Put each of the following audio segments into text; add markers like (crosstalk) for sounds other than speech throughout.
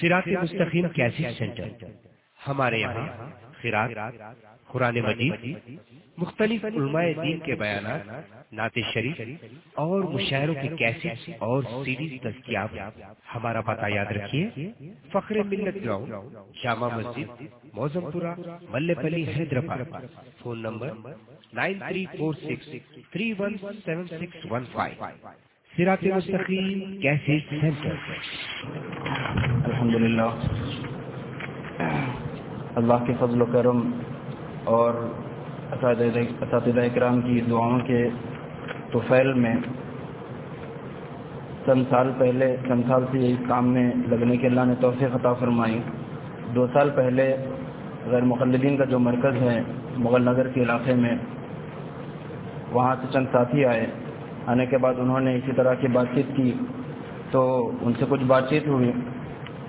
سراط مستقیم کیسی سینٹر؟ ہمارے یہاں خراط قرآن مجید، مختلف علماء دین کے بیانات، نعت شریف اور مشاعروں کی کیسٹ اور سیریز دستیاب ہمارا پتہ یاد رکھیے، فخر ملت ground Jama Masjid Moazzampura, Mallepally, Hyderabad. Phone number nine three four six three one seven six one five. سراط مستقیم کیسے سینٹر الحمد للہ اللہ کے فضل و کرم اور اساتذہ اکرام کی دعاؤں کے توفیل میں چند سال پہلے، چند سال سے اس کام میں لگنے کے اللہ نے توفیق عطا فرمائی۔ دو سال پہلے غیر مقلدین کا جو مرکز ہے، مغل نگر کے علاقے میں، وہاں سے چند ساتھی آئے۔ آنے کے بعد انہوں نے اسی طرح کی بات چیت کی تو ان سے کچھ بات چیت ہوئی۔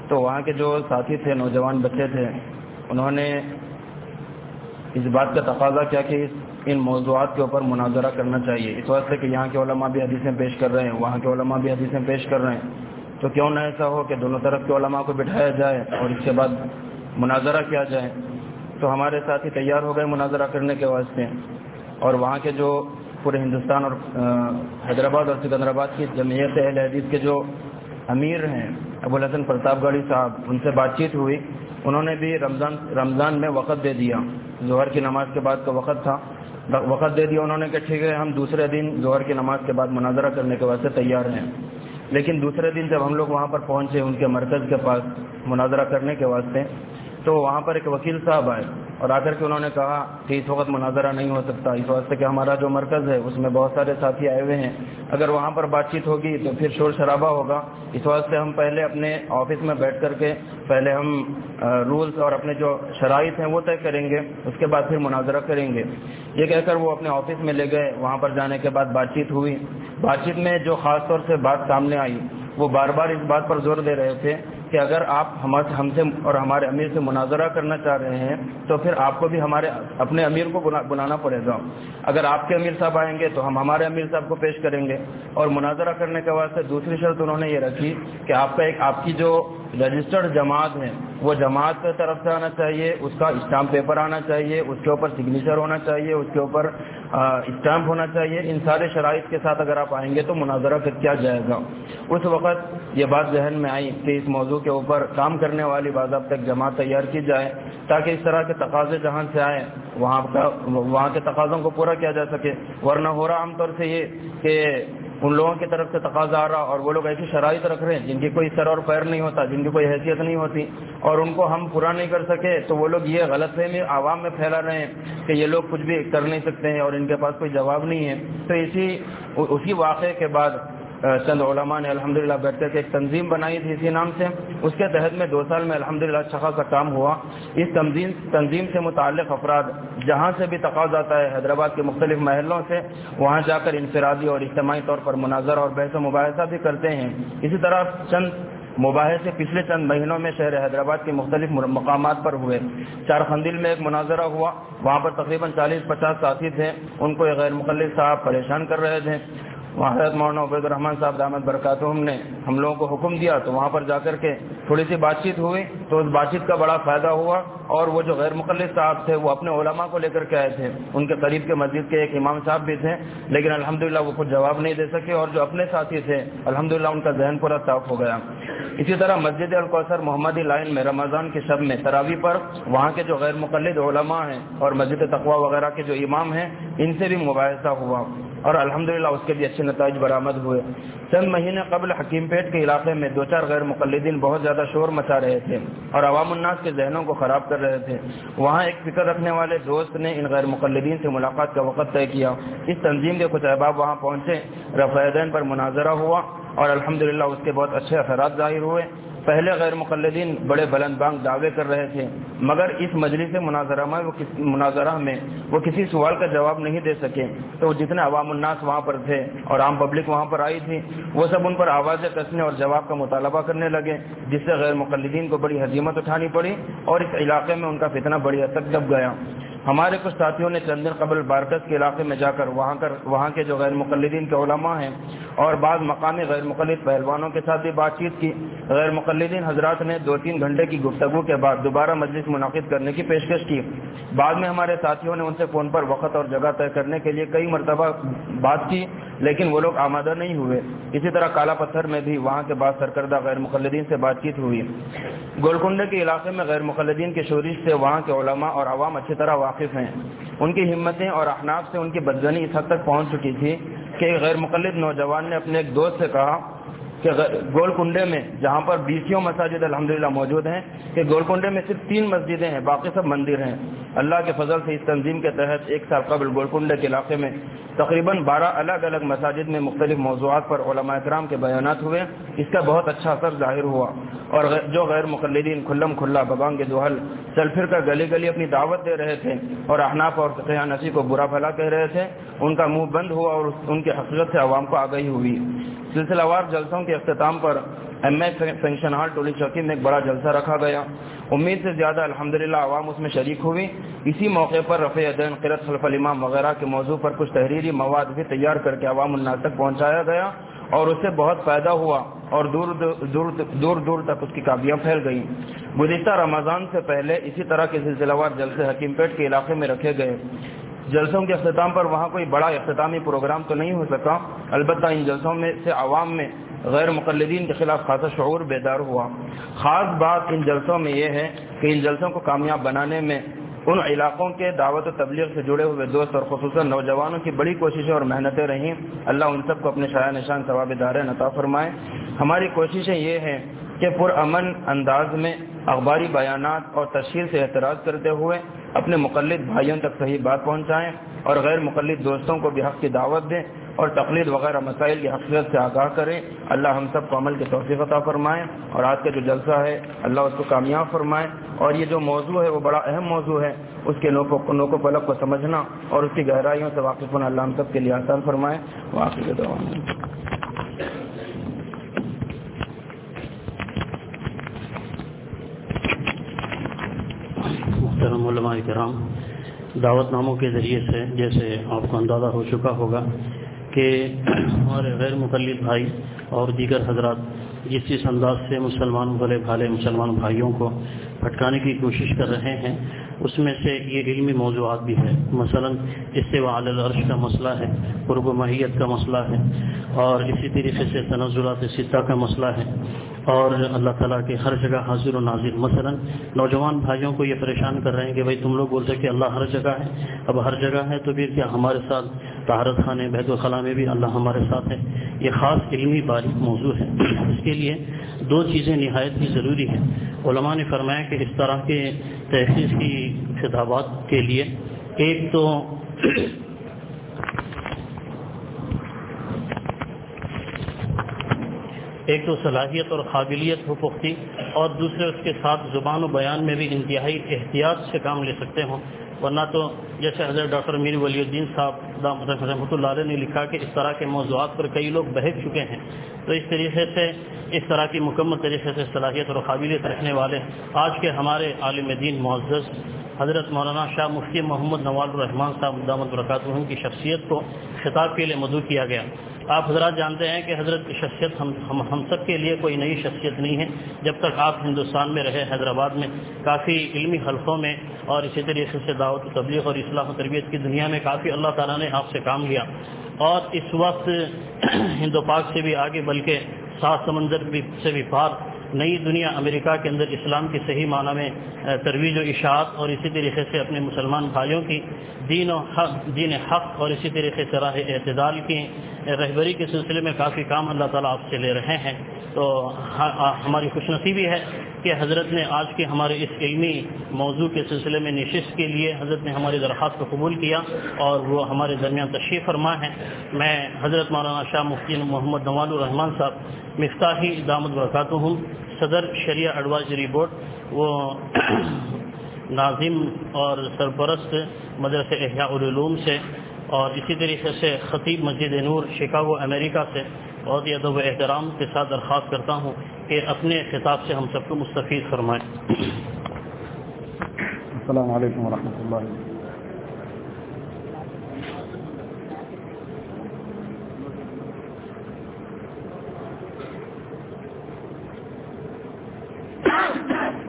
تو وہاں کے جو ساتھی تھے، نوجوان بچے تھے، انہوں نے اس بات کا تقاضا کیا کہ ان موضوعات کے اوپر مناظرہ کرنا چاہیے۔ اس واسطے کہ یہاں کے علماء بھی حدیثیں پیش کر رہے ہیں، وہاں کے علماء بھی حدیثیں پیش کر رہے ہیں۔ تو کیوں نہ ایسا ہو کہ دونوں طرف کے علماء کو بٹھایا جائے اور اس کے بعد مناظرہ کیا جائے۔ تو ہمارے ساتھ ہی تیار ہو گئے مناظرہ کرنے کے واسطے۔ اور وہاں کے جو پورے ہندوستان اور حیدرآباد اور سکندرآباد کی جمعیت اہل حدیث کے جو امیر ہیں، ابو الحسن پرتاپ گاڑی صاحب، ان سے بات چیت ہوئی۔ انہوں نے بھی رمضان رمضان میں وقت دے دیا۔ ظہر کی نماز کے بعد کا وقت تھا۔ وقت دے دیا انہوں نے کہ ٹھیک ہے، ہم دوسرے دن ظہر کی نماز کے بعد مناظرہ کرنے کے واسطے تیار ہیں۔ لیکن دوسرے دن جب ہم لوگ وہاں پر پہنچے، ان کے مرکز کے پاس مناظرہ کرنے کے واسطے تو وہاں پر ایک وکیل صاحب آئے اور آ کر کے انہوں نے کہا کہ اس وقت مناظرہ نہیں ہو سکتا، اس واسطے کہ ہمارا جو مرکز ہے اس میں بہت سارے ساتھی آئے ہوئے ہیں۔ اگر وہاں پر بات چیت ہوگی تو پھر شور شرابہ ہوگا۔ اس واسطے ہم پہلے اپنے آفس میں بیٹھ کر کے پہلے ہم رولز اور اپنے جو شرائط ہیں وہ طے کریں گے، اس کے بعد پھر مناظرہ کریں گے۔ یہ کہہ کر وہ اپنے آفس میں لے گئے، وہاں پر جانے کے بعد بات چیت ہوئی۔ بات چیت میں جو خاص طور سے بات سامنے آئی، وہ بار بار اس بات پر زور دے رہے تھے کہ اگر آپ ہم سے اور ہمارے امیر سے مناظرہ کرنا چاہ رہے ہیں، تو پھر آپ کو بھی ہمارے اپنے امیر کو بلانا پڑے گا۔ اگر آپ کے امیر صاحب آئیں گے، تو ہم ہمارے امیر صاحب کو پیش کریں گے۔ اور مناظرہ کرنے کے واسطے دوسری شرط انہوں نے یہ رکھی کہ آپ کا ایک آپ کی جو رجسٹرڈ جماعت ہے وہ جماعت کی طرف سے آنا چاہیے، اس کا اسٹامپ پیپر آنا چاہیے، اس کے اوپر سگنیچر ہونا چاہیے، اس کے اوپر اسٹامپ ہونا چاہیے۔ ان سارے شرائط کے ساتھ اگر آپ آئیں گے، تو مناظرہ پھر کیا جائے گا۔ اس وقت یہ بات ذہن میں آئی کہ اس موضوع کے اوپر کام کرنے والی باضابطہ ایک جماعت تیار کی جائے، تاکہ اس طرح کے تقاضے جہاں سے آئیں، وہاں کا وہاں کے تقاضوں کو پورا کیا جا سکے۔ ورنہ ہو رہا عام طور سے یہ کہ ان لوگوں کی طرف سے تقاضا آ رہا اور وہ لوگ ایسی شرائط رکھ رہے ہیں جن کی کوئی سر اور پیر نہیں ہوتا، جن کی کوئی حیثیت نہیں ہوتی۔ اور ان کو ہم پورا نہیں کر سکے تو وہ لوگ یہ غلط فہمی عوام میں پھیلا رہے ہیں کہ یہ لوگ کچھ بھی کر نہیں سکتے ہیں اور ان کے پاس کوئی جواب نہیں ہے۔ تو اسی اسی واقعے کے بعد چند علماء نے الحمد للہ بیٹھ کر کے ایک تنظیم بنائی تھی اسی نام سے۔ اس کے تحت میں دو سال میں الحمد للہ اچھا کا کام ہوا۔ اس تنظیم تنظیم سے متعلق افراد، جہاں سے بھی تقاض آتا ہے، حیدرآباد کے مختلف محلوں سے، وہاں جا کر انفرادی اور اجتماعی طور پر مناظر اور بحث و مباحثہ بھی کرتے ہیں۔ اسی طرح چند مباحثے پچھلے چند مہینوں میں شہر حیدرآباد کے مختلف مقامات پر ہوئے۔ چار خندل میں ایک مناظرہ ہوا۔ وہاں پر تقریباً چالیس پچاس ساتھی تھے۔ ان کو غیر مقلد صاحب پریشان کر رہے تھے۔ حضرت مولانا عبید الرحمان صاحب دامد برکات ہم نے ہم لوگوں کو حکم دیا تو وہاں پر جا کر کے تھوڑی سی بات چیت ہوئی تو اس بات چیت کا بڑا فائدہ ہوا اور وہ جو غیر مقلد صاحب تھے وہ اپنے علماء کو لے کر کے آئے تھے۔ ان کے قریب کے مسجد کے ایک امام صاحب بھی تھے، لیکن الحمدللہ وہ کچھ جواب نہیں دے سکے اور جو اپنے ساتھی تھے، الحمدللہ ان کا ذہن پورا صاف ہو گیا۔ اسی طرح مسجد القوثر محمدی لائن میں رمضان کے شب میں تراوی پر وہاں کے جو غیر مقلد علماء ہیں اور مسجد تقوا وغیرہ کے جو امام ہیں، ان سے بھی مباحثہ ہوا اور الحمدللہ اس کے بھی اچھے نتائج برآمد ہوئے۔ چند مہینے قبل حکیم پیٹ کے علاقے میں دو چار غیر مقلدین بہت زیادہ شور مچا رہے تھے اور عوام الناس کے ذہنوں کو خراب کر رہے تھے۔ وہاں ایک فکر رکھنے والے دوست نے ان غیر مقلدین سے ملاقات کا وقت طے کیا۔ اس تنظیم کے کچھ احباب وہاں پہنچے۔ رفیدین پر مناظرہ ہوا۔ اور الحمدللہ اس کے بہت اچھے اثرات ظاہر ہوئے۔ پہلے غیر مقلدین بڑے بلند بانگ دعوے کر رہے تھے، مگر اس مجلس مناظرہ میں وہ مناظرہ میں وہ کسی سوال کا جواب نہیں دے سکے۔ تو جتنے عوام الناس وہاں پر تھے اور عام پبلک وہاں پر آئی تھی، وہ سب ان پر آوازیں کسنے اور جواب کا مطالبہ کرنے لگے، جس سے غیر مقلدین کو بڑی حضیمت اٹھانی پڑی اور اس علاقے میں ان کا فتنہ بڑی حد تک دب گیا۔ ہمارے کچھ ساتھیوں نے چند دن قبل بارکس کے علاقے میں جا کر وہاں کر وہاں کے جو غیر مقلدین کے علماء ہیں اور بعض مقامی غیر مقلد پہلوانوں کے ساتھ بھی بات چیت کی، غیر مقلدین حضرات نے دو تین گھنٹے کی گفتگو کے بعد دوبارہ مجلس منعقد کرنے کی پیشکش کی۔ بعد میں ہمارے ساتھیوں نے ان سے فون پر وقت اور جگہ طے کرنے کے لیے کئی مرتبہ بات کی، لیکن وہ لوگ آمادہ نہیں ہوئے۔ اسی طرح کالا پتھر میں بھی وہاں کے بعد سرکردہ غیر مقلدین سے بات چیت ہوئی۔ گولکنڈے کے علاقے میں غیر مقلدین کی شورش سے وہاں کے علماء اور عوام اچھی طرح واقف ہیں۔ ان کی ہمتیں اور احناف سے ان کی بدگنی اس حد تک پہنچ چکی تھی کہ غیر مقلد نوجوان نے اپنے ایک دوست سے کہا کہ گول کنڈے میں جہاں پر بیسوں مساجد الحمدللہ موجود ہیں، کہ گول کنڈے میں صرف تین مسجدیں ہیں، باقی سب مندر ہیں۔ اللہ کے فضل سے اس تنظیم کے تحت ایک سال قبل گول کنڈے کے علاقے میں تقریباً بارہ الگ الگ مساجد میں مختلف موضوعات پر علماء اکرام کے بیانات ہوئے۔ اس کا بہت اچھا اثر ظاہر ہوا۔ اور جو غیر مقلدین کھلم کھلا ببانگ دوحل چل پھر کر گلی گلی اپنی دعوت دے رہے تھے اور احناف اور فقہ نسی کو برا بھلا کہہ رہے تھے۔ ان کا منہ بند ہوا اور ان کی حقیقت سے عوام کو آگہی ہوئی۔ سلسلہ وار جلسوں کے اختتام پر M A function hall Tolichowki میں ایک بڑا جلسہ رکھا گیا۔ امید سے زیادہ الحمدللہ عوام اس میں شریک ہوئی۔ اسی موقع پر رفیع دین قرت خلف الامام وغیرہ کے موضوع پر کچھ تحریری مواد بھی تیار کر کے عوام الناس تک پہنچایا گیا اور اس سے بہت فائدہ ہوا اور دور دور دور دور تک اس کی کاپیاں پھیل گئیں۔ گزشتہ رمضان سے پہلے اسی طرح کے سلسلہ وار جلسے حکیم پیٹ کے علاقے میں رکھے گئے۔ جلسوں کے اختتام پر وہاں کوئی بڑا اختتامی پروگرام تو نہیں ہو سکا۔ البتہ ان جلسوں میں سے عوام میں غیر مقلدین کے خلاف خاصا شعور بیدار ہوا۔ خاص بات ان جلسوں میں یہ ہے کہ ان جلسوں کو کامیاب بنانے میں ان علاقوں کے دعوت و تبلیغ سے جڑے ہوئے دوست اور خصوصاً نوجوانوں کی بڑی کوششیں اور محنتیں رہیں۔ اللہ ان سب کو اپنے شاع نشان ثواب دار نتا فرمائے۔ ہماری کوششیں یہ ہیں کہ پرامن انداز میں اخباری بیانات اور تشہیر سے اعتراض کرتے ہوئے اپنے مقلد بھائیوں تک صحیح بات پہنچائیں اور غیر مقلد دوستوں کو بھی حق کی دعوت دیں اور تقلید وغیرہ مسائل کی حقیقت سے آگاہ کریں۔ اللہ ہم سب کو عمل کے توفیق عطا فرمائیں اور آج کا جو جلسہ ہے، اللہ اس کو کامیاب فرمائے اور یہ جو موضوع ہے، وہ بڑا اہم موضوع ہے، اس کے نوک و پلک کو سمجھنا اور اس کی گہرائیوں سے واقف ہونا، اللہ ہم سب کے لیے آسان فرمائے۔ واقعی محترم علماء کرام دعوت ناموں کے ذریعے سے جیسے آپ کو اندازہ ہو چکا ہوگا کہ ہمارے غیر مقلد بھائی اور دیگر حضرات جس جس انداز سے مسلمان بھلے بھالے مسلمان بھائیوں کو پھٹکانے کی کوشش کر رہے ہیں اس میں سے یہ علمی موضوعات بھی ہے مثلا اس سے العرش کا مسئلہ ہے، قرب و کا مسئلہ ہے، اور اسی طریقے سے تنزلات سطح کا مسئلہ ہے، اور اللہ تعالیٰ کے ہر جگہ حاضر و ناظر۔ مثلا نوجوان بھائیوں کو یہ پریشان کر رہے ہیں کہ بھائی تم لوگ بولتے کہ اللہ ہر جگہ ہے، اب ہر جگہ ہے تو پھر کیا ہمارے ساتھ طہارت خانے، بیت الخلاء میں بھی اللہ ہمارے ساتھ ہے؟ یہ خاص علمی باریک موضوع ہے۔ اس کے لیے دو چیزیں نہایت ہی ضروری ہیں۔ علماء نے فرمایا کہ اس طرح کے تحفظ کی خطابات کے لیے۔ ایک تو ایک تو صلاحیت اور قابلیت ہو پختی اور دوسرے اس کے ساتھ زبان و بیان میں بھی انتہائی احتیاط سے کام لے سکتے ہوں۔ ورنہ تو جیسے حضرت ڈاکٹر میر ولی الدین صاحب رحمۃ اللہ علیہ نے لکھا کہ اس طرح کے موضوعات پر کئی لوگ بہت چکے ہیں۔ تو اس طریقے سے، اس طرح کی مکمل طریقے سے صلاحیت اور قابلیت رکھنے والے آج کے ہمارے عالم دین معزز حضرت مولانا شاہ مفتی محمد نواز الرحمان صاحب دامت برکات کی شخصیت کو خطاب کے لیے مدعو کیا گیا۔ آپ حضرات جانتے ہیں کہ حضرت کی شخصیت ہم ہم ہم سب کے لیے کوئی نئی شخصیت نہیں ہے۔ جب تک آپ ہندوستان میں رہے، حیدرآباد میں کافی علمی حلقوں میں اور اسی طریقے سے دعوت و تبلیغ اور اصلاح و تربیت کی دنیا میں کافی اللہ تعالیٰ نے آپ سے کام لیا۔ اور اس وقت (clears throat) ہندو پاک سے بھی آگے بلکہ سات سمندر سے بھی پار نئی دنیا امریکہ کے اندر اسلام کی صحیح معنی میں ترویج و اشاعت اور اسی طریقے سے اپنے مسلمان بھائیوں کی دین و حق، دین حق اور اسی طریقے سے راہ اعتدال کی رہبری کے سلسلے میں کافی کام اللہ تعالیٰ آپ سے لے رہے ہیں۔ تو ہاں، ہماری خوش نصیبی ہے۔ کہ حضرت نے آج کے ہمارے اس علمی موضوع کے سلسلے میں نشست کے لیے حضرت نے ہماری درخواست کو قبول کیا اور وہ ہمارے درمیان تشریف فرما ہے میں حضرت مولانا شاہ مفتی محمد نوال الرحمان صاحب، مفتاحی دامد برکات ہوں صدر شریعہ ایڈوائزری بورڈ، وہ (clears throat) ناظم اور سرپرست مدرسہ احیاء العلوم سے اور اسی طریقے سے خطیب مسجد نور شکاگو، امریکہ سے بہت ہی ادب و احترام کے ساتھ درخواست کرتا ہوں کہ اپنے خطاب سے ہم سب کو مستفید فرمائیں السلام علیکم ورحمۃ اللہ Thank you.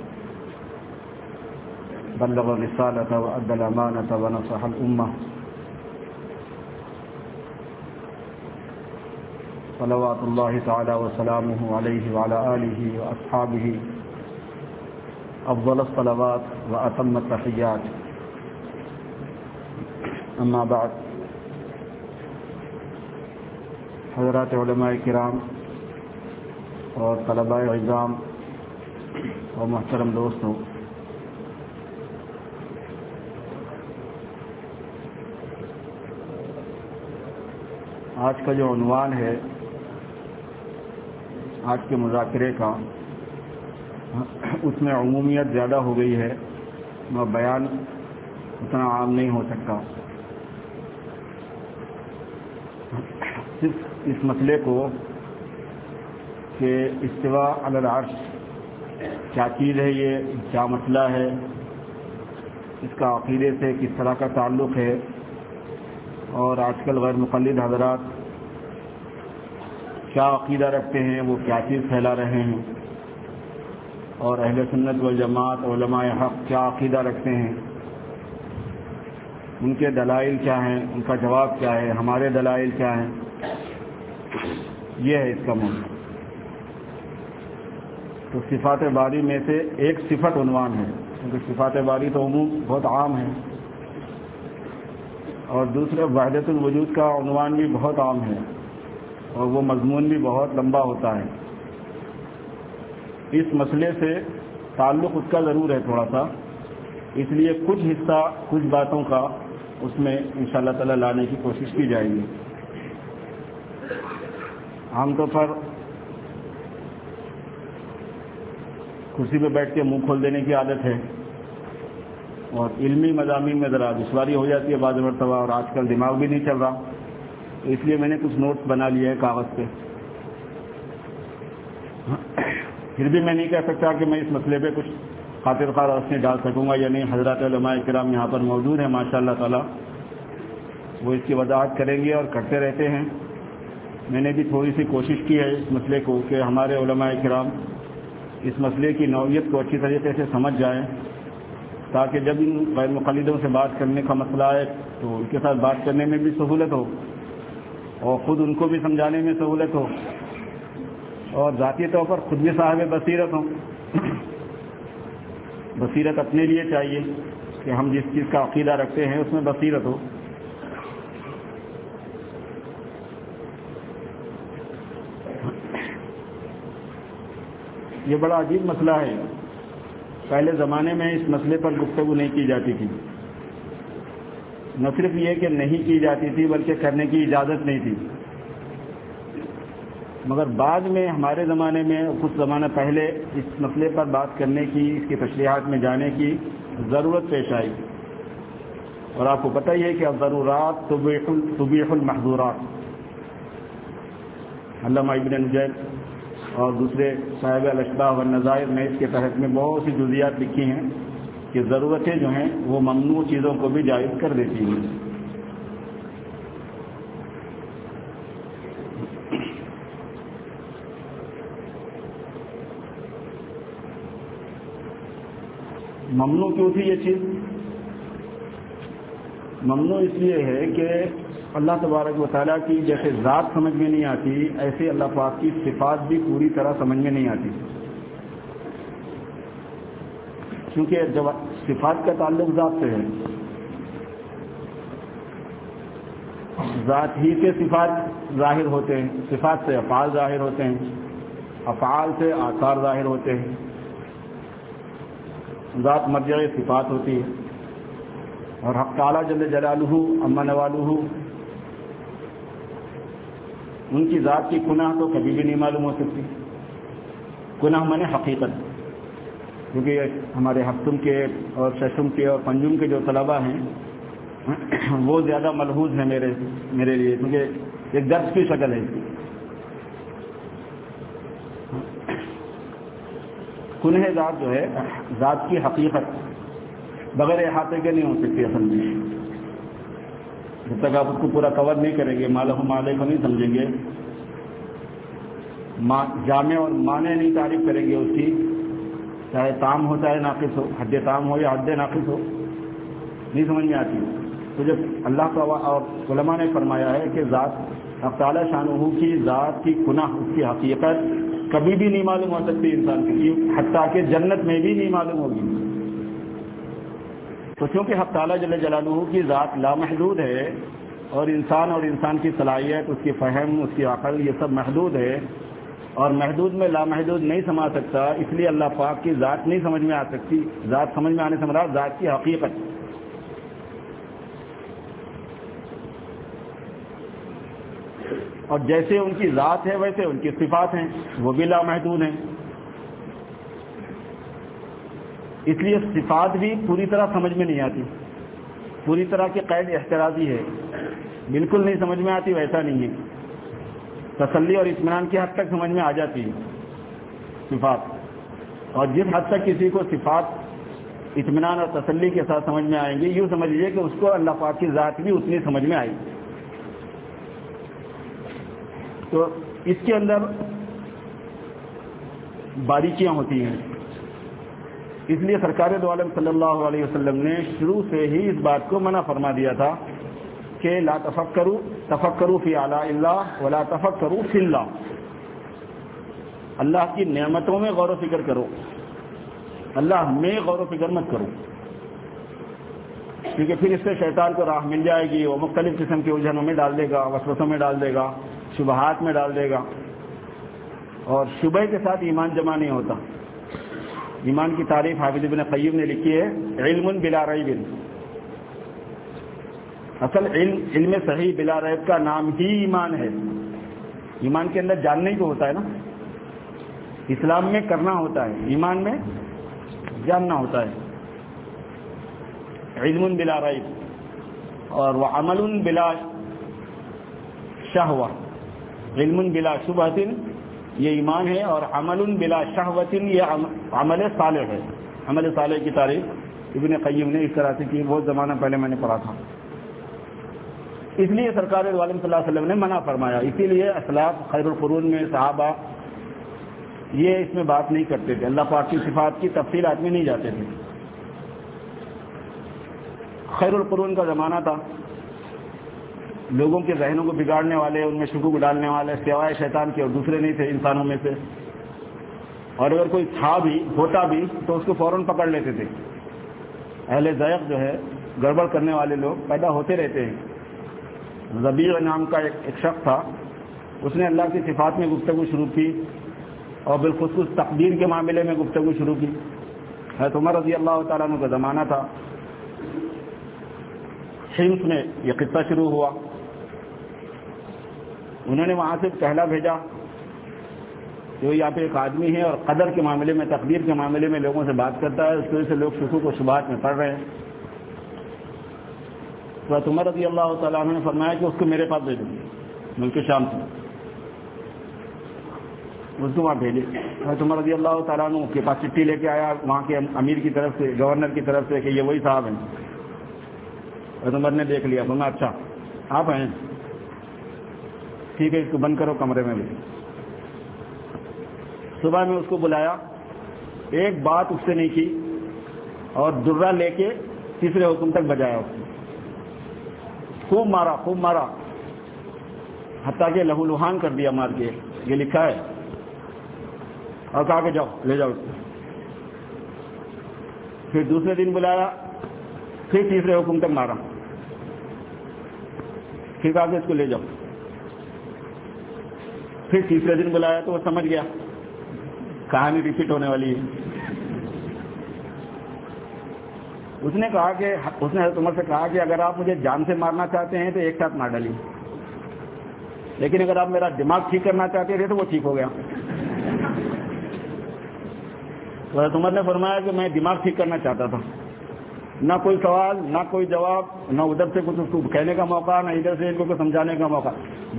بلغ الرسالة وأدى الأمانة ونصح الأمة. صلوات الله تعالى وسلامه عليه وعلى آله وأصحابه. أفضل الصلوات وأتم التحيات. أما بعد. حضرات علماء کرام اور طلباء اعظام اور محترم دوستوں آج کا جو عنوان ہے، آج کے مذاکرے کا، اس میں عمومیت زیادہ ہو گئی ہے، وہ بیان اتنا عام نہیں ہو سکتا۔ صرف اس مسئلے کو کہ استوا العرش، کیا چیز ہے یہ، کیا مسئلہ ہے، اس کا عقیدے سے کس طرح کا تعلق ہے اور آج کل غیر مقلد حضرات کیا عقیدہ رکھتے ہیں؟ وہ کیا چیز پھیلا رہے ہیں؟ اور اہل سنت والجماعت، علماء حق کیا عقیدہ رکھتے ہیں؟ ان کے دلائل کیا ہیں؟ ان کا جواب کیا ہے؟ ہمارے دلائل کیا ہیں؟ یہ ہے اس کا موضوع تو صفات باری میں سے ایک صفت عنوان ہے۔ کیونکہ صفات باری تو عموم بہت عام ہے اور دوسرے وحدت الوجود کا عنوان بھی بہت عام ہے اور وہ مضمون بھی بہت لمبا ہوتا ہے۔ اس مسئلے سے تعلق اس کا ضرور ہے تھوڑا سا۔ اس لیے کچھ حصہ، کچھ باتوں کا اس میں ان شاء اللہ تعالی لانے کی کوشش کی جائے گی۔ عام طور پر کرسی پہ بیٹھ کے منہ کھول دینے کی عادت ہے۔ اور علمی مضامین میں ذرا دشواری ہو جاتی ہے بعض مرتبہ اور آج کل دماغ بھی نہیں چل رہا۔ اس لیے میں نے کچھ نوٹس بنا لیے ہیں کاغذ پہ۔ پھر بھی میں نہیں کہہ سکتا کہ میں اس مسئلے پہ کچھ خاطر خواہ روشنی ڈال سکوں گا یا نہیں۔ حضرات علماء کرام یہاں پر موجود ہیں ماشاء اللہ تعالیٰ۔ وہ اس کی وضاحت کریں گے اور کرتے رہتے ہیں۔ میں نے بھی تھوڑی سی کوشش کی ہے اس مسئلے کو کہ ہمارے علماء کرام اس مسئلے کی نوعیت کو اچھی طریقے سے سمجھ جائیں۔ تاکہ جب ان غیر مقلدوں سے بات کرنے کا مسئلہ آئے تو ان کے ساتھ بات کرنے میں بھی سہولت ہو اور خود ان کو بھی سمجھانے میں سہولت ہو اور ذاتی طور پر خود بھی صاحب بصیرت ہوں۔ بصیرت اپنے لیے چاہیے کہ ہم جس چیز کا عقیدہ رکھتے ہیں اس میں بصیرت ہو۔ یہ بڑا عجیب مسئلہ ہے۔ پہلے زمانے میں اس مسئلے پر گفتگو نہیں کی جاتی تھی۔ نہ صرف یہ کہ نہیں کی جاتی تھی، بلکہ کرنے کی اجازت نہیں تھی۔ مگر بعد میں، ہمارے زمانے میں، کچھ زمانہ پہلے اس مسئلے پر بات کرنے کی، اس کی تشریحات میں جانے کی ضرورت پیش آئی۔ اور آپ کو پتہ ہی ہے کہ اب ضرورات طبیح المحضورات علامہ ابن نجید اور دوسرے صاحب الشباء و نظائر نے اس کے تحت میں بہت سی جزیات لکھی ہیں کہ ضرورتیں جو ہیں وہ ممنوع چیزوں کو بھی جائز کر دیتی ہیں۔ ممنوع کیوں تھی یہ چیز؟ ممنوع اس لیے ہے کہ اللہ تبارک و تعالیٰ کی جیسے ذات سمجھ میں نہیں آتی، ایسے اللہ پاک کی صفات بھی پوری طرح سمجھ میں نہیں آتی۔ کیونکہ جب صفات کا تعلق ذات سے ہے۔ ذات ہی سے صفات ظاہر ہوتے ہیں، صفات سے افعال ظاہر ہوتے ہیں، افعال سے آثار ظاہر ہوتے ہیں۔ ذات مرجع صفات ہوتی ہے۔ اور حق تعالیٰ جل جلالہ، اما نوالہ ان کی ذات کی گناہ تو کبھی بھی نہیں معلوم ہو سکتی۔ گناہ من حقیقت۔ کیونکہ ہمارے ہفتم کے اور ششم کے اور پنجم کے جو طلبہ ہیں، وہ زیادہ ملحوظ ہیں میرے میرے لیے، کیونکہ ایک درد کی شکل ہے۔ کنہ ذات جو ہے، ذات کی حقیقت بغیر احاطے کے نہیں ہو سکتی اصل میں۔ جب تک آپ اس کو پورا کور نہیں کریں گے مالہ مالے کو نہیں سمجھیں گے۔ جامع اور معنی نہیں تعریف کریں گے اس کی۔ چاہے تام ہو، چاہے ناقص ہو، حد تام ہو یا حد ناقص ہو، نہیں سمجھ میں آتی۔ تو جب اللہ کا اور علماء نے فرمایا ہے کہ ذات افطال شاہ کی ذات کی گناہ، اس کی حقیقت کبھی بھی نہیں معلوم ہو سکتی انسان کی۔ حتیٰ کہ جنت میں بھی نہیں معلوم ہوگی۔ تو چونکہ ہفتالہ جل جلالہ کی ذات لامحدود ہے اور انسان اور انسان کی صلاحیت، اس کی فہم، اس کی عقل، یہ سب محدود ہے اور محدود میں لامحدود نہیں سما سکتا، اس لیے اللہ پاک کی ذات نہیں سمجھ میں آ سکتی، ذات سمجھ میں آنے سے مراد ذات کی حقیقت۔ اور جیسے ان کی ذات ہے، ویسے ان کی صفات ہیں، وہ بھی لامحدود ہیں۔ اس لیے صفات بھی پوری طرح سمجھ میں نہیں آتی۔ پوری طرح کی قید احتراضی ہے۔ بالکل نہیں سمجھ میں آتی، ویسا نہیں ہے۔ تسلی اور اطمینان کی حد تک سمجھ میں آ جاتی ہے۔ صفات۔ اور جس حد تک کسی کو صفات، اطمینان اور تسلی کے ساتھ سمجھ میں آئیں گی یوں سمجھ لیجیے کہ اس کو اللہ پاک کی ذات بھی اتنی سمجھ میں آئی۔ تو اس کے اندر باریکیاں ہوتی ہیں۔ اس لیے سرکار دو عالم صلی اللہ علیہ وسلم نے شروع سے ہی اس بات کو منع فرما دیا تھا کہ لا تفکرو تفکرو فی اعلیٰ اللہ ولا تفکرو فی اللہ۔ اللہ کی نعمتوں میں غور و فکر کرو۔ اللہ میں غور و فکر مت کرو۔ کیونکہ پھر اس سے شیطان کو راہ مل جائے گی، وہ مختلف قسم کے الجھنوں میں ڈال دے گا، وسوسوں میں ڈال دے گا، شبہات میں ڈال دے گا۔ اور شبہ کے ساتھ ایمان جمع نہیں ہوتا۔ ایمان کی تعریف حافظ ابن قیم نے لکھی ہے، علم بلا ریب. اصل علم علم صحیح بلا ریب کا نام ہی ایمان ہے۔ ایمان کے اندر جاننے ہی کو ہوتا ہے نا۔ اسلام میں کرنا ہوتا ہے، ایمان میں جاننا ہوتا ہے۔ علم بلا ریب اور وہ عمل بلا شہوا علم بلا شبہ یہ ایمان ہے اور عمل بلا شہوتن، یہ عمل صالح ہے۔ عمل صالح کی تاریخ ابن قیم نے اس طرح سے کی، بہت زمانہ پہلے میں نے پڑھا تھا۔ اس لیے سرکار عالم صلی اللہ علیہ وسلم نے منع فرمایا۔ اسی لیے اسلاف خیر القرون میں صحابہ یہ اس میں بات نہیں کرتے تھے۔ اللہ پاک کی صفات کی تفصیلات میں نہیں جاتے تھے۔ خیر القرون کا زمانہ تھا۔ لوگوں کے ذہنوں کو بگاڑنے والے، ان میں شکو ڈالنے والے، سوائے شیطان کے اور دوسرے نہیں تھے انسانوں میں سے۔ اور اگر کوئی تھا بھی، ہوتا بھی، تو اس کو فوراً پکڑ لیتے تھے۔ اہل ذائق جو ہے، گڑبڑ کرنے والے لوگ پیدا ہوتے رہتے ہیں۔ زبیر نام کا ایک شخص تھا۔ اس نے اللہ کی صفات میں گفتگو شروع کی اور بالخصوص تقدیر کے معاملے میں گفتگو شروع کی۔ حضرت عمر رضی اللہ تعالیٰ عنہ کا زمانہ تھا۔ شمس میں یہ قصہ شروع ہوا۔ انہوں نے وہاں سے پہلا بھیجا جو یہاں پہ ایک آدمی ہے اور قدر کے معاملے میں، تقدیر کے معاملے میں لوگوں سے بات کرتا ہے، اس وجہ سے لوگ شکو کو شبہات میں پڑھ رہے ہیں۔ تو عمر رضی اللہ تعالیٰ عنہ نے فرمایا کہ اس کو میرے پاس بھیجوں ملک شام سے۔ اس کو وہاں بھیجے۔ عمر رضی اللہ تعالیٰ عنہ کے پاس چٹھی لے کے آیا، وہاں کے امیر کی طرف سے، گورنر کی طرف سے کہ یہ وہی صاحب ہیں۔ عمر نے دیکھ لیا بولنا اچھا آپ ہیں۔ ٹھیک ہے، اس کو بند کرو، کمرے میں بھی۔ صبح میں اس کو بلایا، ایک بات اس سے نہیں کی، اور درا لے کے تیسرے حکم تک بجایا اس کو خوب مارا خوب مارا۔ حتیٰ کہ لہو لوہان کر دیا مار کے۔ یہ لکھا ہے۔ اور کہا کہ جاؤ، لے جاؤ اس پھر دوسرے دن بلایا، پھر تیسرے حکم تک مارا۔ پھر کہا کہ اس کو لے جاؤ۔ پھر تیسرے دن بلایا تو وہ سمجھ گیا۔ کہانی ریپیٹ ہونے والی ہے۔ اس نے کہا کہ اس نے عمر سے کہا کہ اگر آپ مجھے جان سے مارنا چاہتے ہیں تو ایک ساتھ مار ڈالیے۔ لیکن اگر آپ میرا دماغ ٹھیک کرنا چاہتے تھے تو وہ ٹھیک ہو گیا۔ حضرت عمر نے فرمایا کہ میں دماغ ٹھیک کرنا چاہتا تھا۔ نہ کوئی سوال، نہ کوئی جواب، نہ ادھر سے کچھ اس کو کہنے کا موقع، نہ ادھر سے ان کو سمجھانے کا موقع۔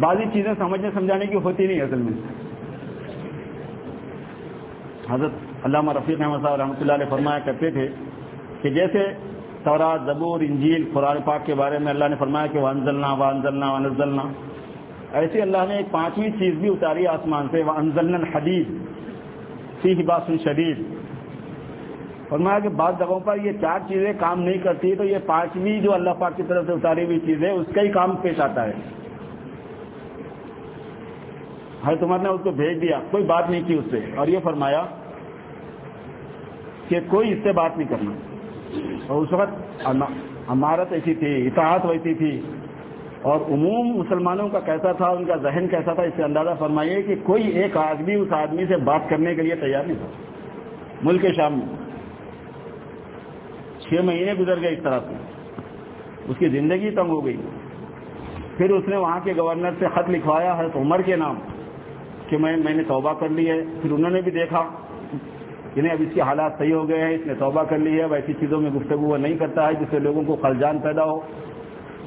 بعضی چیزیں سمجھنے، سمجھانے کی ہوتی نہیں اصل میں۔ حضرت علامہ رفیق احمد صاحب رحمۃ اللہ علیہ فرمایا کرتے تھے کہ جیسے تورا زبور، انجیل، قرآن پاک کے بارے میں اللہ نے فرمایا کہ وہ انزلنا و ایسے اللہ نے ایک پانچویں چیز بھی اتاری آسمان سے وہ انزلن حدیث سی باسن شدید۔ فرمایا کہ بعض جگہوں پر یہ چار چیزیں کام نہیں کرتی، تو یہ پانچویں جو اللہ پاک کی طرف سے اتاری ہوئی چیز ہے اس کا ہی کام پیش آتا ہے۔ ہر تمہار نے اس کو بھیج دیا، کوئی بات نہیں کی اس سے۔ اور یہ فرمایا کہ کوئی اس سے بات نہیں کرنا۔ اور اس وقت عمارت ایسی تھی، اطاعت ویسی تھی۔ اور عموم مسلمانوں کا کیسا تھا، ان کا ذہن کیسا تھا، اس سے اندازہ فرمائیے کہ کوئی ایک آدمی، اس آدمی سے بات کرنے کے لیے تیار نہیں تھا۔ ملک شام میں۔ چھ مہینے گزر گئے اس طرح سے۔ اس کی زندگی تنگ ہو گئی۔ پھر اس نے وہاں کے گورنر سے خط لکھوایا، حضرت عمر کے نام، کہ میں میں نے توبہ کر لی ہے۔ پھر انہوں نے بھی دیکھا انہیں اب اس کے حالات صحیح ہو گئے ہیں، اس نے توبہ کر لی ہے، اب ایسی چیزوں میں گفتگو وہ نہیں کرتا ہے، جس سے لوگوں کو خلجان پیدا ہو۔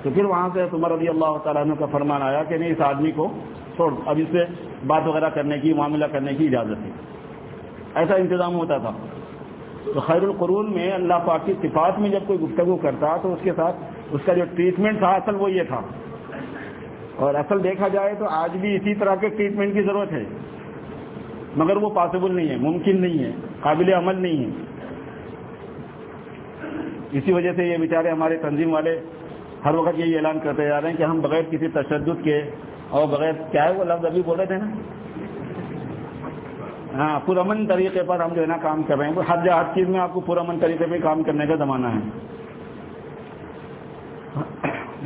تو پھر وہاں سے عمر رضی اللہ تعالیٰ عنہ کا فرمان آیا کہ نہیں، اس آدمی کو چھوڑ۔ اب اس سے بات وغیرہ کرنے کی، معاملہ کرنے کی اجازت ہے۔ ایسا انتظام ہوتا تھا۔ تو خیر القرون میں اللہ پاک کی صفات میں جب کوئی گفتگو کرتا تو اس کے ساتھ اس کا جو ٹریٹمنٹ تھا، اصل وہ یہ تھا۔ اور اصل دیکھا جائے تو آج بھی اسی طرح کے ٹریٹمنٹ کی ضرورت ہے۔ مگر وہ پاسبل نہیں ہے، ممکن نہیں ہے، قابل عمل نہیں ہے۔ اسی وجہ سے یہ بیچارے ہمارے تنظیم والے ہر وقت یہی اعلان کرتے جا رہے ہیں کہ ہم بغیر کسی تشدد کے اور بغیر کیا ہے وہ لفظ ابھی بول رہے تھے نا؟ ہاں پرامن طریقے پر ہم جو ہے نا کام کر رہے ہیں۔ ہر ہر چیز میں آپ کو پرامن طریقے پہ کام کرنے کا زمانہ ہے۔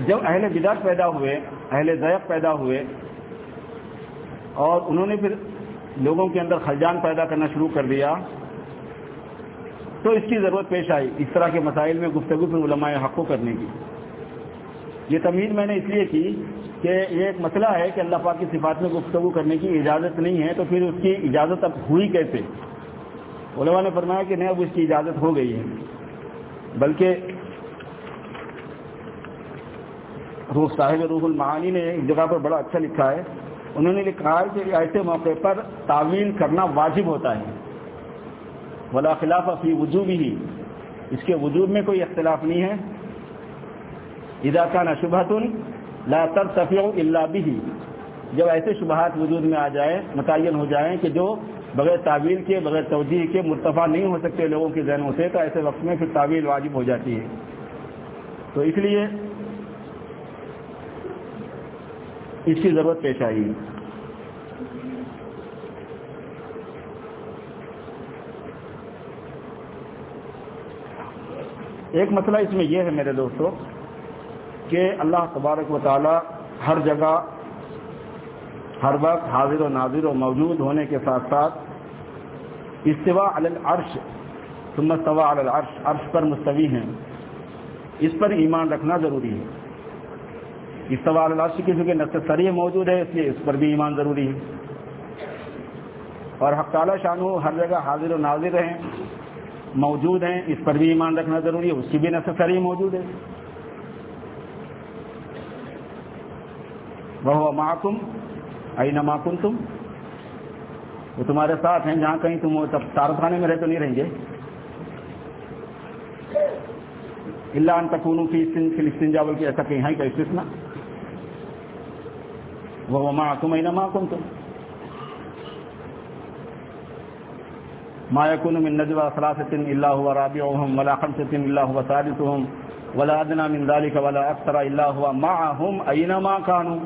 جب اہل بدار پیدا ہوئے، اہل ذائق پیدا ہوئے، اور انہوں نے پھر لوگوں کے اندر خلجان پیدا کرنا شروع کر دیا، تو اس کی ضرورت پیش آئی اس طرح کے مسائل میں گفتگو پھر علماء حق کو کرنے کی۔ یہ تمیز میں نے اس لیے کی کہ یہ ایک مسئلہ ہے کہ اللہ پاک کی صفات میں گفتگو کرنے کی اجازت نہیں ہے، تو پھر اس کی اجازت اب ہوئی کیسے؟ علماء نے فرمایا کہ نہیں، اب اس کی اجازت ہو گئی ہے۔ بلکہ روح صاحب روح المعانی نے ایک جگہ پر بڑا اچھا لکھا ہے۔ انہوں نے لکھا ہے کہ ایسے موقع پر تعویل کرنا واجب ہوتا ہے۔ ولا خلاف فی وجوب ہی اس کے وجوب میں کوئی اختلاف نہیں ہے۔ ادا نہ شبہ لا ترتفع الا بھی جب ایسے شبہات وجود میں آ جائے متعین ہو جائیں کہ جو بغیر تعویل کے، بغیر توجہ کے مرتفع نہیں ہو سکتے لوگوں کے ذہنوں سے، تو ایسے وقت میں پھر تعویل واجب ہو جاتی ہے۔ تو اس لیے اس کی ضرورت پیش آئی۔ ایک مسئلہ اس میں یہ ہے میرے دوستوں کہ اللہ تبارک و تعالی ہر جگہ ہر وقت حاضر و ناظر و موجود ہونے کے ساتھ ساتھ استوا العرش، ثم استوا العرش، عرش پر مستوی ہیں۔ اس پر ایمان رکھنا ضروری ہے۔ استوا العرش کی چونکہ نقص سریح موجود ہے، اس لیے اس پر بھی ایمان ضروری ہے۔ اور حق تعالی شانو ہر جگہ حاضر و ناظر ہیں، موجود ہیں، اس پر بھی ایمان رکھنا ضروری ہے۔ اس کی بھی نقص سریح موجود ہے۔ وہ محکم آئی نہ تم وہ تمہارے ساتھ ہیں، جہاں کہیں تم تارخانے میں رہ تو نہیں رہیں گے۔ اللہ ان تکون فلسطین جاول کی ایسا کہیں ہے کہ استثنا وہ محکم آئی نہ تم ما يكون من نجوى ثلاثة إلا هو رابعهم ولا خمسة إلا هو سادسهم ولا أدنى من ذلك ولا أكثر إلا هو معهم أينما كانوا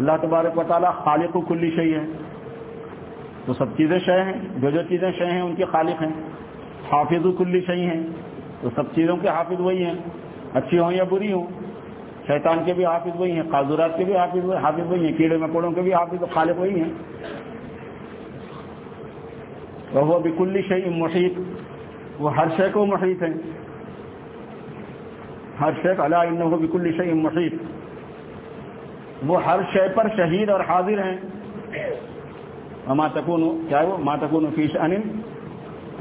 اللہ تبارک و تعالیٰ خالق و کلی شہی ہے۔ تو سب چیزیں شے ہیں، جو جو چیزیں شے ہیں ان کے خالق ہیں۔ حافظ و کلی شہی ہیں تو سب چیزوں کے حافظ وہی ہیں۔ اچھی ہوں یا بری ہوں، شیطان کے بھی حافظ وہی ہیں قاضورات کے بھی حافظ حافظ وہی ہیں، کیڑے مکوڑوں کے بھی حافظ خالق وہی ہیں۔ وہ بکلی شہی محیط۔ وہ ہر شے کو محیط ہیں۔ ہر شیخ اللہ وہ بکلی شہی محیط۔ وہ ہر شے پر شہید اور حاضر ہیں۔ وما تکون کیا وہ؟ ما تکون فی شأن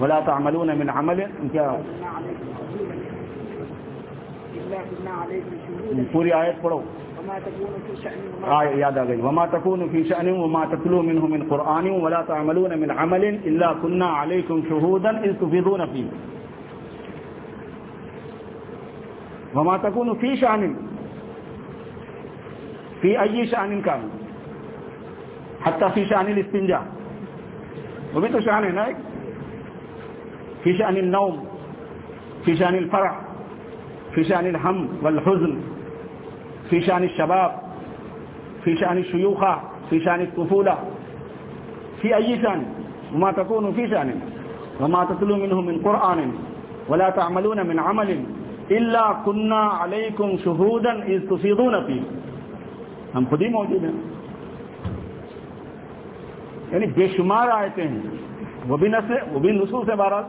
ولا تعملون من عمل۔ کیا پوری آیت پڑھو۔ یاد آ گئی۔ وما تکون فی شأن وما تتلو منه من قرآن ولا تعملون من عمل الا كنا عليكم شهودا اذ تفيضون فيه۔ وما تكون في شأن في أي شأن كان. حتى في شأن الاستنجاء. ہے نا ایک في شأن النوم. في شأن الفرح. في شأن الهم والحزن. في شأن الشباب. في شأن الشيوخة. في شأن الطفولة. في أي شأن. وما تكون في شأن. وما تتلو منه من قرآن. ولا تعملون من عمل. إلا كنا عليكم شهودا إذ تصيدون فيه. ہم خود ہی موجود ہیں۔ یعنی بے شمار آیتیں ہیں۔ وہ بھی نسل وہ بھی نصوص سے بارہ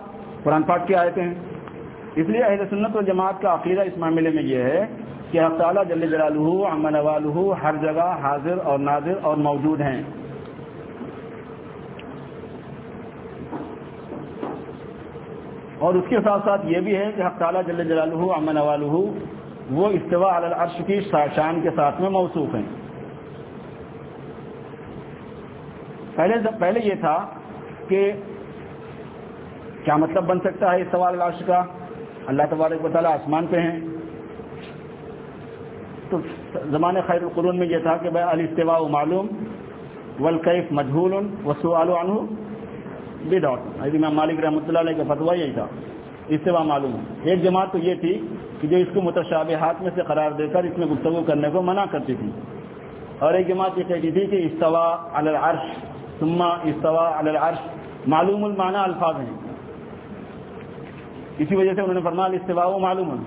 قرآن پاک کی آیتیں ہیں۔ اس لیے اہل سنت و جماعت کا عقیدہ اس معاملے میں یہ ہے کہ حق تعالیٰ جل جلالہ امن والہ ہر جگہ حاضر اور ناظر اور موجود ہیں۔ اور اس کے ساتھ ساتھ یہ بھی ہے کہ حق تعالیٰ جل جلالہ امن والہ وہ استوا علی العرش کی شان کے ساتھ میں موصوف ہیں۔ پہلے پہلے یہ تھا کہ کیا مطلب بن سکتا ہے استوا علی العرش کا؟ اللہ تبارک و تعالیٰ آسمان پہ ہیں۔ تو زمانے خیر القرون میں یہ تھا کہ بھائی الاستواء معلوم، والکیف مجھول وسوال عنہ بدعت۔ امام مالک رحمۃ اللہ علیہ کا فتویٰ یہی تھا۔ استوا معلوم ایک جماعت تو یہ تھی کہ جو اس کو متشابہات میں سے قرار دے کر اس میں گفتگو کرنے کو منع کرتی تھی۔ اور ایک جماعت یہ کہتی تھی کہ استوا علی العرش، ثم استوا علی العرش۔ معلوم المعنی الفاظ ہیں۔ اسی وجہ سے انہوں نے فرمایا استوا و معلوم۔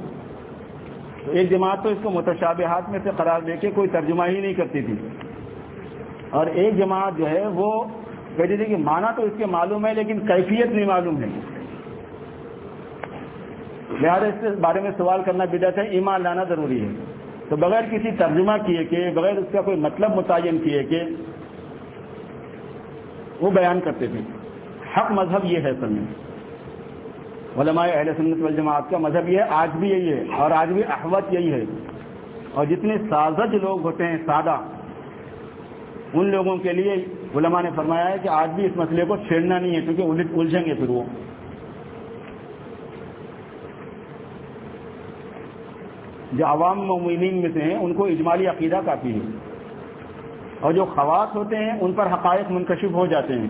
تو ایک جماعت تو اس کو متشابہات میں سے قرار دے کے کوئی ترجمہ ہی نہیں کرتی تھی۔ اور ایک جماعت جو ہے وہ کہتی تھی کہ معنی تو اس کے معلوم ہے لیکن کیفیت نہیں معلوم ہے۔ لہٰذا اس کے بارے میں سوال کرنا بدعت ہے، ایمان لانا ضروری ہے۔ تو بغیر کسی ترجمہ کیے کہ بغیر اس کا کوئی مطلب متعین کیے کہ وہ بیان کرتے تھے۔ حق مذہب یہ ہے اصل میں۔ علماء اہل سنت والجماعت کا مذہب یہ ہے، آج بھی یہی ہے اور آج بھی احوت یہی ہے۔ اور جتنے سازج لوگ ہوتے ہیں، سادہ، ان لوگوں کے لیے علماء نے فرمایا ہے کہ آج بھی اس مسئلے کو چھیڑنا نہیں ہے، کیونکہ الجھیں گے پھر وہ۔ جو عوام ممین میں سے ہیں، ان کو اجمالی عقیدہ کافی ہے۔ اور جو خواص ہوتے ہیں، ان پر حقائق منکشف ہو جاتے ہیں۔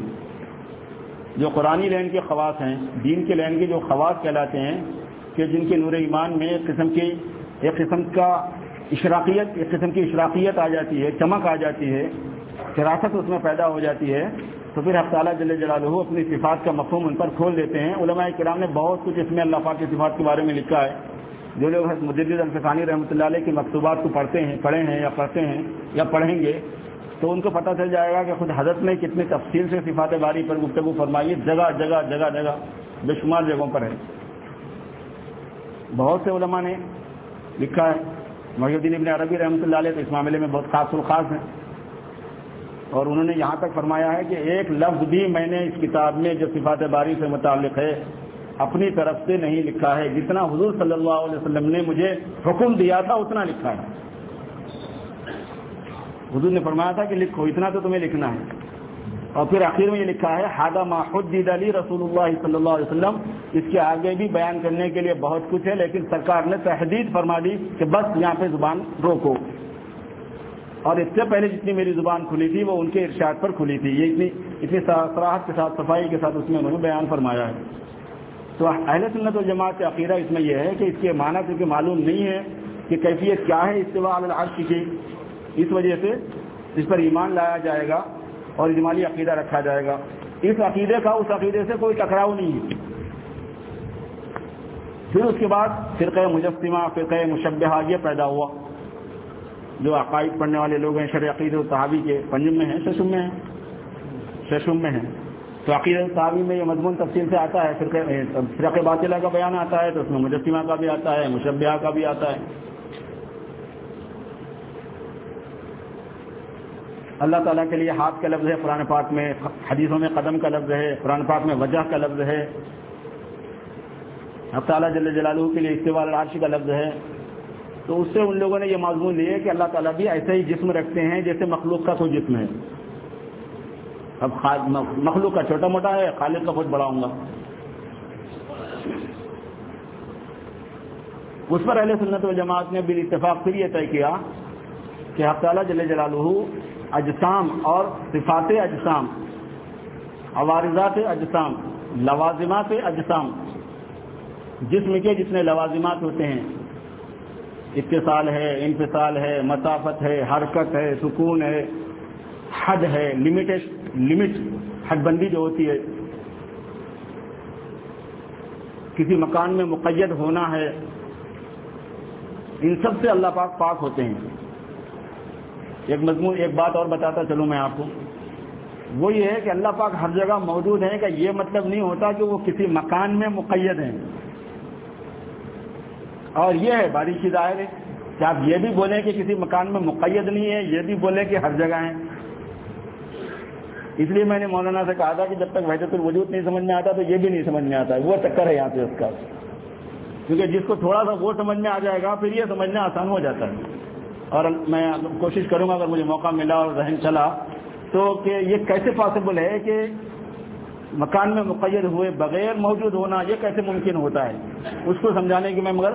جو قرآن لین کے خواص ہیں، دین کے لین کے جو خواص کہلاتے ہیں، کہ جن کے نور ایمان میں ایک قسم کی ایک قسم کا اشراقیت، ایک قسم کی اشراقیت آ جاتی ہے، چمک آ جاتی ہے، فراست اس میں پیدا ہو جاتی ہے، تو پھر تعالیٰ جل جلالہ اپنی صفات کا مفہوم ان پر کھول دیتے ہیں۔ علماء کرام نے بہت کچھ اس میں اللہ پاک کی صفات کے بارے میں لکھا ہے۔ جو لوگ مجد الفسانی رحمۃ اللہ علیہ کی مکتوبات کو پڑھتے ہیں، پڑھے ہیں یا پڑھتے ہیں یا پڑھیں گے، تو ان کو پتہ چل جائے گا کہ خود حضرت نے کتنی تفصیل سے صفات باری پر گفتگو فرمائی ہے جگہ جگہ جگہ جگہ بے شمار جگہوں پر ہے بہت سے علماء نے لکھا ہے محی الدین ابن عربی رحمۃ اللہ علیہ تو اس معاملے میں بہت خاص الخاص ہیں۔ اور انہوں نے یہاں تک فرمایا ہے کہ ایک لفظ بھی میں نے اس کتاب میں جو صفات باری سے متعلق ہے اپنی طرف سے نہیں لکھا ہے۔ جتنا حضور صلی اللہ علیہ وسلم نے مجھے حکم دیا تھا، اتنا لکھا ہے۔ حضور نے فرمایا تھا کہ لکھو، اتنا تو تمہیں لکھنا ہے۔ اور پھر آخر میں یہ لکھا ہے ہادہ ماحد علی رسول اللہ صلی اللہ علیہ وسلم. اس کے آگے بھی بیان کرنے کے لیے بہت کچھ ہے، لیکن سرکار نے تحدید فرما دی کہ بس یہاں پہ زبان روکو۔ اور اس سے پہلے جتنی میری زبان کھلی تھی، وہ ان کے ارشاد پر کھلی تھی۔ یہ اتنی اتنی سراہد کے ساتھ، صفائی کے ساتھ اس میں انہوں نے بیان فرمایا ہے۔ تو اہل سنت و جماعت کا عقیدہ اس میں یہ ہے کہ اس کے معنی کیونکہ معلوم نہیں ہے کہ کیفیت کیا ہے استوا العرش کی۔ اس وجہ سے اس پر ایمان لایا جائے گا اور اجمالی عقیدہ رکھا جائے گا۔ اس عقیدے کا اس عقیدے سے کوئی ٹکراؤ نہیں ہے۔ پھر اس کے بعد فرقہ مجسمہ، فرقہ مشبہ یہ پیدا ہوا۔ جو عقائد پڑھنے والے لوگ ہیں، شرع عقید الصحابی کے۔ پنجم میں ہیں، ششم میں ہیں۔ ششم میں ہیں۔ تو عقید الصحابی میں یہ مضمون تفصیل سے آتا ہے، فرقہ فرق باطلہ کا بیان آتا ہے، تو اس میں مجسمہ کا بھی آتا ہے مشبہ کا بھی آتا ہے۔ اللہ تعالیٰ کے لیے ہاتھ کا لفظ ہے، قرآن پاک میں حدیثوں میں قدم کا لفظ ہے، قرآن پاک میں وجہ کا لفظ ہے۔ اب تعالیٰ جل جلالہ کے لیے استوال العرش کا لفظ ہے۔ تو اس سے ان لوگوں نے یہ معذمون لیے کہ اللہ تعالیٰ بھی ایسے ہی جسم رکھتے ہیں جیسے مخلوق کا کوئی جسم ہے۔ اب مخلوق کا چھوٹا موٹا ہے خالد کا خود بڑا ہوں گا۔ اس پر اہل سنت و جماعت نے بھی اتفاق پھر یہ طے کیا کہ حق تعالیٰ جل جلالہ، اجسام اور صفات اجسام، عوارضات اجسام، لوازمات اجسام، جسم کے جتنے لوازمات ہوتے ہیں، اتصال ہے، انفصال ہے، مسافت ہے، حرکت ہے، سکون ہے حد ہے لمیٹیش لمٹ حد بندی جو ہوتی ہے۔ کسی مکان میں مقید ہونا ہے، ان سب سے اللہ پاک پاک ہوتے ہیں۔ ایک مضمون، ایک بات اور بتاتا چلوں میں آپ کو۔ وہ یہ ہے کہ اللہ پاک ہر جگہ موجود ہیں کہ یہ مطلب نہیں ہوتا کہ وہ کسی مکان میں مقید ہیں۔ اور یہ ہے بارشی ظاہر ہے کہ آپ یہ بھی بولیں کہ کسی مکان میں مقید نہیں ہے، یہ بھی بولیں کہ ہر جگہ ہیں۔ اس لیے میں نے مولانا سے کہا تھا کہ جب تک وحدت الوجود نہیں سمجھ میں آتا تو یہ بھی نہیں سمجھ میں آتا وہ چکر ہے یہاں پہ اس کا۔ کیونکہ جس کو تھوڑا سا وہ سمجھ میں آ جائے گا، پھر یہ سمجھنا آسان ہو جاتا ہے۔ اور میں کوشش کروں گا اگر مجھے موقع ملا اور ذہن چلا تو کہ یہ کیسے پاسبل ہے کہ مکان میں مقید ہوئے بغیر موجود ہونا یہ کیسے ممکن ہوتا ہے؟ اس کو سمجھانے کی میں مگر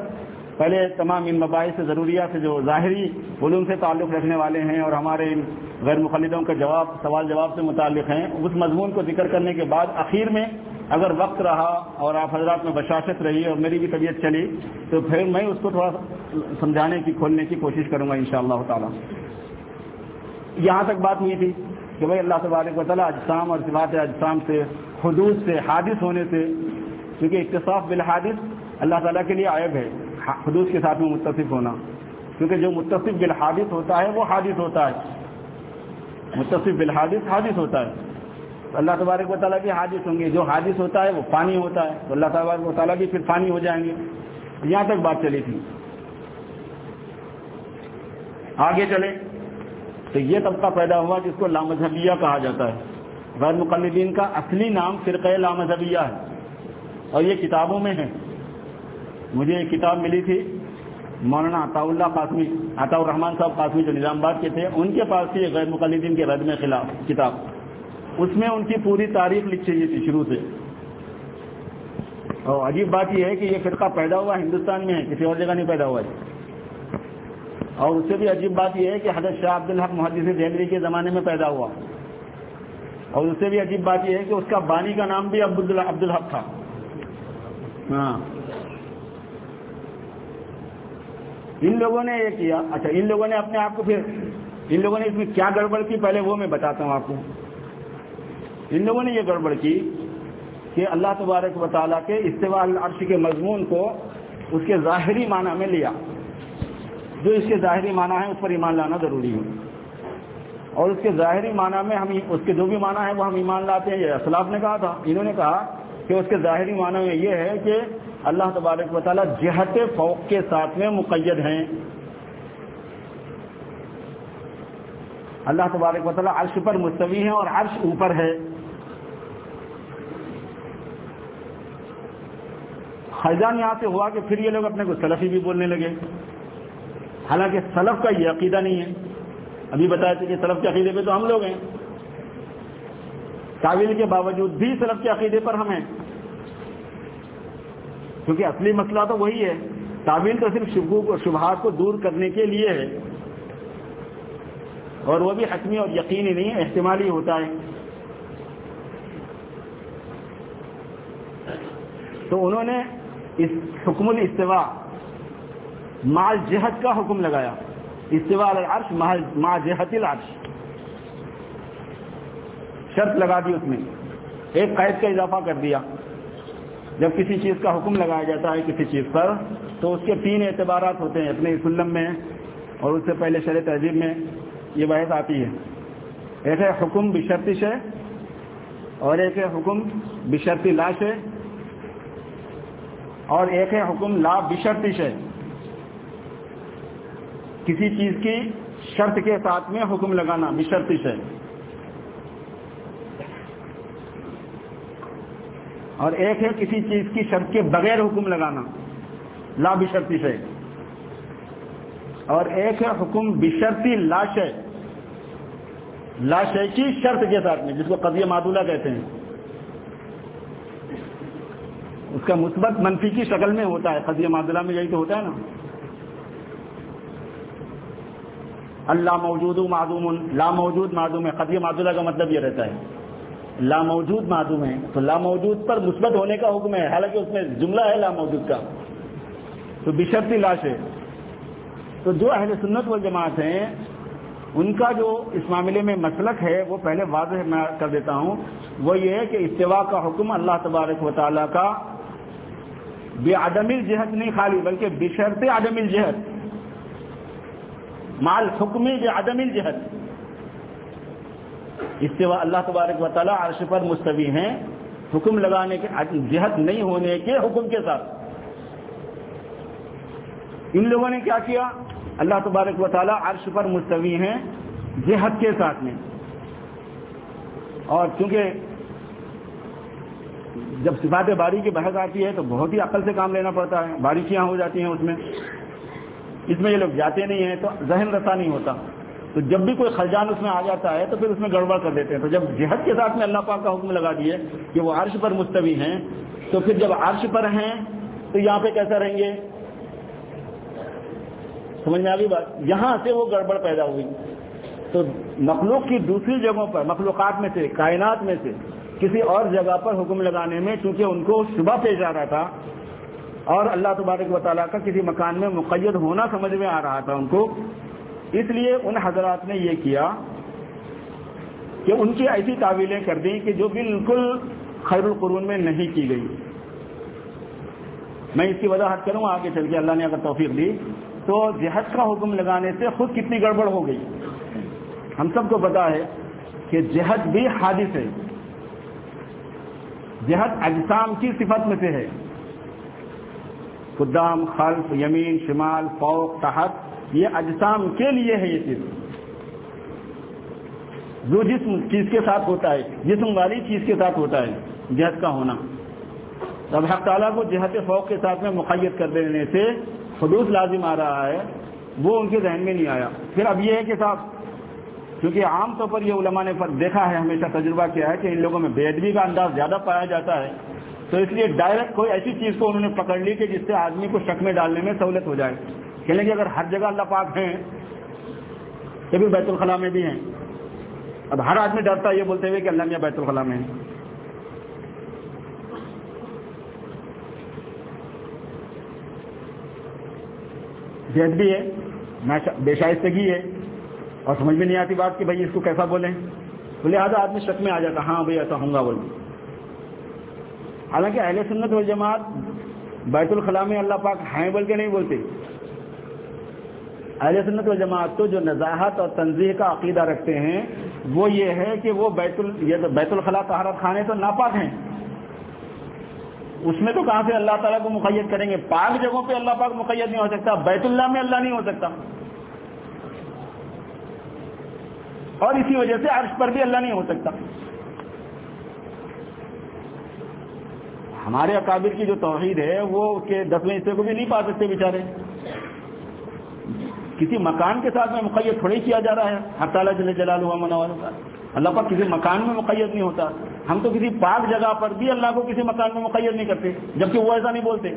پہلے تمام ان مباحث سے ضروریات سے جو ظاہری علوم سے تعلق رکھنے والے ہیں اور ہمارے ان غیر مخلدوں کے جواب، سوال جواب سے متعلق ہیں، اس مضمون کو ذکر کرنے کے بعد اخیر میں اگر وقت رہا اور آپ حضرات میں بشاشت رہی اور میری بھی طبیعت چلی، تو پھر میں اس کو تھوڑا سمجھانے کی، کھولنے کی کوشش کروں گا ان شاء اللہ تعالیٰ۔ یہاں تک بات ہوئی تھی کہ بھائی اللہ تبارک و تعالیٰ اجسام اور صفات اجسام سے، حدود سے، حادث ہونے سے، کیونکہ اقتصاف بالحادث اللہ تعالیٰ کے لیے عائب ہے۔ حدود کے ساتھ میں متصف ہونا۔ کیونکہ جو متصف بالحادث ہوتا ہے، وہ حادث ہوتا ہے۔ متصف بالحادث حادث ہوتا ہے۔ تو اللہ تبارک و تعالیٰ بھی حادث ہوں گے۔ جو حادث ہوتا ہے، وہ پانی ہوتا ہے۔ تو اللہ تبارک و تعالیٰ بھی پھر پانی ہو جائیں گے۔ یہاں تک بات چلی تھی۔ آگے چلے تو یہ طبقہ پیدا ہوا جس کو لامذہبیہ کہا جاتا ہے۔ غیر مقلدین کا اصلی نام فرقہ لامذہبیہ ہے۔ اور یہ کتابوں میں ہے۔ مجھے ایک کتاب ملی تھی، مولانا عطا اللہ قاسمی عطا الرحمان صاحب قاسمی جو نظام آباد کے تھے، ان کے پاس تھی غیر مقلدین کے رد میں خلاف کتاب۔ اس میں ان کی پوری تاریخ لکھی ہوئی تھی شروع سے۔ اور عجیب بات یہ ہے کہ یہ فرقہ پیدا ہوا ہندوستان میں ہے، کسی اور جگہ نہیں پیدا ہوا ہے۔ اور اس سے بھی عجیب بات یہ ہے کہ حضرت شاہ عبد الحق محدث دہلوی کے زمانے میں پیدا ہوا۔ اور اس سے بھی عجیب بات یہ ہے کہ اس کا بانی کا نام بھی عبد الحق تھا۔ ہاں۔ ان لوگوں نے یہ کیا؟ اچھا ان لوگوں نے اپنے آپ کو پھر ان لوگوں نے اس میں کیا گڑبڑ کی؟ پہلے وہ میں بتاتا ہوں آپ کو۔ ان لوگوں نے یہ گڑبڑ کی کہ اللہ تبارک و تعالیٰ کے استوا العرش کے مضمون کو اس کے ظاہری معنی میں لیا۔ جو اس کے ظاہری معنی ہے اس پر ایمان لانا ضروری ہے۔ اور اس کے ظاہری معنی میں ہم، اس کے جو بھی معنی ہے وہ ہم ایمان لاتے ہیں، یہ اسلاف نے کہا تھا۔ انہوں نے کہا کہ اس کے ظاہری معنی میں یہ ہے کہ اللہ تبارک و تعالیٰ جہت فوق کے ساتھ میں مقید ہیں۔ اللہ تبارک و تعالیٰ عرش پر مستوی ہیں اور عرش اوپر ہے۔ خیزان یہاں سے ہوا کہ پھر یہ لوگ اپنے کو سلفی بھی بولنے لگے۔ حالانکہ سلف کا یہ عقیدہ نہیں ہے۔ ابھی بتایا تھے کہ سلف کے عقیدے پہ تو ہم لوگ ہیں۔ تعویل کے باوجود بھی سلف کے عقیدے پر ہم ہیں۔ کیونکہ اصلی مسئلہ تو وہی ہے۔ تعویل تو صرف شبہات کو دور کرنے کے لیے ہے۔ اور وہ بھی حتمی اور یقینی نہیں احتمالی ہوتا ہے۔ تو انہوں نے اس حکم الاستوا مال جہت کا حکم لگایا۔ استوا العرش ما جہت العرش۔ شرط لگا دی اس میں ایک قید کا اضافہ کر دیا۔ جب کسی چیز کا حکم لگایا جاتا ہے کسی چیز پر، تو اس کے تین اعتبارات ہوتے ہیں اپنے سلم میں اور اس سے پہلے شرح تہذیب میں یہ بحث آتی ہے۔ ایک ہے حکم بشرطش ہے اور ایک ہے حکم بشرطی لاش ہے اور ایک ہے حکم لا بشرطش ہے کسی چیز کی شرط کے ساتھ میں حکم لگانا بشرطی سے اور ایک ہے کسی چیز کی شرط کے بغیر حکم لگانا، لا بشرطی سے اور ایک ہے حکم بشرطی لا شے۔ لا شے کی شرط کے ساتھ میں، جس کو قضیہ معدولہ کہتے ہیں۔ اس کا مثبت منفی کی شکل میں ہوتا ہے، قضیہ معدولہ میں یہی تو ہوتا ہے نا۔ اللہ موجود، معدوم، لا موجود، معدوم ہے۔ قضیہ معدولہ کا مطلب یہ رہتا ہے۔ لا موجود معدوم ہے تو لا موجود پر مثبت ہونے کا حکم ہے۔ حالانکہ اس میں جملہ ہے لا موجود کا۔ تو بشرطی لاش ہے۔ تو جو اہل سنت والجماعت ہیں، ان کا جو اس معاملے میں مسلک ہے، وہ پہلے واضح میں کر دیتا ہوں۔ وہ یہ ہے کہ استوا کا حکم اللہ تبارک و تعالیٰ کا بے عدم الجہت نہیں خالی، بلکہ بشرط عدم الجہت مال حکمی بے عدم الجہت اس استوا اللہ تبارک و تعالیٰ عرش پر مستوی ہیں، حکم لگانے کے جہت نہیں ہونے کے حکم کے ساتھ۔ ان لوگوں نے کیا کیا؟ اللہ تبارک و تعالیٰ عرش پر مستوی ہیں، جہت کے ساتھ میں۔ اور چونکہ جب صفات باری کی بحث آتی ہے تو بہت ہی عقل سے کام لینا پڑتا ہے بارشیاں ہو جاتی ہیں اس میں۔ اس میں یہ لوگ جاتے نہیں ہیں تو ذہن رسا نہیں ہوتا۔ تو جب بھی کوئی خلجان اس میں آ جاتا ہے تو پھر اس میں گڑبڑ کر دیتے ہیں۔ تو جب جہد کے ساتھ میں اللہ پاک کا حکم لگا دیے کہ وہ عرش پر مستوی ہیں، تو پھر جب عرش پر ہیں، تو یہاں پہ کیسا رہیں گے؟ سمجھ میں آ گئی بات؟ یہاں سے وہ گڑبڑ پیدا ہوئی۔ تو مخلوق کی دوسری جگہوں پر، مخلوقات میں سے، کائنات میں سے کسی اور جگہ پر حکم لگانے میں چونکہ ان کو صبح پیش آ رہا تھا اور اللہ تبارک و تعالیٰ کا کسی مکان میں مقید ہونا سمجھ میں آ رہا تھا ان کو اس لیے ان حضرات نے یہ کیا کہ ان کی ایسی تعویلیں کر دیں کہ جو بالکل خیر القرون میں نہیں کی گئی۔ میں اس کی وضاحت کروں، آگے چل کے اللہ نے اگر توفیق دی تو جہد کا حکم لگانے سے خود کتنی گڑبڑ ہو گئی۔ ہم سب کو پتا ہے کہ جہد بھی حادث ہے۔ جہد اجسام کی صفت میں سے ہے۔ قدام خلف، یمین، شمال، فوق، تحت یہ اجسام کے لیے ہے یہ چیز۔ جو جسم چیز کے ساتھ ہوتا ہے، جسم والی چیز کے ساتھ ہوتا ہے، جہد کا ہونا۔ اب حق تعالیٰ کو جہت فوق کے ساتھ میں مقید کر دینے سے حدوث لازم آ رہا ہے، وہ ان کے ذہن میں نہیں آیا۔ پھر اب یہ ہے کہ صاحب، کیونکہ عام طور پر یہ علماء نے دیکھا ہے، ہمیشہ تجربہ کیا ہے کہ ان لوگوں میں بے ادبی کا انداز زیادہ پایا جاتا ہے۔ تو اس لیے ڈائریکٹ کوئی ایسی چیز کو انہوں نے پکڑ لی کہ جس سے آدمی کو شک میں ڈالنے میں سہولت ہو جائے۔ کہ اگر ہر جگہ اللہ پاک ہیں، یہ بھی بیت الخلاء میں بھی ہیں۔ اب ہر آدمی ڈرتا ہے یہ بولتے ہوئے کہ اللہ میاں بیت الخلاء میں ہیں۔ جیت بھی ہے بے شائستگی ہے۔ اور سمجھ میں نہیں آتی بات کہ بھائی اس کو کیسا بولیں۔ تو لہٰذا آدمی شک میں آ جاتا ہاں بھائی ایسا ہوں گا بول حالانکہ اہل سنت والجماعت بیت الخلاء میں اللہ پاک ہیں بول کے نہیں بولتے۔ اہل سنت والجماعت تو جو نزاحت اور تنظیح کا عقیدہ رکھتے ہیں، وہ یہ ہے کہ وہ بیت ال بیت الخلاء طہارت خانے تو ناپاک ہیں۔ اس میں تو کہاں سے اللہ تعالیٰ کو مقید کریں گے؟ پاک جگہوں پہ اللہ پاک مقید نہیں ہو سکتا، بیت اللہ میں اللہ نہیں ہو سکتا۔ اور اسی وجہ سے عرش پر بھی اللہ نہیں ہو سکتا۔ ہمارے اکابر کی جو توحید ہے، وہ کے دسویں حصے کو بھی نہیں پا سکتے بیچارے۔ کسی مکان کے ساتھ میں مقید تھوڑی کیا جا رہا ہے؟ ہر تعالیٰ جل جلال ہوا منا اللہ پاک کسی مکان میں مقید نہیں ہوتا۔ ہم تو کسی پاک جگہ پر بھی اللہ کو کسی مکان میں مقید نہیں کرتے، جبکہ وہ ایسا نہیں بولتے۔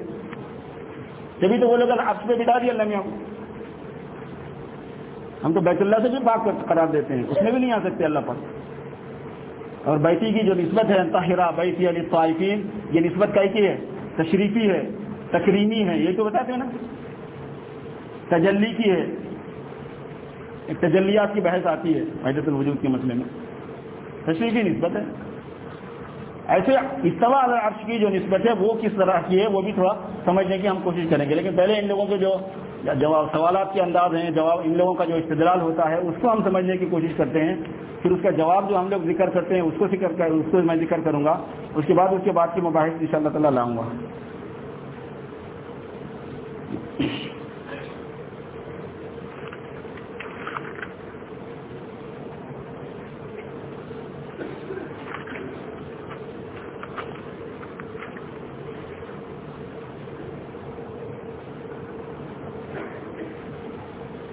جبھی تو وہ لوگ عرش پہ بٹا دیا اللہ میاں ہم تو بیت اللہ سے بھی پاک قرار دیتے ہیں۔ اس میں بھی نہیں آ سکتے اللہ پاک۔ اور بیتی کی جو نسبت ہے، طاہرہ، بیتی علی طائفین یہ نسبت کی ہے؟ تشریفی ہے، تکریمی ہے۔ یہ تو بتاتے ہیں نا۔ تجلی کی ہے۔ ایک تجلیات کی بحث آتی ہے وحدت الوجود کے مسئلے میں۔ تشریفی نسبت ہے۔ ایسے استوا عرش کی جو نسبت ہے وہ کس طرح کی ہے وہ بھی تھوڑا سمجھنے کی ہم کوشش کریں گے۔ لیکن پہلے ان لوگوں کے جو جواب سوالات کے انداز ہیں، جواب ان لوگوں کا جو استدلال ہوتا ہے، اس کو ہم سمجھنے کی کوشش کرتے ہیں۔ پھر اس کا جواب جو ہم لوگ ذکر کرتے ہیں، اس کو ذکر کر، اس کو میں ذکر کروں گا۔ اس کے بعد اس کے بعد کی مباحث ان شاء اللہ تعالیٰ لاؤں گا۔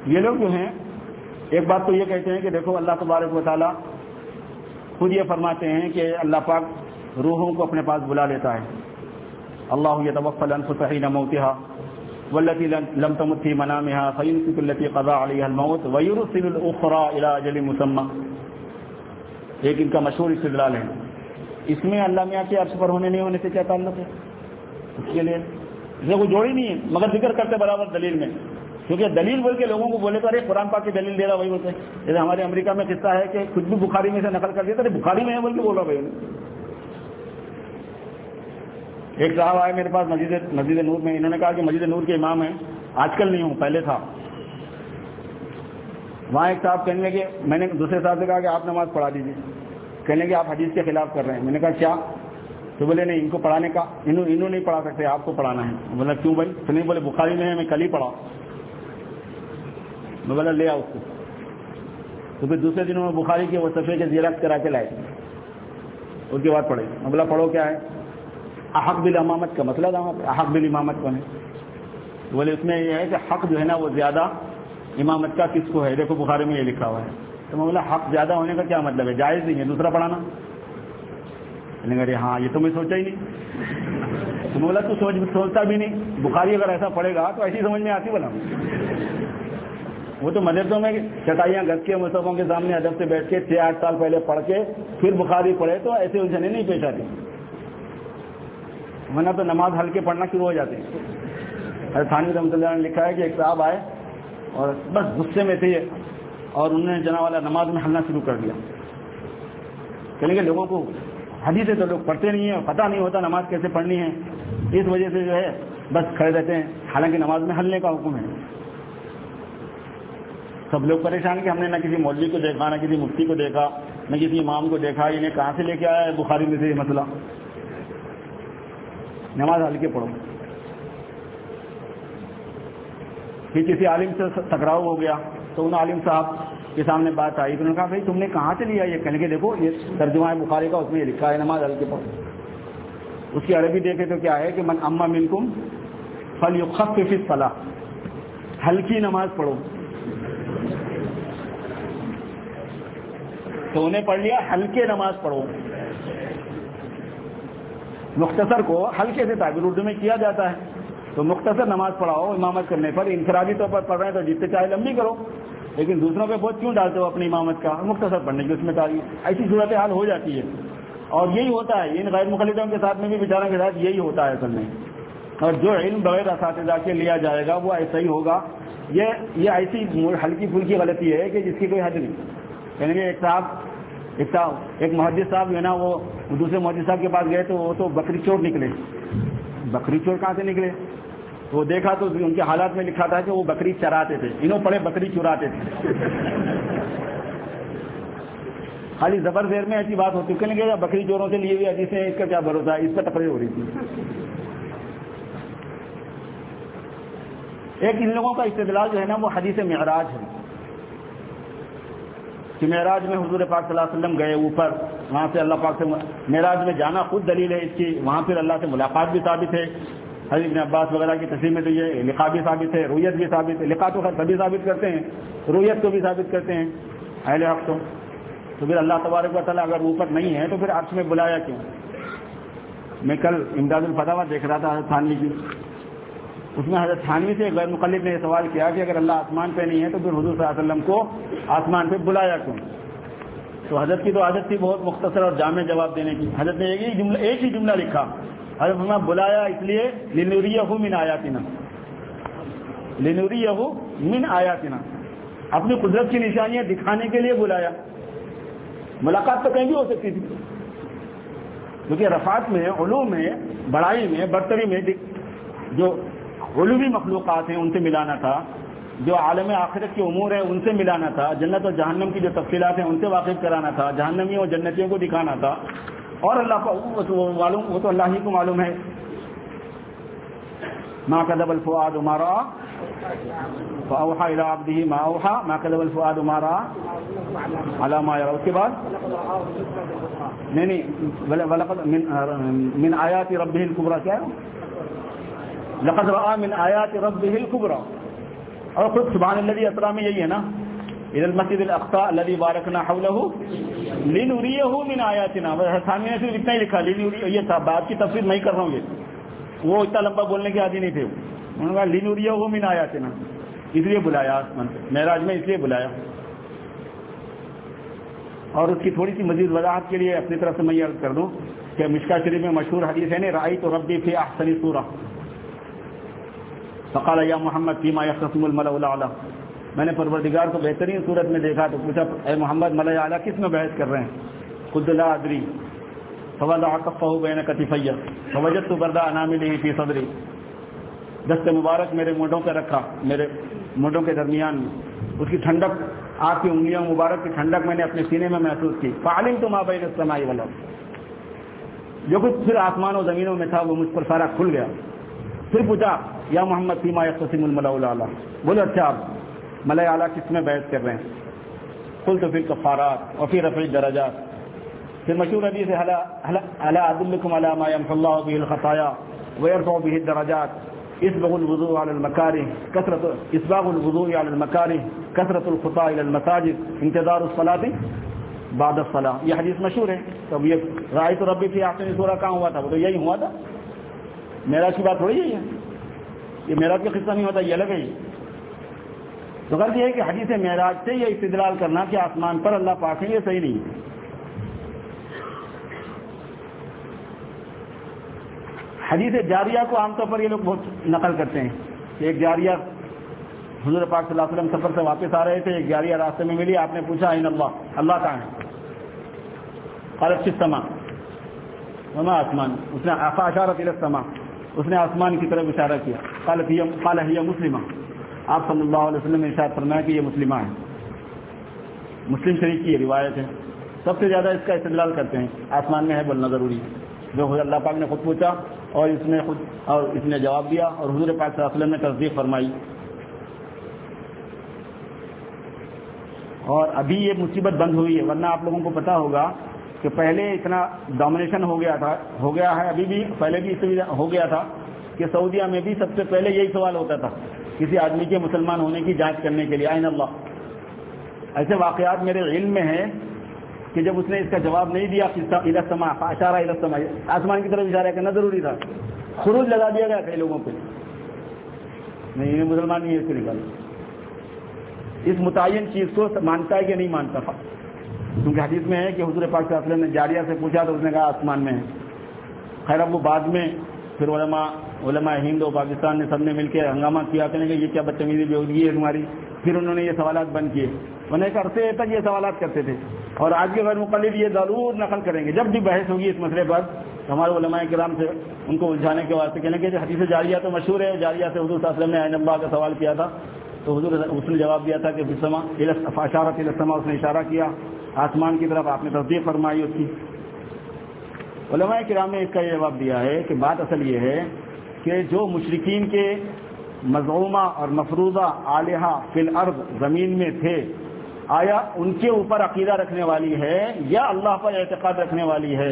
یہ لوگ جو ہیں، ایک بات تو یہ کہتے ہیں کہ دیکھو اللہ تبارک و تعالیٰ خود یہ فرماتے ہیں کہ اللہ پاک روحوں کو اپنے پاس بلا لیتا ہے۔ اللہ یہ توفل انفسحین موتحا والتي لم تمت في منامها فيمسك التي قضى عليها الموت ويرسل الاخرى الى اجل مسمى ایک ان کا مشہور استدلال ہے۔ اس میں اللہ میاں کے عرص پر ہونے نہیں ہونے سے کیا تعلق ہے؟ اس کے لیے اسے کوئی جوڑی نہیں ہے، مگر ذکر کرتے برابر دلیل میں۔ کیونکہ دلیل بول کے لوگوں کو بولے تو ارے قرآن پاک کی دلیل دے رہا وہی بولتے جیسے ہمارے امریکہ میں قصہ ہے کہ کچھ بھی بخاری میں سے نقل کر دیا تھا بخاری میں ہے بول کے بولا بھائی ایک صاحب آئے میرے پاس مسجد مسجد نور میں، انہوں نے کہا کہ مسجد نور کے امام ہیں، آج کل نہیں ہوں، پہلے تھا۔ وہاں ایک صاحب کہنے لگے میں نے دوسرے صاحب سے کہا کہ آپ نماز پڑھا دیجیے کہنے لگے آپ حدیث کے خلاف کر رہے ہیں۔ میں نے کہا، کیا؟ تو بولے، نہیں، ان کو پڑھانے کا، انہوں انہوں نہیں پڑھا سکتے، آپ کو پڑھانا ہے۔ بولا، کیوں بھائی؟ تو نہیں بولے، بخاری میں ہے، میں کل ہی پڑھا میں بولا لے آؤ اس کو تو پھر دوسرے دنوں میں بخاری کے وہ صفحے کے زیرکس کرا کے لائے۔ اس کے بعد پڑھے میں بولا، پڑھو کیا ہے؟ احق بل امامت کا مسئلہ تھا۔ احق بل امامت کون ہے بولے، اس میں یہ ہے کہ حق جو ہے نا، وہ زیادہ امامت کا کس کو ہے؟ دیکھو، بخاری میں یہ لکھا ہوا ہے۔ تو میں بولا، حق زیادہ ہونے کا کیا مطلب ہے؟ جائز نہیں ہے، دوسرا پڑھانا۔ ارے ہاں یہ تو میں سوچا ہی نہیں۔ تو میں بولا، تو سوچ، سوچتا بھی نہیں۔ بخاری اگر ایسا پڑے گا تو ایسی سمجھ میں آتی بولا وہ تو مدرسوں میں چٹائیاں گھس کے مصحفوں کے سامنے ادب سے بیٹھ کے چھ آٹھ سال پہلے پڑھ کے پھر بخاری پڑھے تو ایسے الجھنے نہیں پیش آتی۔ ورنہ تو نماز ہلکے پڑھنا شروع ہو جاتے ہیں۔ تھانی رحمۃ اللہ نے لکھا ہے کہ ایک صاحب آئے اور بس غصے میں تھے اور انہوں نے جنا والا نماز میں ہلنا شروع کر دیا۔ کہیں کہ لوگوں کو حدیث تو لوگ پڑھتے نہیں ہیں پتہ نہیں ہوتا نماز کیسے پڑھنی ہے۔ اس وجہ سے جو ہے بس کھڑے رہتے ہیں۔ حالانکہ نماز میں ہلنے کا حکم ہے۔ سب لوگ پریشان کہ ہم نے نہ کسی مولوی کو دیکھا، نہ کسی مفتی کو دیکھا، نہ کسی امام کو دیکھا انہیں کہاں سے لے کے آیا ہے؟ بخاری میں سے یہ مسئلہ۔ نماز ہلکے پڑھو۔ پھر کسی عالم سے ٹکراؤ ہو گیا، تو ان عالم صاحب کے سامنے بات آئی۔ تو انہوں نے کہا، بھائی، تم نے کہاں سے لیا یہ؟ کہنے کے دیکھو، یہ ترجمہ ہے بخاری کا اس میں یہ لکھا ہے، نماز ہلکے پڑھو۔ اس کی عربی دیکھے تو کیا ہے کہ من اما منکم فل خف فی فلاح ہلکی نماز پڑھو۔ تو انہیں پڑھ لیا، ہلکے نماز پڑھو۔ مختصر کو ہلکے سے تعبیر اردو میں کیا جاتا ہے۔ تو مختصر نماز پڑھاؤ، امامت کرنے پر، انفرادی طور پر پڑھ رہے ہیں تو جتنے چاہے لمبی کرو۔ لیکن دوسروں پہ بہت کیوں ڈالتے ہو اپنی امامت کا؟ مختصر پڑھنے کی اس میں تعلیم ایسی صورت حال ہو جاتی ہے۔ اور یہی ہوتا ہے، ان غیر مخلطوں کے ساتھ میں بھی بیچاروں کے ساتھ یہی ہوتا ہے اصل میں۔ اور جو علم بغیر اساتذہ کے لیا جائے گا وہ ایسا ہی ہوگا۔ یہ یہ ایسی ہلکی پھلکی غلطی ہے کہ جس کی کوئی حد نہیں۔ یعنی کہ ایک صاحب ایک صاحب ایک محدث صاحب جو ہے نا، وہ دوسرے محدث صاحب کے پاس گئے تو وہ تو بکری چور نکلے۔ بکری چور کہاں سے نکلے؟ وہ دیکھا تو ان کے حالات میں لکھا تھا کہ وہ بکری چراتے تھے۔ انہوں پڑے بکری چراتے تھے۔ خالی زبر زیر میں ایسی بات ہوتی کہنے کہ بکری چوروں سے لیے ہوئے حدیث اس کا کیا بھروسہ ہے؟ اس کا تقریر ہو رہی تھی۔ ایک ان لوگوں کا استدلال جو ہے نا وہ حدیث معراج ہے۔ کہ معراج میں حضور پاک صلی اللہ علیہ وسلم گئے اوپر، وہاں سے اللہ پاک سے معراج میں جانا خود دلیل ہے اس کی، وہاں پھر اللہ سے ملاقات بھی ثابت ہے۔ حضرت عباس وغیرہ کی تصویر میں تو یہ لکھا بھی ثابت ہے رویت بھی ثابت ہے لکھا تو خیر سبھی ثابت کرتے ہیں رویت کو بھی ثابت کرتے ہیں۔ اہل حق تو تو پھر اللہ تبارک و تعالیٰ اگر اوپر نہیں ہے تو پھر عرش میں بلایا کیوں؟ میں کل امداد الفتاوا دیکھ رہا تھا حضرت تھانوی کی۔ اس میں حضرت تھانوی سے غیر مقلب نے یہ سوال کیا کہ اگر اللہ آسمان پہ نہیں ہے تو پھر حضور صلی اللہ علیہ وسلم کو آسمان پہ بلایا کیوں؟ تو حضرت کی تو عادت تھی بہت مختصر اور جامع جواب دینے کی۔ حضرت نے ایک ہی جملہ ایک ہی جملہ لکھا۔ حضرت میں بلایا اس لیے لنوری من آیاتنا۔ لنوری من آیاتنا۔ اپنی قدرت کی نشانیاں دکھانے کے لیے بلایا۔ ملاقات تو کہیں بھی ہو سکتی تھی۔ کیونکہ رفات میں، علوم میں، بڑائی میں، برتری میں جو علومی مخلوقات ہیں، ان سے ملانا تھا۔ جو عالم آخرت کے امور ہیں، ان سے ملانا تھا۔ جنت و جہنم کی جو تفصیلات ہیں، ان سے واقف کرانا تھا۔ جہنمیوں اور جنتیوں کو دکھانا تھا۔ اور اللہ کو معلوم وہ تو اللہ ہی کو معلوم ہے۔ ماں کدب الفواد مارا فاوحا الى عبده ما اوحا ما كذب الفؤاد ما راى اس کے بعد نہیں نہیں، ولقد من من آیات ربه الكبرى کیا لقد راى من آیات ربه الكبرى. اور خود سبحان اللہ اسرا میں یہی ہے نا. عید المسد القطا اللہ بارکنا لین اری من آیاتنا حسامی نے صرف اتنا ہی لکھا لین یہ تھا بات کی تفصیل نہیں کر رہا ہوں یہ. وہ اتنا لمبا بولنے کے عادی نہیں تھے انہوں نے کہا لین من آیاتنا اس لیے بلایا آسمان سے. معراج میں اس لیے بلایا. اور اس کی تھوڑی سی مزید وضاحت کے لیے اپنی طرف سے میں یہ عرض کر دوں کہ مشکا شریف میں مشہور حدیث ہے نا رائی تو ربی فی احسنی سورہ فقال یا محمد فیما یختصم الملا اعلیٰ میں نے پروردگار کو بہترین صورت میں دیکھا تو پوچھا، اے محمد ملا اعلیٰ کس میں بحث کر رہے ہیں؟ خود اللہ ادری. فوال کفہ بین کتفیہ فوجت تو بردا انامی لی فی صدری. دست مبارک میرے مونڈوں پہ رکھا، میرے مونڈوں کے درمیان. میں اس کی ٹھنڈک، آپ کی انگلیاں مبارک کی ٹھنڈک میں نے اپنے سینے میں محسوس کی. فعالم تو ماں بین سمائی والا جو کچھ پھر آسمان و زمینوں میں تھا، وہ مجھ پر سارا کھل گیا. پھر پوچھا یا محمد سیما یقسیم الملا اللہ بولو اچھا آپ ملئے اعلیٰ کس میں بحث کر رہے ہیں؟ کل تو پھر کفارات اور پھر رفیع درجات پھر مشہور ابھی سے اللہ عبد علامہ اللہ بھی الخطایا ویرف بھی الدرجات. اسبغ الوضوء على المكاره كثرة اسباغ الوضوء على المكاره كثرة الخطا الى المساجد، انتظار الصلاة بعد الصلاة. یہ حدیث مشہور ہے۔ تو یہ رائت ربی فی آخری سورہ کہاں ہوا تھا؟ وہ تو یہی ہوا تھا؟ میرا کی بات تھوڑی یہی ہے یہ میرا کا قصہ نہیں ہوتا، یہ الگ ہے تو غرض یہ ہے کہ حدیث معراج سے یہ استدلال کرنا کہ آسمان پر اللہ پاک ہے یہ صحیح نہیں ہے۔ حدیث جاریہ کو عام طور پر یہ لوگ بہت نقل کرتے ہیں کہ ایک جاریہ حضور پاک صلی اللہ علیہ وسلم سفر سے واپس آ رہے تھے، ایک جاریہ راستے میں ملی، آپ نے پوچھا، این اللہ؟ اللہ کہاں ہے؟ قالت سما وما آسمان؟ اس نے آفا اشارت السما اس نے آسمان کی طرف اشارہ کیا۔ قال ہی مسلمہ آپ صلی اللہ علیہ وسلم نے اشارت فرمایا کہ یہ مسلمہ ہے۔ مسلم شریف کی یہ روایت ہے۔ سب سے زیادہ اس کا استدلال کرتے ہیں۔ آسمان میں ہے بولنا ضروری۔ ہے جو حضرت اللہ پاک نے خود پوچھا اور اس نے خود اور اس نے جواب دیا اور حضور پاک صلی اللہ علیہ وسلم نے تصدیق فرمائی۔ اور ابھی یہ مصیبت بند ہوئی ہے۔ ورنہ آپ لوگوں کو پتا ہوگا کہ پہلے اتنا ڈومنیشن ہو گیا تھا، ہو گیا ہے، ابھی بھی پہلے بھی اس ہو گیا تھا کہ سعودیہ میں بھی سب سے پہلے یہی سوال ہوتا تھا کسی آدمی کے مسلمان ہونے کی جانچ کرنے کے لیے، آئین اللہ؟ ایسے واقعات میرے علم میں ہیں کہ جب اس نے اس کا جواب نہیں دیا السما اشارہ السما آسمان کی طرف اشارہ کرنا ضروری تھا۔ خروج لگا دیا گیا کئی لوگوں پہ نہیں مسلمان نہیں ہے اس نکال اس متعین چیز کو مانتا ہے کہ نہیں مانتا؟ کیونکہ حدیث میں ہے کہ حضور پاک صلی اللہ علیہ وسلم نے جاریہ سے پوچھا تو اس نے کہا آسمان میں ہے۔ خیر اب وہ بعد میں پھر علماء علماء ہند و پاکستان نے سب نے مل کے ہنگامہ کیا۔ کہنے کہ یہ کیا بدتمیزی بے ہوگی ہے تمہاری؟ پھر انہوں نے یہ سوالات بند کیے۔ انہیں ایک عرصے تک یہ سوالات کرتے تھے۔ اور آج کے غیر مقلد یہ ضرور نقل کریں گے۔ جب بھی بحث ہوگی اس مسئلے پر، تو ہمارے علماء کرام سے ان کو الجھانے کے واسطے کہنے کے حدیث جاریہ تو مشہور ہے۔ جاریہ سے حضور صلی اللہ علیہ وسلم نے عین اللہ کا سوال کیا تھا۔ تو حضور اس نے جواب دیا تھا کہ اشارت السما اس نے اشارہ کیا۔ آسمان کی طرف آپ نے تصدیق فرمائی اس کی۔ علماء کرام نے اس کا یہ جواب دیا ہے کہ بات اصل یہ ہے کہ جو مشرقین کے مضمومہ اور مفروضہ آلیہ فی الارض زمین میں تھے، آیا ان کے اوپر عقیدہ رکھنے والی ہے یا اللہ پر اعتقاد رکھنے والی ہے؟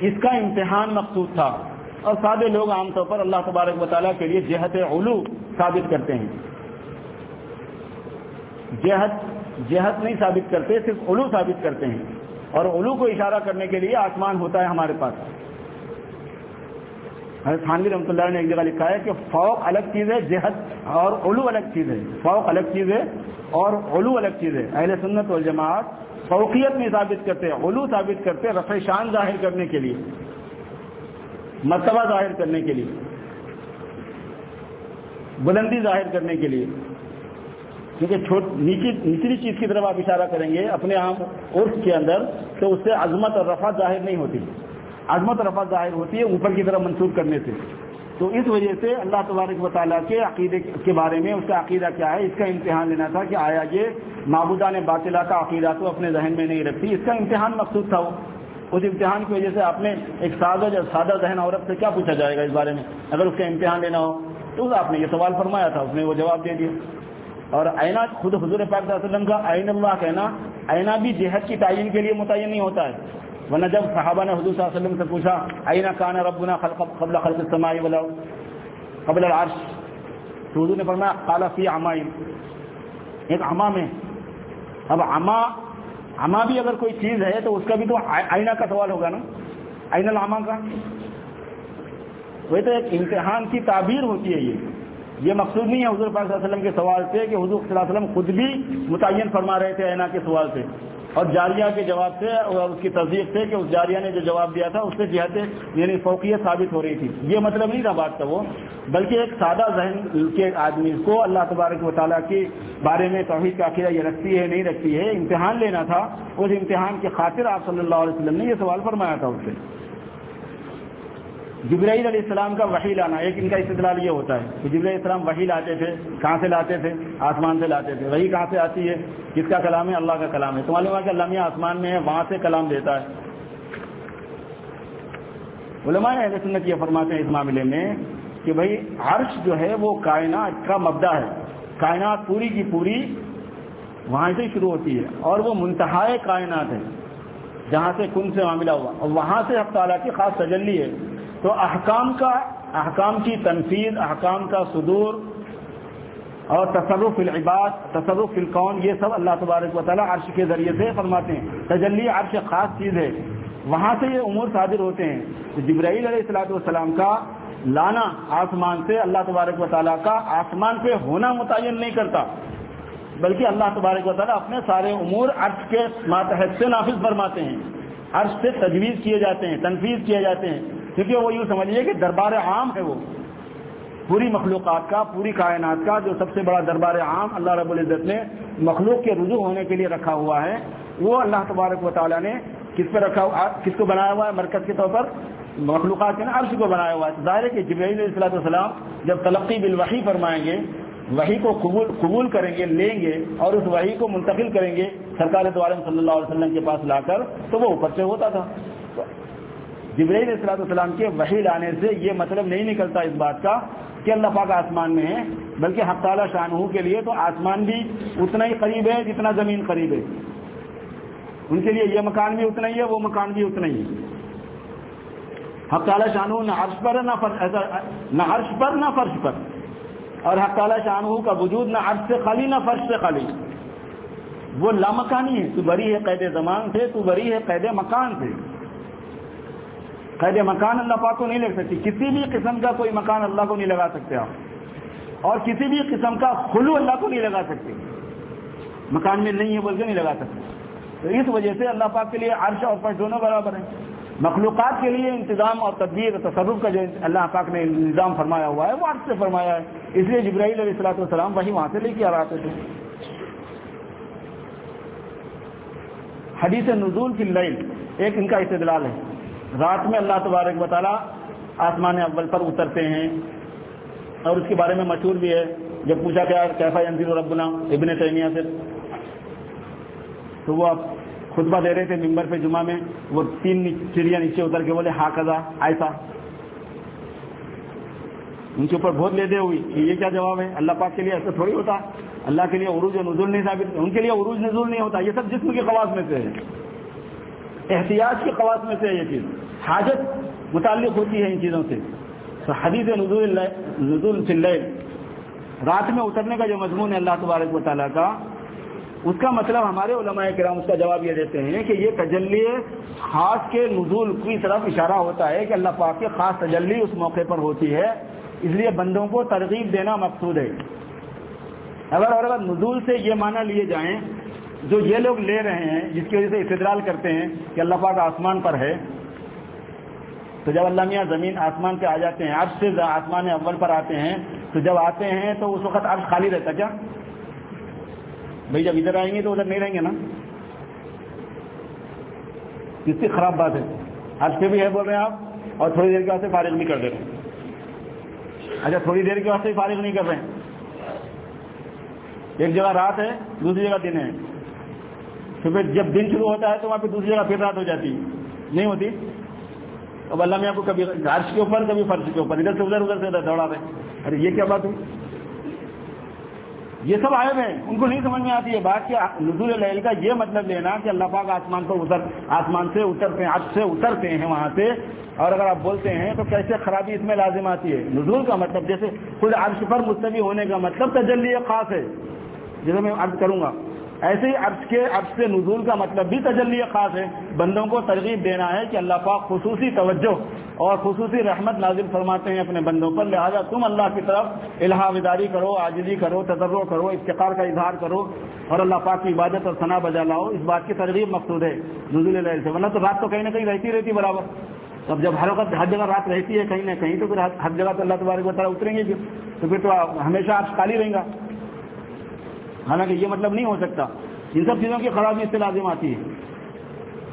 اس کا امتحان مقصود تھا۔ اور سادے لوگ عام طور پر اللہ تبارک و تعالیٰ کے لیے جہت علو ثابت کرتے ہیں۔ جہت جہت نہیں ثابت کرتے، صرف علو ثابت کرتے ہیں۔ اور علو کو اشارہ کرنے کے لیے آسمان ہوتا ہے ہمارے پاس۔ حضرت خانوی رحمۃ اللہ نے ایک جگہ لکھا ہے کہ فوق الگ چیز ہے جہت اور علو الگ چیز ہے۔ فوق الگ چیز ہے اور علو الگ چیز ہے۔ اہل سنت والجماعت فوقیت میں ثابت کرتے، علو ثابت کرتے رفع شان ظاہر کرنے کے لیے۔ مرتبہ ظاہر کرنے کے لیے۔ بلندی ظاہر کرنے کے لیے۔ کیونکہ نچلی چیز کی طرف آپ اشارہ کریں گے اپنے عام عرف کے اندر تو اس سے عظمت اور رفع ظاہر نہیں ہوتی۔ عظمت رفع ظاہر ہوتی ہے اوپر کی طرف منسوخ کرنے سے۔ تو اس وجہ سے اللہ تبارک و تعالیٰ کے عقیدے کے بارے میں اس کا عقیدہ کیا ہے؟ اس کا امتحان لینا تھا کہ آیا یہ معبودہ نے باطلا کا عقیدہ تو اپنے ذہن میں نہیں رکھتی۔ اس کا امتحان مقصود تھا وہ۔ اس امتحان کی وجہ سے آپ نے ایک سادہ سادہ ذہن عورت سے کیا پوچھا جائے گا اس بارے میں؟ اگر اس کا امتحان لینا ہو تو آپ نے یہ سوال فرمایا تھا، اس نے وہ جواب دے دیا۔ اور اینا خود حضور پاک صلی اللہ علیہ وسلم کا عین اللہ کہنا اینا بھی جہد کی تعین کے لیے متعین نہیں ہوتا ہے۔ ورنہ جب صحابہ نے حضور صلی اللہ علیہ وسلم سے پوچھا اینا کان ربنا خلق قبل خلق السماء والارض؟ قبل العرش؟ تو اس نے فرمایا کالا فی عمائن ایک عما میں۔ اب عما عما بھی اگر کوئی چیز ہے تو اس کا بھی تو آئینہ کا سوال ہوگا نا؟ آئین العما کا؟ وہ تو ایک امتحان کی تعبیر ہوتی ہے یہ۔ یہ مقصود نہیں ہے حضور پاک صلی اللہ علیہ وسلم کے سوال سے کہ حضور صلی اللہ علیہ وسلم خود بھی متعین فرما رہے تھے اینا کے سوال سے۔ اور جاریہ کے جواب سے اور اس کی تصدیق سے کہ اس جاریہ نے جو جواب دیا تھا اس سے جہت یعنی فوقیت ثابت ہو رہی تھی۔ یہ مطلب نہیں تھا بات کا وہ، بلکہ ایک سادہ ذہن کے آدمی کو اللہ تبارک و تعالیٰ کے بارے میں توحید کا عقیدہ یہ رکھتی ہے، نہیں رکھتی ہے، امتحان لینا تھا۔ اس امتحان کی خاطر آپ صلی اللہ علیہ وسلم نے یہ سوال فرمایا تھا اس سے۔ جبرائیل علیہ السلام کا وہی لانا، ایک ان کا استدلال یہ ہوتا ہے کہ جبرائیل السلام وہی لاتے تھے، کہاں سے لاتے تھے؟ آسمان سے لاتے تھے۔ وہی کہاں سے آتی ہے؟ کس کا کلام ہے؟ اللہ کا کلام ہے۔ تو معلوم ہے کہ اللہ آسمان میں ہے، وہاں سے کلام دیتا ہے۔ علماء اہل سنت یہ فرماتے ہیں اس معاملے میں کہ بھائی، عرش جو ہے وہ کائنات کا مبدا ہے۔ کائنات پوری کی پوری وہاں سے شروع ہوتی ہے اور وہ منتہا کائنات ہے جہاں سے کن سے معاملہ ہوا اور وہاں سے حق تعالیٰ کی خاص تجلی ہے۔ تو احکام کا احکام کی تنفیذ، احکام کا صدور اور تصرف العباد، تصرف القون یہ سب اللہ تبارک و تعالیٰ عرش کے ذریعے سے فرماتے ہیں۔ تجلی عرش خاص چیز ہے۔ وہاں سے یہ امور صادر ہوتے ہیں۔ تو جبرائیل علیہ السلاۃ والسلام کا لانا آسمان سے اللہ تبارک و تعالیٰ کا آسمان پہ ہونا متعین نہیں کرتا۔ بلکہ اللہ تبارک و تعالیٰ اپنے سارے امور عرش کے ماتحت سے نافذ فرماتے ہیں۔ عرش سے تجویز کیے جاتے ہیں، تنفیذ کیے جاتے ہیں۔ کیونکہ وہ یوں سمجھیے کہ دربار عام ہے وہ۔ پوری مخلوقات کا، پوری کائنات کا جو سب سے بڑا دربار عام اللہ رب العزت نے مخلوق کے رجوع ہونے کے لیے رکھا ہوا ہے، وہ اللہ تبارک و تعالیٰ نے کس پہ رکھا ہوا، کس کو بنایا ہوا ہے؟ مرکز کے طور پر مخلوقات کے نا عرش کو بنایا ہوا ہے۔ ظاہر ہے کہ جبرائیل علیہ السلاۃ والسلام جب تلقی بالوحی فرمائیں گے وہی کو قبول قبول کریں گے، لیں گے اور اس وحی کو منتقل کریں گے سرکار عالم صلی اللہ علیہ وسلم کے پاس لا کر، تو وہ اوپر سے ہوتا تھا۔ جبرائیل علیہ السلام کے وحی لانے سے یہ مطلب نہیں نکلتا اس بات کا کہ اللہ پاک آسمان میں ہے بلکہ حق تعالیٰ شاہ کے لیے تو آسمان بھی اتنا ہی قریب ہے جتنا زمین قریب ہے۔ ان کے لیے یہ مکان بھی اتنا ہی ہے، وہ مکان بھی اتنا ہی ہے۔ حق تعالیٰ شاہ نہ عرش پر، نہ فرش نہ عرش پر، نہ فرش پر۔ اور حق تعالیٰ شاہ کا وجود نہ عرش سے خالی، نہ فرش سے خالی۔ وہ لامکانی ہے، تو بری ہے قید زمان سے، تو بری ہے قید مکان سے۔ قید مکان اللہ پاک کو نہیں لگ سکتی۔ کسی بھی قسم کا کوئی مکان اللہ کو نہیں لگا سکتے آپ۔ اور کسی بھی قسم کا خلو اللہ کو نہیں لگا سکتے۔ مکان میں نہیں ہے بول کے نہیں لگا سکتے۔ تو اس وجہ سے اللہ پاک کے لیے عرش اور فرش دونوں برابر ہیں۔ مخلوقات کے لیے انتظام اور تدبیر تصرف کا جو اللہ پاک نے نظام فرمایا ہوا ہے، وہ عرش سے فرمایا ہے۔ اس لیے جبرائیل علیہ السلاۃ والسلام وہی وہاں سے لے کے آ رہے تھے۔ حدیث نزول کی لئی ایک ان کا استدلال ہے۔ رات میں اللہ تبارک و تعالیٰ آسمان اول پر اترتے ہیں اور اس کے بارے میں مشہور بھی ہے، جب پوچھا کیا کیفا انضیر ربنا؟ ابن تیمیہ سے۔ تو وہ اب خطبہ دے رہے تھے ممبر پہ جمعہ میں، وہ تین چڑیا نیچے اتر کے بولے ہا کزا ایسا ان کے اوپر بہت لیتے ہوئی کہ یہ کیا جواب ہے؟ اللہ پاک کے لیے ایسا تھوڑی ہوتا۔ اللہ کے لیے عروج و نزول نہیں ثابت، ان کے لیے عروج نزول نہیں ہوتا، یہ سب جسم کے خواص میں سے ہے۔ احتیاط کے خواص میں سے ہے یہ چیز۔ حاجت متعلق ہوتی ہے ان چیزوں سے۔ تو حدیث نزول نزول فل رات میں اترنے کا جو مضمون ہے اللہ تبارک و تعالیٰ کا، اس کا مطلب ہمارے علماء کرام اس کا جواب یہ دیتے ہیں کہ یہ تجلی خاص کے نزول کی طرف اشارہ ہوتا ہے کہ اللہ پاک کی خاص تجلی اس موقع پر ہوتی ہے۔ اس لیے بندوں کو ترغیب دینا مقصود ہے۔ اگر اور اگر نزول سے یہ معنی لیے جائیں جو یہ لوگ لے رہے ہیں، جس کی وجہ سے استدلال کرتے ہیں کہ اللہ پاک آسمان پر ہے، تو جب اللہ میاں زمین آسمان پہ آ جاتے ہیں، عرش سے آسمان اول پر آتے ہیں، تو جب آتے ہیں تو اس وقت عرش خالی رہتا کیا؟ بھائی جب ادھر آئیں گے تو ادھر نہیں رہیں گے نا؟ کس کی خراب بات ہے۔ آج پہ بھی ہے بول رہے ہیں آپ، اور تھوڑی دیر کے واسطے فارغ نہیں کر دے رہے۔ اچھا تھوڑی دیر کے واسطے فارغ نہیں کر رہے۔ ہیں ایک جگہ رات ہے، دوسری جگہ دن ہے۔ پھر جب دن شروع ہوتا ہے تو وہاں پہ دوسری جگہ پھر رات ہو جاتی نہیں ہوتی؟ اب اللہ میں آپ کو کبھی گارش کے اوپر، کبھی فرش کے اوپر، ادھر سے ادھر ادھر سے ادھر، دوڑا رہے۔ ارے یہ کیا بات ہوئی؟ یہ سب عائب ہیں، ان کو نہیں سمجھ میں آتی ہے۔ بات کہ نزول العل کا یہ مطلب لینا کہ اللہ پاک آسمان پر اتر، آسمان سے اترتے ہیں، عرش سے اترتے ہیں وہاں سے۔ اور اگر آپ بولتے ہیں تو کیسے خرابی اس میں لازم آتی ہے؟ نزول کا مطلب جیسے خود عرش پر مستوی ہونے کا مطلب تجلی خاص ہے، جیسے میں عرض کروں گا۔ ایسے ہی عرض کے عرض سے نزول کا مطلب بھی تجلی خاص ہے۔ بندوں کو ترغیب دینا ہے کہ اللہ پاک خصوصی توجہ اور خصوصی رحمت نازل فرماتے ہیں اپنے بندوں پر۔ لہذا تم اللہ کی طرف الہا وداری کرو، عاجزی کرو تجرب کرو افتقار کا اظہار کرو اور اللہ پاک کی عبادت اور ثنا بجا لاؤ۔ اس بات کی ترغیب مقصود ہے نزول اللہ سے۔ ورنہ تو رات تو کہیں نہ کہیں رہتی رہتی برابر۔ اب جب ہر وقت ہر جگہ رات رہتی ہے کہیں نہ کہیں تو پھر ہر جگہ تو اللہ تبارک و تعالیٰ اتریں گے تو پھر تو ہمیشہ آپ خالی رہیں گا۔ حالانکہ یہ مطلب نہیں ہو سکتا۔ ان سب چیزوں کی خرابی اس سے لازم آتی ہے۔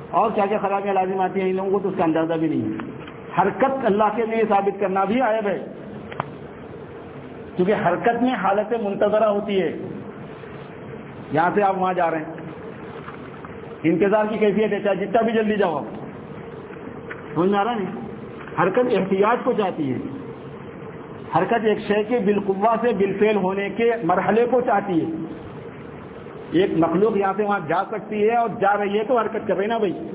اور کیا کیا خرابیاں لازم آتی ہیں ان لوگوں کو تو اس کا اندازہ بھی نہیں ہے۔ حرکت اللہ کے لیے ثابت کرنا بھی عائب ہے۔ کیونکہ حرکت میں حالت منتظرہ ہوتی ہے۔ یہاں سے آپ وہاں جا رہے ہیں۔ انتظار کی کیفیت ہے، چاہے جتنا بھی جلدی جاؤ آپ۔ سمجھ میں آ رہا ہے؟ حرکت احتیاط کو چاہتی ہے۔ حرکت ایک شے کے بالقوا سے بالفیل ہونے کے مرحلے کو چاہتی ہے۔ ایک مخلوق یہاں سے وہاں جا سکتی ہے اور جا رہی ہے تو حرکت کر رہی نا بھائی۔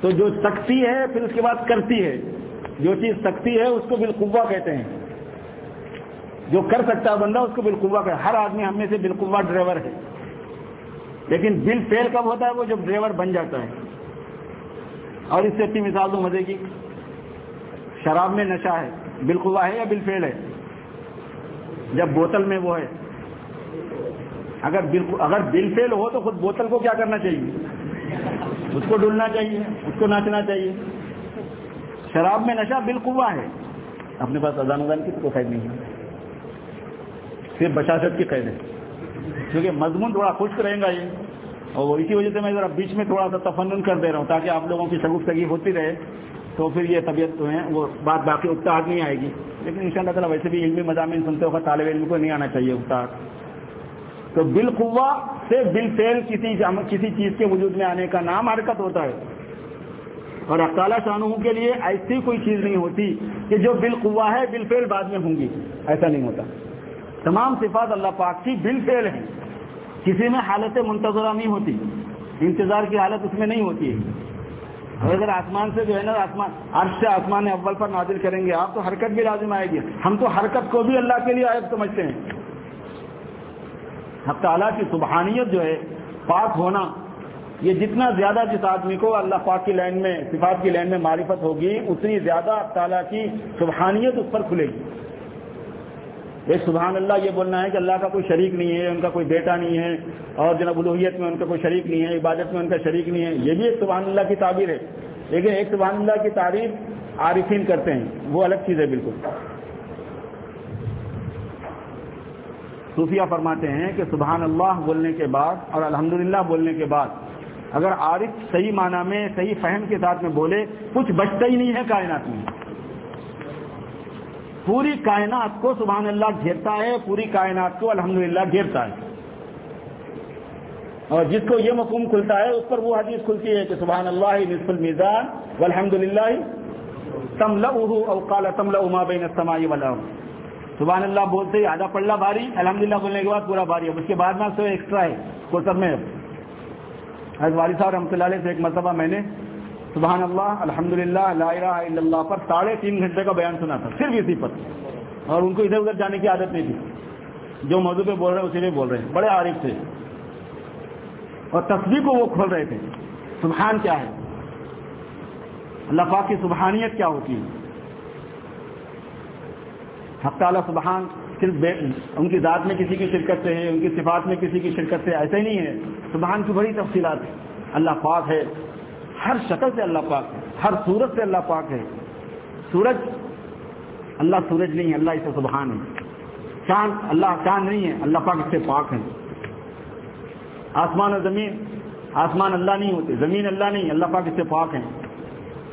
تو جو سکتی ہے پھر اس کے بعد کرتی ہے۔ جو چیز سکتی ہے اس کو بالقوا کہتے ہیں۔ جو کر سکتا ہے بندہ اس کو بالقوا کہ ہر آدمی ہم میں سے بالقوا ڈرائیور ہے۔ لیکن بل فیل کب ہوتا ہے وہ جب ڈرائیور بن جاتا ہے۔ اور اس سے اچھی مثال دوں مزے کی۔ شراب میں نشہ ہے۔ بالقوا ہے یا بل فیل ہے؟ جب بوتل میں وہ ہے۔ اگر اگر بل فیل ہو تو خود بوتل کو کیا کرنا چاہیے؟ اس کو ڈلنا چاہیے، اس کو ناچنا چاہیے۔ شراب میں نشہ بالقوا ہے۔ اپنے پاس اذان اذان کی تو قید نہیں ہے۔ صرف بشاشت کی قید ہے۔ کیونکہ مضمون تھوڑا خشک رہے گا یہ۔ اور اسی وجہ سے میں ذرا بیچ میں تھوڑا سا تفنن کر دے رہا ہوں تاکہ آپ لوگوں کی سگی ہوتی رہے۔ تو پھر یہ طبیعت جو ہے وہ بات باقی اکتاحٹ نہیں آئے گی۔ لیکن ان شاء اللہ تعالیٰ ویسے بھی علمی مضامین سنتے ہوگا طالب علم کو نہیں آنا چاہیے اکتاحٹ تو بالقوا سے بل فیل کسی کسی چیز کے وجود میں آنے کا نام حرکت ہوتا ہے۔ اور اقتالا شاہ کے لیے ایسی کوئی چیز نہیں ہوتی کہ جو بالقوا ہے بل فیل بعد میں ہوں گی۔ ایسا نہیں ہوتا۔ تمام صفات اللہ پاک کی بل فیل ہیں۔ کسی میں حالت منتظرہ نہیں ہوتی۔ انتظار کی حالت اس میں نہیں ہوتی۔ ہے اور اگر آسمان سے جو ہے نا آسمان، عرش سے آسمان اول پر نازل کریں گے، آپ تو حرکت بھی لازم آئے گی۔ ہم تو حرکت کو بھی اللہ کے لیے عائد سمجھتے ہیں۔ حق تعالیٰ کی سبحانیت جو ہے، پاک ہونا، یہ جتنا زیادہ جس آدمی کو اللہ پاک کی لائن میں، صفات کی لائن میں معرفت ہوگی، اتنی زیادہ تعالیٰ کی سبحانیت اس پر کھلے گی۔ ایک سبحان اللہ یہ بولنا ہے کہ اللہ کا کوئی شریک نہیں ہے، ان کا کوئی بیٹا نہیں ہے، اور جناب الوحیت میں ان کا کوئی شریک نہیں ہے، عبادت میں ان کا شریک نہیں ہے۔ یہ بھی ایک سبحان اللہ کی تعبیر ہے۔ لیکن ایک سبحان اللہ کی تعریف عارفین کرتے ہیں۔ وہ الگ چیز ہے بالکل۔ صوفیہ فرماتے ہیں کہ سبحان اللہ بولنے کے بعد اور الحمدللہ بولنے کے بعد اگر عارف صحیح معنی میں، صحیح فہم کے ساتھ میں بولے، کچھ بچتا ہی نہیں ہے کائنات میں۔ پوری کائنات کو سبحان اللہ گھیرتا ہے، پوری کائنات کو الحمدللہ گھیرتا ہے۔ اور جس کو یہ مفہوم کھلتا ہے، اس پر وہ حدیث کھلتی ہے کہ سبحان اللہ نصف المیزان والحمد للہ تمل اوقال تمل اما بین السمائی والا سبحان اللہ بولتے ہی آدھا پلہ بھاری الحمد للہ بولنے کے بعد پورا بھاری اب اس کے بعد میں سو ایکسٹرا ہے کو سب میں۔ حضرت والد صاحب رحمۃ اللہ علیہ سے ایک مرتبہ میں نے سبحان اللہ الحمد للہ الہ الا اللہ پر ساڑھے تین گھنٹے کا بیان سنا تھا، صرف اسی پر۔ اور ان کو ادھر ادھر جانے کی عادت نہیں تھی۔ جو موضوع پہ بول رہے ہیں، اسی میں بول رہے ہیں۔ بڑے عارف تھے۔ اور تصویر کو وہ کھول رہے تھے۔ سبحان کیا ہے؟ اللہ پاک کی سبحانیت کیا ہوتی ہے؟ حق تعالیٰ سبحان صرف ان کی ذات میں کسی کی شرکت سے ہے، ان کی صفات میں کسی کی شرکت سے، ایسا ہی نہیں ہے۔ سبحان کی بڑی تفصیلات ہے اللہ پاک ہے۔ ہر شکل سے اللہ پاک ہے، ہر صورت سے اللہ پاک ہے۔ سورج، اللہ سورج نہیں ہے، اللہ اسے سبحان ہے۔ چاند، اللہ چاند نہیں ہے، اللہ پاک اس سے پاک ہے۔ آسمان اور زمین، آسمان اللہ نہیں ہوتے، زمین اللہ نہیں، اللہ پاک اس سے پاک ہیں۔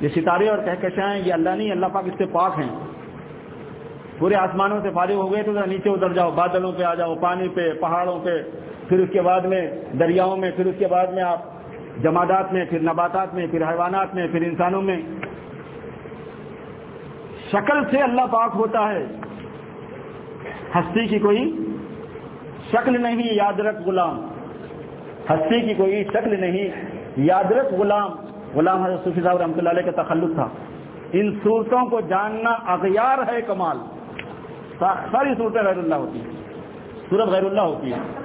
یہ ستارے اور کہکشائیں یہ اللہ نہیں، اللہ پاک اس سے پاک ہیں۔ پورے آسمانوں سے فارغ ہو گئے تو نیچے اتر جاؤ، بادلوں پہ آ جاؤ، پانی پہ، پہاڑوں پہ۔ پھر اس کے بعد میں، دریاؤں میں، پھر اس کے بعد میں آپ جمادات میں، پھر نباتات میں، پھر حیوانات میں، پھر انسانوں میں۔ شکل سے اللہ پاک ہوتا ہے۔ ہستی کی کوئی شکل نہیں یاد رکھ غلام۔ ہستی کی کوئی شکل نہیں یاد رکھ غلام۔ غلام حضرت صوفی صاحب رحمۃ اللہ علیہ کا تخلق تھا۔ ان صورتوں کو جاننا اغیار ہے کمال۔ ساری صورتیں غیر اللہ ہوتی ہیں۔ صورت غیر اللہ ہوتی ہے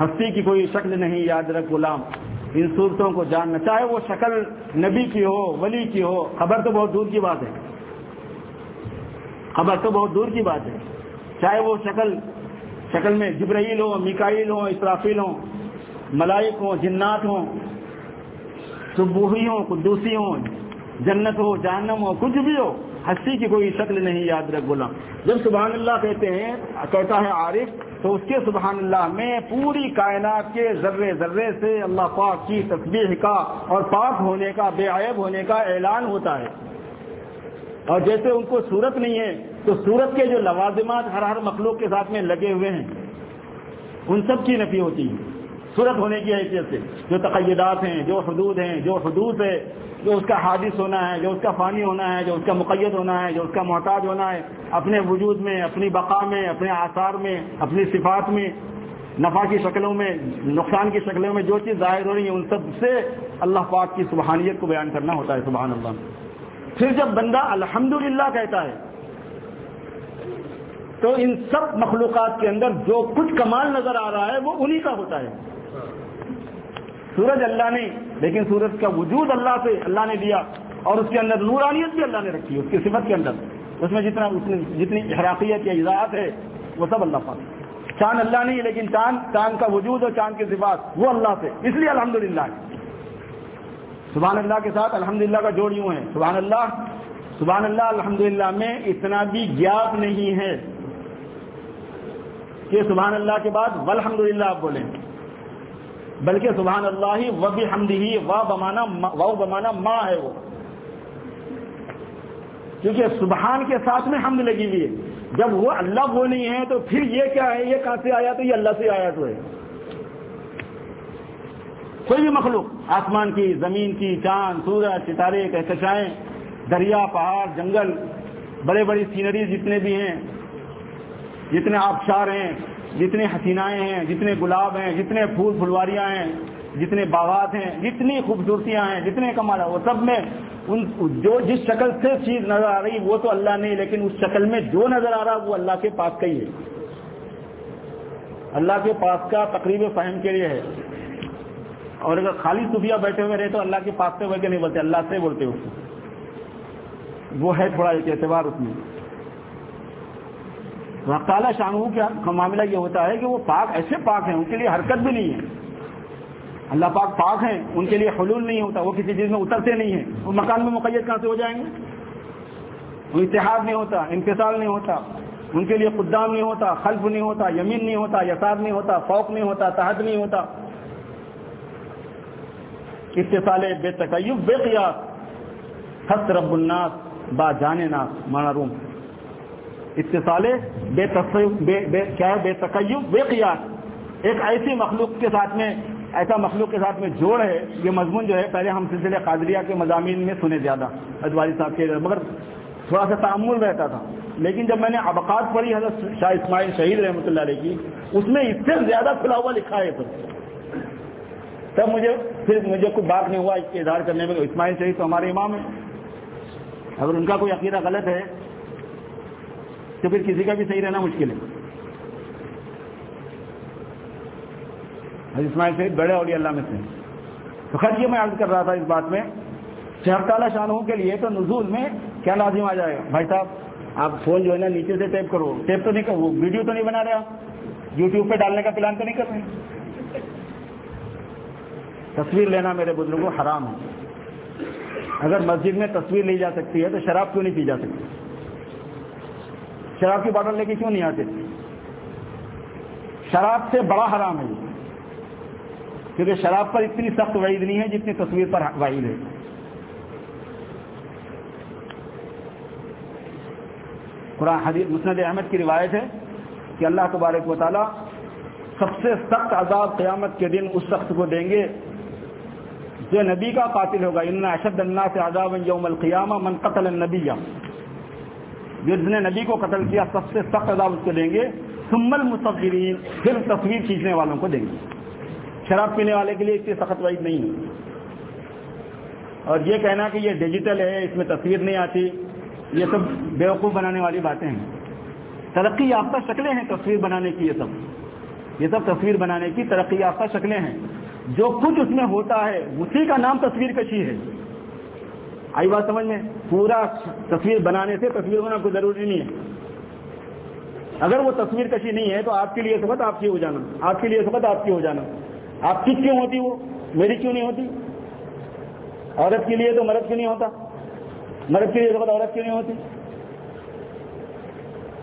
ہستی کی کوئی شکل نہیں، یاد رکھ غلام۔ ان صورتوں کو جاننا، چاہے وہ شکل نبی کی ہو، ولی کی ہو، خبر تو بہت دور کی بات ہے۔ خبر تو بہت دور کی بات ہے۔ چاہے وہ شکل شکل میں جبرائیل ہو، میکائیل ہو، اسرافیل ہوں ملائک ہوں جنات ہوں سبوہی ہوں قدوسی ہوں جنت ہو، جہنم ہو، کچھ بھی ہو۔ ہستی کی کوئی شکل نہیں یاد رکھ بولا۔ جب سبحان اللہ کہتے ہیں، کہتا ہے عارف، تو اس کے سبحان اللہ میں پوری کائنات کے ذرے ذرے سے اللہ پاک کی تصویر کا اور پاک ہونے کا، بے عیب ہونے کا اعلان ہوتا ہے۔ اور جیسے ان کو صورت نہیں ہے، تو صورت کے جو لوازمات ہر ہر مخلوق کے ساتھ میں لگے ہوئے ہیں۔ ان سب کی نفی ہوتی ہے۔ صورت ہونے کی حیثیت سے، جو تقیدات ہیں، جو حدود ہیں، جو حدود ہے جو اس کا حادث ہونا ہے، جو اس کا فانی ہونا ہے، جو اس کا مقید ہونا ہے، جو اس کا محتاج ہونا ہے، اپنے وجود میں، اپنی بقا میں، اپنے آثار میں، اپنی صفات میں، نفع کی شکلوں میں، نقصان کی شکلوں میں جو چیز ظاہر ہو رہی ہے ان سب سے اللہ پاک کی سبحانیت کو بیان کرنا ہوتا ہے، سبحان اللہ۔ پھر جب بندہ الحمد کہتا ہے، تو ان سب مخلوقات کے اندر جو کچھ کمال نظر آ رہا ہے، وہ انہی کا ہوتا ہے۔ سورج اللہ نے، لیکن سورج کا وجود اللہ سے، اللہ نے دیا اور اس کے اندر نورانیت بھی اللہ نے رکھی، اس کی صفت کے اندر۔ اس میں جتنا جتنی حراقیت یا اضاعت ہے، وہ سب اللہ پاک۔ چاند اللہ نہیں، لیکن چاند چاند کا وجود اور چاند کی صفات، وہ اللہ سے۔ اس لیے الحمد للہ سبحان اللہ کے ساتھ الحمد للہ کا جوڑ یوں ہے۔ سبحان اللہ سبحان اللہ الحمد للہ میں اتنا بھی گیپ نہیں ہے کہ سبحان اللہ کے بعد والحمد للہ آپ بولیں۔ بلکہ سبحان اللہ ہی و بھی حمد ہی، و بمانا و بمانا ماں ہے وہ۔ کیونکہ سبحان کے ساتھ میں حمد لگی ہوئی ہے۔ جب وہ اللہ وہ نہیں ہے تو پھر یہ کیا ہے؟ یہ کہاں سے آیا تو یہ اللہ سے آیا تو ہے۔ کوئی بھی مخلوق، آسمان کی، زمین کی، چاند، سورج، ستارے، کہکشائیں، دریا، پہاڑ، جنگل، بڑے بڑی سینری جتنے بھی ہیں جتنے آبشار ہیں، جتنے حسینائیں ہیں، جتنے گلاب ہیں، جتنے پھول پھلواریاں ہیں، جتنے باغات ہیں، جتنی خوبصورتیاں ہیں، جتنے کمال وہ سب میں ان، جو جس شکل سے چیز نظر آ رہی، وہ تو اللہ نہیں لیکن اس شکل میں جو نظر آ رہا، وہ اللہ کے پاس کا ہی ہے۔ اللہ کے پاس کا تقریب فہم کے لیے ہے۔ اور اگر خالی صوفیہ بیٹھے ہوئے رہے تو اللہ کے پاس سے ہوئے کہ نہیں بولتے؟ اللہ سے بولتے اس کو۔ وہ ہے تھوڑا ایک اعتبار اس میں۔ تعالیٰ شاہ کا معاملہ یہ ہوتا ہے کہ وہ پاک، ایسے پاک ہیں، ان کے لیے حرکت بھی نہیں ہے۔ اللہ پاک پاک ہیں، ان کے لیے حلول نہیں ہوتا، وہ کسی چیز میں اترتے نہیں ہیں۔ وہ مکان میں مقید کہاں سے ہو جائیں گے؟ وہ اتحاد نہیں ہوتا، انفصال نہیں ہوتا، ان کے لیے قدام نہیں ہوتا، خلف نہیں ہوتا، یمین نہیں ہوتا، یسار نہیں ہوتا، فوق نہیں ہوتا، تحت نہیں ہوتا۔ اتصال بے تقیب بے قیاس حس رب الناس، با جانے ناس، مانا روم۔ اتصال بے بے کیا ہے؟ بے تقیب بے قیاس۔ ایک ایسی مخلوق کے ساتھ میں، ایسا مخلوق کے ساتھ میں جوڑ ہے، یہ مضمون جو ہے، پہلے ہم سلسلے قادریہ کے مضامین میں سنے زیادہ، ادواری صاحب کے، مگر تھوڑا سا تعمل رہتا تھا۔ لیکن جب میں نے ابقات پڑھی، حضرت شاہ اسماعیل شہید رحمۃ اللہ علیہ کی، اس میں اس سے زیادہ کھلا ہوا لکھا ہے تو تب مجھے پھر مجھے کوئی بات نہیں ہوا اس کے اظہار کرنے میں اسماعیل شہید تو ہمارے امام ہیں۔ اگر ان کا کوئی عقیدہ غلط ہے تو پھر کسی کا بھی صحیح رہنا مشکل ہے۔ اسماعیل شہید بڑے اولیاء اللہ میں سے تو خیر یہ میں عرض کر رہا تھا اس بات میں چہر تعالیٰ شاہوں کے لیے تو نزول میں کیا لازم آ جائے گا؟ بھائی صاحب، آپ فون جو ہے نا نیچے سے ٹیپ کرو۔ ٹیپ تو نہیں کرو ویڈیو تو نہیں بنا رہے آپ۔ یوٹیوب پہ ڈالنے کا پلان تو نہیں کر رہے تصویر لینا میرے بزرگوں حرام ہے۔ اگر مسجد میں تصویر لی جا سکتی ہے تو شراب کیوں نہیں پی جا سکتی؟ شراب کی باٹل لے کے کیوں نہیں آتے؟ شراب سے بڑا حرام ہے یہ۔ کیونکہ شراب پر اتنی سخت وعید نہیں ہے جتنی تصویر پر وعید ہے۔ قرآن حدیث مسند احمد کی روایت ہے کہ اللہ تبارک و تعالیٰ سب سے سخت عذاب قیامت کے دن اس شخص کو دیں گے جو نبی کا قاتل ہوگا۔ ان اشد اللہ سے عذاب یوم القیامہ من قتل النبی جس نے نبی کو قتل کیا، سب سے سخت عذاب اس کو دیں گے۔ سمل مصورین پھر تصویر کھینچنے والوں کو دیں گے۔ شراب پینے والے کے لیے اس کی سخت وعید نہیں ہے۔ اور یہ کہنا کہ یہ ڈیجیٹل ہے، اس میں تصویر نہیں آتی۔ یہ سب بیوقوف بنانے والی باتیں ہیں۔ ترقی یافتہ شکلیں ہیں تصویر بنانے کی یہ سب۔ یہ سب تصویر بنانے کی ترقی یافتہ شکلیں ہیں۔ جو کچھ اس میں ہوتا ہے، اسی کا نام تصویر کشی ہے۔ آئی بات سمجھ میں؟ پورا تصویر بنانے سے تصویر ہونا کوئی ضروری نہیں ہے۔ اگر وہ تصویر کشی نہیں ہے تو آپ کے لیے سبق آپ کی ہو جانا۔ آپ کے لیے سبق آپ کی ہو جانا۔ آپ کی کیوں ہوتی وہ؟ میری کیوں نہیں ہوتی؟ عورت کے لیے تو مرد کیوں نہیں ہوتا؟ مرد کے لیے سبق عورت کیوں نہیں ہوتی؟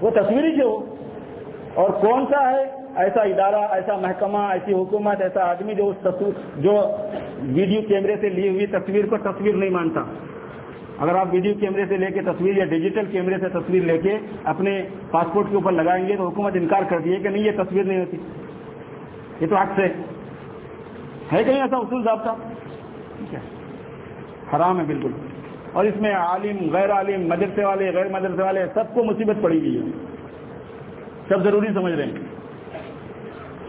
وہ تصویری سے ہو۔ اور کون سا ہے؟ ایسا ادارہ، ایسا محکمہ، ایسی حکومت، ایسا آدمی جو اس تصویر، جو ویڈیو کیمرے سے لی ہوئی تصویر کو تصویر نہیں مانتا۔ اگر آپ ویڈیو کیمرے سے لے کے تصویر یا ڈیجیٹل کیمرے سے تصویر لے کے اپنے پاسپورٹ کے اوپر لگائیں گے تو حکومت انکار کر دیے کہ نہیں، یہ تصویر نہیں ہوتی۔ یہ تو حق سے۔ ہے کہیں ایسا اصول ضابطہ ٹھیک ہے۔ حرام ہے بالکل۔ اور اس میں عالم، غیر عالم، مدرسے والے، غیر مدرسے والے، سب کو مصیبت پڑی گئی ہے۔ سب ضروری سمجھ رہے ہیں۔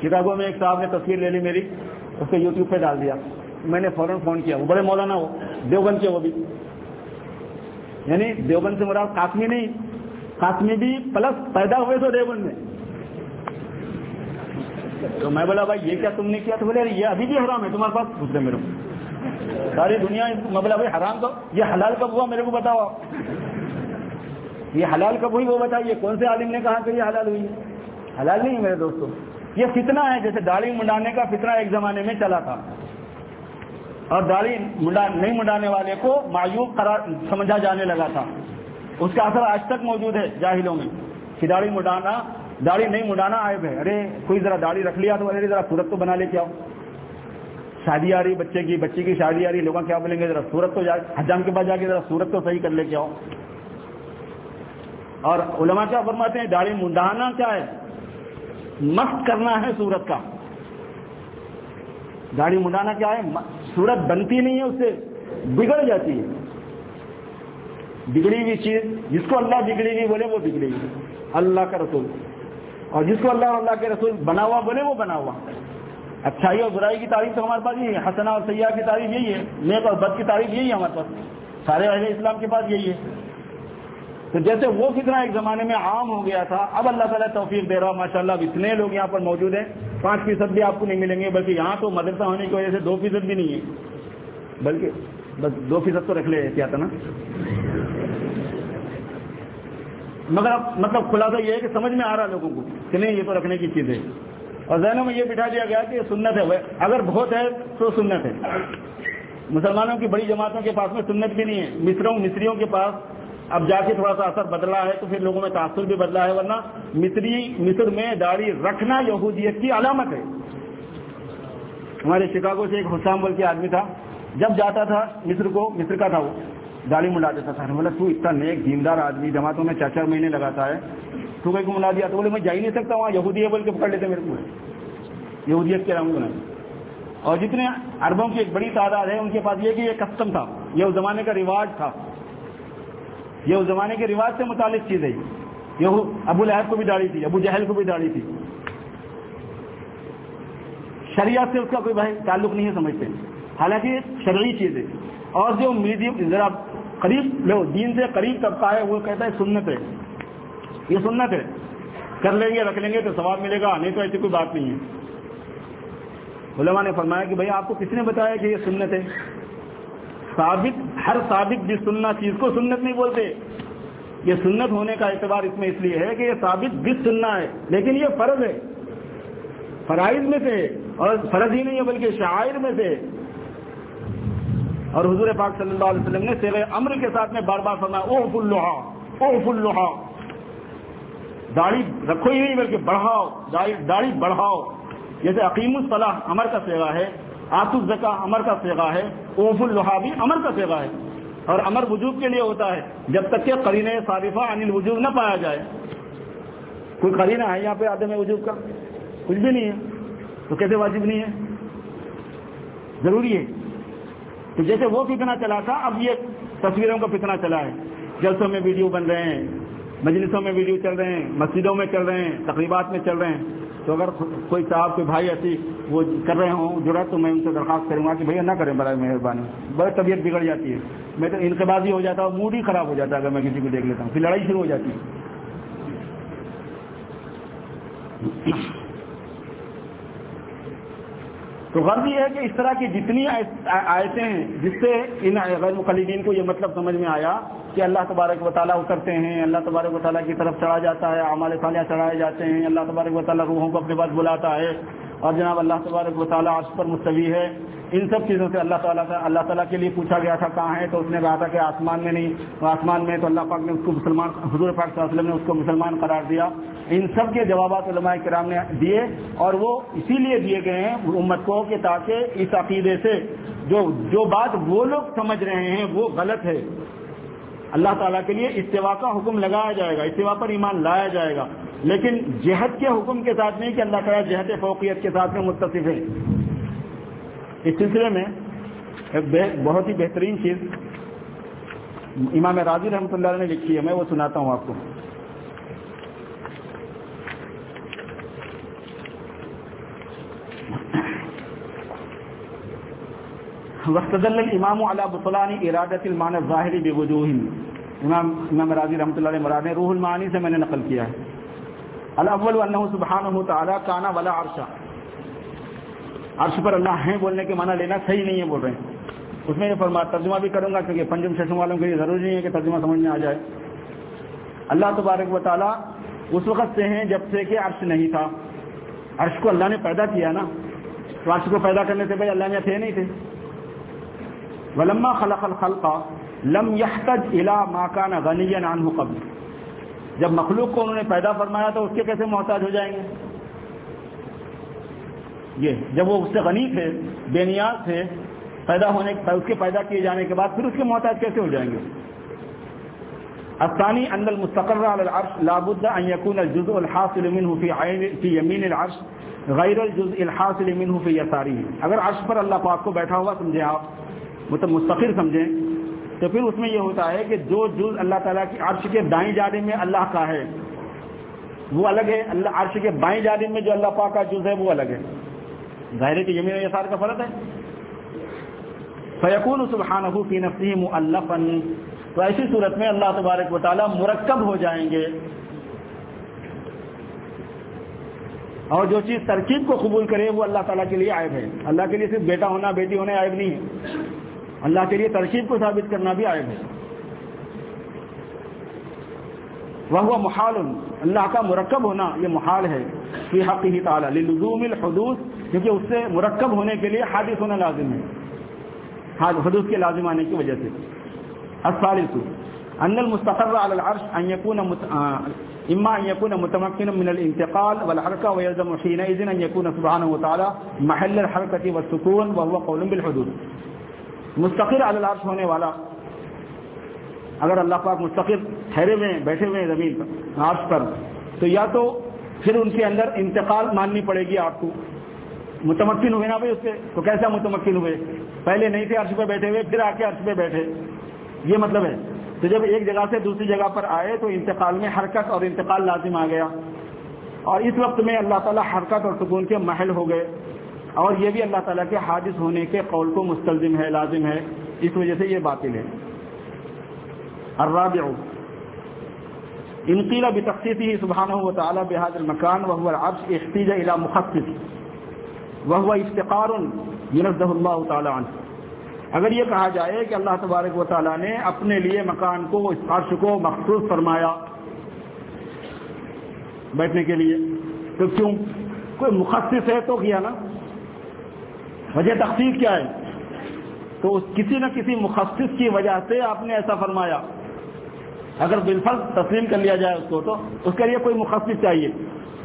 شکاگو میں ایک صاحب نے تصویر لے لی میری، اس کو یوٹیوب پہ ڈال دیا۔ میں نے فوراً فون کیا، وہ بڑے مولانا ہو، دیوبند کے وہ بھی۔ یعنی دیوبند سے مراد قاسمی نہیں، قاسمی بھی پلس پیدا ہوئے تو دیوبند میں۔ تو میں بولا بھائی، یہ کیا تم نے کیا؟ تو بولے، یہ ابھی بھی حرام ہے، تمہارے پاس پوچھ رہے میرے کو۔ ساری دنیا میں بولا بھائی، حرام تو۔ یہ حلال کب ہوا میرے کو بتاؤ یہ حلال کب ہوئی وہ بتائیے کون سے عالم نے کہا کہ یہ حلال ہوئی؟ ہے حلال نہیں ہے میرے دوستوں یہ فتنہ ہے، جیسے داڑھی منڈانے کا فتنہ ایک زمانے میں چلا تھا۔ اور داڑھی نہیں منڈانے والے کو مایوب قرار سمجھا جانے لگا تھا۔ اس کا اثر آج تک موجود ہے جاہلوں میں کہ داڑھی منڈانا، داڑھی نہیں منڈانا آئے بھائی ارے، کوئی ذرا داڑھی رکھ لیا تو ارے ذرا سورت تو بنا لے کے آؤ۔ شادی آ رہی بچے کی بچے کی شادی آ رہی لوگ کیا بولیں گے؟ ذرا سورت تو جا، حجام کے بعد جا کے ذرا سورت تو صحیح کر لے کے آؤ۔ اور علماء کیا فرماتے ہیں؟ داڑھی منڈانا کیا ہے؟ مست کرنا ہے سورت کا۔ داڑھی منڈانا کیا ہے؟ صورت بنتی نہیں ہے اس سے بگڑ جاتی ہے۔ بگڑی ہوئی چیز، جس کو اللہ بگڑی ہوئی بولے، وہ بگڑی۔ ہوئی اللہ کا رسول۔ اور جس کو اللہ اللہ کے رسول بنا ہوا بولے، وہ بنا ہوا۔ اچھائی اور برائی کی تعریف تو ہمارے پاس یہی ہے۔ حسنا اور سیاح کی تعریف یہی ہے۔ نیک اور بد کی تعریف یہی ہے ہمارے پاس۔ سارے اہل اسلام کے پاس یہی ہے۔ تو جیسے وہ فتنہ ایک زمانے میں عام ہو گیا تھا، اب اللہ تعالیٰ توفیق دے رہا ماشاء اللہ اب اتنے لوگ یہاں پر موجود ہیں۔ پانچ فیصد بھی آپ کو نہیں ملیں گے، بلکہ یہاں تو مدرسہ ہونے کی وجہ سے دو فیصد بھی نہیں ہے۔ بلکہ بس دو فیصد تو رکھ لے احتیاط نا؟ مگر اب مطلب خلاصہ یہ ہے کہ سمجھ میں آ رہا لوگوں کو کہ نہیں، یہ تو رکھنے کی چیز ہے۔ اور ذہنوں میں یہ بٹھا دیا گیا کہ یہ سنت ہے۔ اگر بہت ہے تو سنت ہے۔ مسلمانوں کی بڑی جماعتوں کے پاس میں سنت بھی نہیں ہے۔ مصروں، مصریوں کے پاس اب جا کے تھوڑا سا اثر بدلا ہے تو پھر لوگوں میں تاثر بھی بدلا ہے، ورنہ مصری، مصر میں داڑھی رکھنا یہودیت کی علامت ہے۔ ہمارے شکاگو سے ایک حسام بول کے آدمی تھا، جب جاتا تھا مصر کو، مصر کا تھا وہ، داڑھی منڈا دیتا تھا۔ بولا، تو اتنا نیک دیندار آدمی، جماعتوں میں چار چار مہینے لگاتا ہے۔ تو کوئی کو ملا دیا تو بولے، میں جا ہی نہیں سکتا وہاں یہودی بول کے پکڑ لیتے میرے کو۔ یہودیت کے رنگ بنائے اور جتنے اربوں کی ایک بڑی تعداد ہے، ان کے پاس یہ کہ یہ کسٹم تھا، یہ اس زمانے کا رواج تھا۔ یہ اس زمانے کے رواج سے متعلق چیز ہے یہ۔ ابو لہب کو بھی داڑھی تھی، ابو جہل کو بھی داڑھی تھی۔ شریعت سے اس کا کوئی بھائی تعلق نہیں ہے، سمجھتے حالانکہ شرعی چیز ہے۔ اور جو میڈیم، ذرا قریب، لو، دین سے قریب طبقہ ہے، وہ کہتا ہے سنت ہے۔ یہ سنت ہے۔ کر لیں گے، رکھ لیں گے تو ثواب ملے گا، نہیں تو ایسی کوئی بات نہیں ہے۔ علماء نے فرمایا کہ بھائی آپ کو کس نے بتایا کہ یہ سنت ہے؟ ثابت، ہر ثابت بھی سننا چیز کو سنت نہیں بولتے۔ یہ سنت ہونے کا اعتبار اس میں اس لیے ہے کہ یہ ثابت بھی سننا ہے، لیکن یہ فرض ہے۔ فرائض میں سے، اور فرض ہی نہیں ہے بلکہ شاعر میں سے۔ اور حضور پاک صلی اللہ علیہ وسلم نے سیر امر کے ساتھ میں بار بار فرمایا او فل لوہا او فل لوہا داڑھی رکھو ہی نہیں بلکہ بڑھاؤ، داڑھی بڑھاؤ۔ جیسے عقیم الصلاح، امر کا سیوا ہے۔ آت الزکا امر کا سیگا ہے اوف الحا بھی امر کا سیگا ہے۔ اور امر وجوب کے لیے ہوتا ہے، جب تک کہ قرین صارفہ انل وجوب نہ پایا جائے۔ کوئی قرینہ ہے یہاں پہ آدم وجوب کا؟ کچھ بھی نہیں ہے۔ تو کیسے واجب نہیں ہے؟ ضروری ہے۔ تو جیسے وہ فتنہ چلا تھا، اب یہ تصویروں کا فتنہ چلا ہے۔ جلسوں میں ویڈیو بن رہے ہیں، مجلسوں میں ویڈیو چل رہے ہیں، مسجدوں میں چل رہے ہیں، تقریبات میں چل رہے ہیں۔ تو اگر کوئی صاحب کے بھائی ایسی وہ کر رہے ہوں، جڑا تو میں ان سے درخواست کروں گا کہ بھیا نہ کریں برائے مہربانی۔ بڑی طبیعت بگڑ جاتی ہے۔ میں تو انقبازی ہو جاتا ہوں، موڈ ہی خراب ہو جاتا ہے اگر میں کسی کو دیکھ لیتا ہوں۔ پھر لڑائی شروع ہو جاتی ہے۔ تو غرض یہ ہے کہ اس طرح کی جتنی آیتیں ہیں، جس سے ان غیر مخلدین کو یہ مطلب سمجھ میں آیا کہ اللہ تبارک و تعالیٰ اترتے ہیں، اللہ تبارک و تعالیٰ کی طرف چڑھا جاتا ہے عمال صالحہ چڑھائے جاتے ہیں، اللہ تبارک و تعالیٰ روحوں کو اپنے پاس بلاتا ہے۔ اور جناب اللہ تبارک و تعالیٰ عرش پر مستوی ہے۔ ان سب چیزوں سے اللہ تعالیٰ کا اللہ تعالیٰ کے لیے پوچھا گیا تھا کہاں ہے، تو اس نے کہا تھا کہ آسمان میں نہیں۔ آسمان میں تو اللہ پاک نے اس کو مسلمان حضور پاک صلی اللہ علیہ وسلم نے اس کو مسلمان قرار دیا۔ ان سب کے جوابات علماء کرام نے دیے اور وہ اسی لیے دیے گئے ہیں امت کو کہ تاکہ اس عقیدے سے جو جو بات وہ لوگ سمجھ رہے ہیں وہ غلط ہے۔ اللہ تعالیٰ کے لیے استوا کا حکم لگایا جائے گا، استوا پر ایمان لایا جائے گا۔ لیکن جہد کے حکم کے ساتھ نہیں کہ اللہ تعالیٰ جہد فوقیت کے ساتھ میں متصف ہے اس سلسلے میں ایک بہت ہی بہترین چیز امام راضی رحمۃ اللہ نے لکھی ہے، میں وہ سناتا ہوں آپ کو۔ وقت الامام علی بطلان ارادت المان ظاہری بوجوہ امام امام راضی رحمۃ اللہ علیہ مراد روح المعانی سے میں نے نقل کیا ہے. الاول انه سبحانه تعالی کانا ولا عرشا عرش پر اللہ ہیں بولنے کے معنی لینا صحیح نہیں ہے بول رہے ہیں. اس میں یہ فرما ترجمہ بھی کروں گا کیونکہ پنجم ششم والوں کے لیے ضروری نہیں ہے کہ ترجمہ سمجھ میں آ جائے. اللہ تبارک و تعالیٰ اس وقت سے ہیں جب سے کہ عرش نہیں تھا. عرش کو اللہ نے پیدا کیا نا. تو عرش کو پیدا کرنے سے بھائی اللہ میں تھے نہیں تھے. ولما خلق الخلق لم يحتج الى ما كان غنيا عنه قبل. جب مخلوق کو انہوں نے پیدا فرمایا تو اس کے کیسے محتاج ہو جائیں گے؟ یہ، جب وہ اس سے غنی تھے، بے نیاز تھے، پیدا ہونے، اس کے پیدا کیے جانے کے بعد پھر اس کے محتاج کیسے ہو جائیں گے؟ الثاني ان المستقر على العرش لابد ان يكون الجزء الحاصل منه في عين في يمين العرش غیر الجزء الحاصل منه في يساره اگر عرش پر اللہ پاک کو بیٹھا ہوا سمجھیں آپ مطلب مستقر سمجھیں تو پھر اس میں یہ ہوتا ہے کہ جو جز اللہ تعالیٰ کی عرش کے دائیں جانب میں اللہ کا ہے، وہ الگ ہے۔ اللہ عرش کے بائیں جانب میں جو اللہ پاک کا جز ہے، وہ الگ ہے۔ ظاہر کہ یمین یسار کا فرق ہے۔ فیقون سبحان فی نفسی اللہ تو ایسی صورت میں اللہ تبارک و تعالیٰ مرکب ہو جائیں گے۔ اور جو چیز ترکیب کو قبول کرے، وہ اللہ تعالیٰ کے لیے عائب ہے۔ اللہ کے لیے صرف بیٹا ہونا، بیٹی ہونا عائب نہیں ہے۔ اللہ کے لیے ترکیب کو ثابت کرنا بھی عائب ہے۔ وہ محال، اللہ کا مرکب ہونا یہ محال ہے۔ فی حق ہی تعالیٰ لزوم الحدوث کیونکہ اس سے مرکب ہونے کے لیے حادث ہونا لازم ہے۔ حدوث کے لازم آنے کی وجہ سے۔ الثالث، ان المستقر على العرش ان يكون مت... اما ان يكون متمكنا من الانتقال والحركه ويلزم حينئذ ان يكون سبحانه وتعالى محل الحركه والسكون وهو قول بالحدود۔ مستقر العرش ہونے والا۔ اگر اللہ پاک مستقر ٹھہرے ہوئے بیٹھے ہوئے ہیں زمین پر، عرش پر، تو یا تو پھر ان کے اندر انتقال ماننی پڑے گی آپ کو۔ متمکن ہوئے نا بھائی اس سے؟ تو کیسا متمکن ہوئے؟ پہلے نہیں تھے عرش پہ بیٹھے ہوئے، پھر آ کے عرش پہ بیٹھے۔ یہ مطلب ہے۔ تو جب ایک جگہ سے دوسری جگہ پر آئے تو انتقال میں حرکت اور انتقال لازم آ گیا۔ اور اس وقت میں اللہ تعالیٰ حرکت اور سکون کے محل ہو گئے۔ اور یہ بھی اللہ تعالیٰ کے حادث ہونے کے قول کو مستلزم ہے، لازم ہے۔ اس وجہ سے یہ باطل ہے۔ الرابع انقیلا بتخصیصی سبحانہ و تعالیٰ بحاد المکان وہ العرش احتیج الى مخصص وہ افتقار ينزہ اللہ تعالیٰ عنہ۔ اگر یہ کہا جائے کہ اللہ تبارک و تعالیٰ نے اپنے لیے مکان کو اس عرش کو مخصوص فرمایا بیٹھنے کے لیے، تو کیوں؟ کوئی مخصص ہے تو کیا نا؟ وجہ تخصیص کیا ہے؟ تو اس کسی نہ کسی مخصص کی وجہ سے آپ نے ایسا فرمایا۔ اگر بالفل تسلیم کر لیا جائے اس کو تو اس کے لیے کوئی مخصص چاہیے۔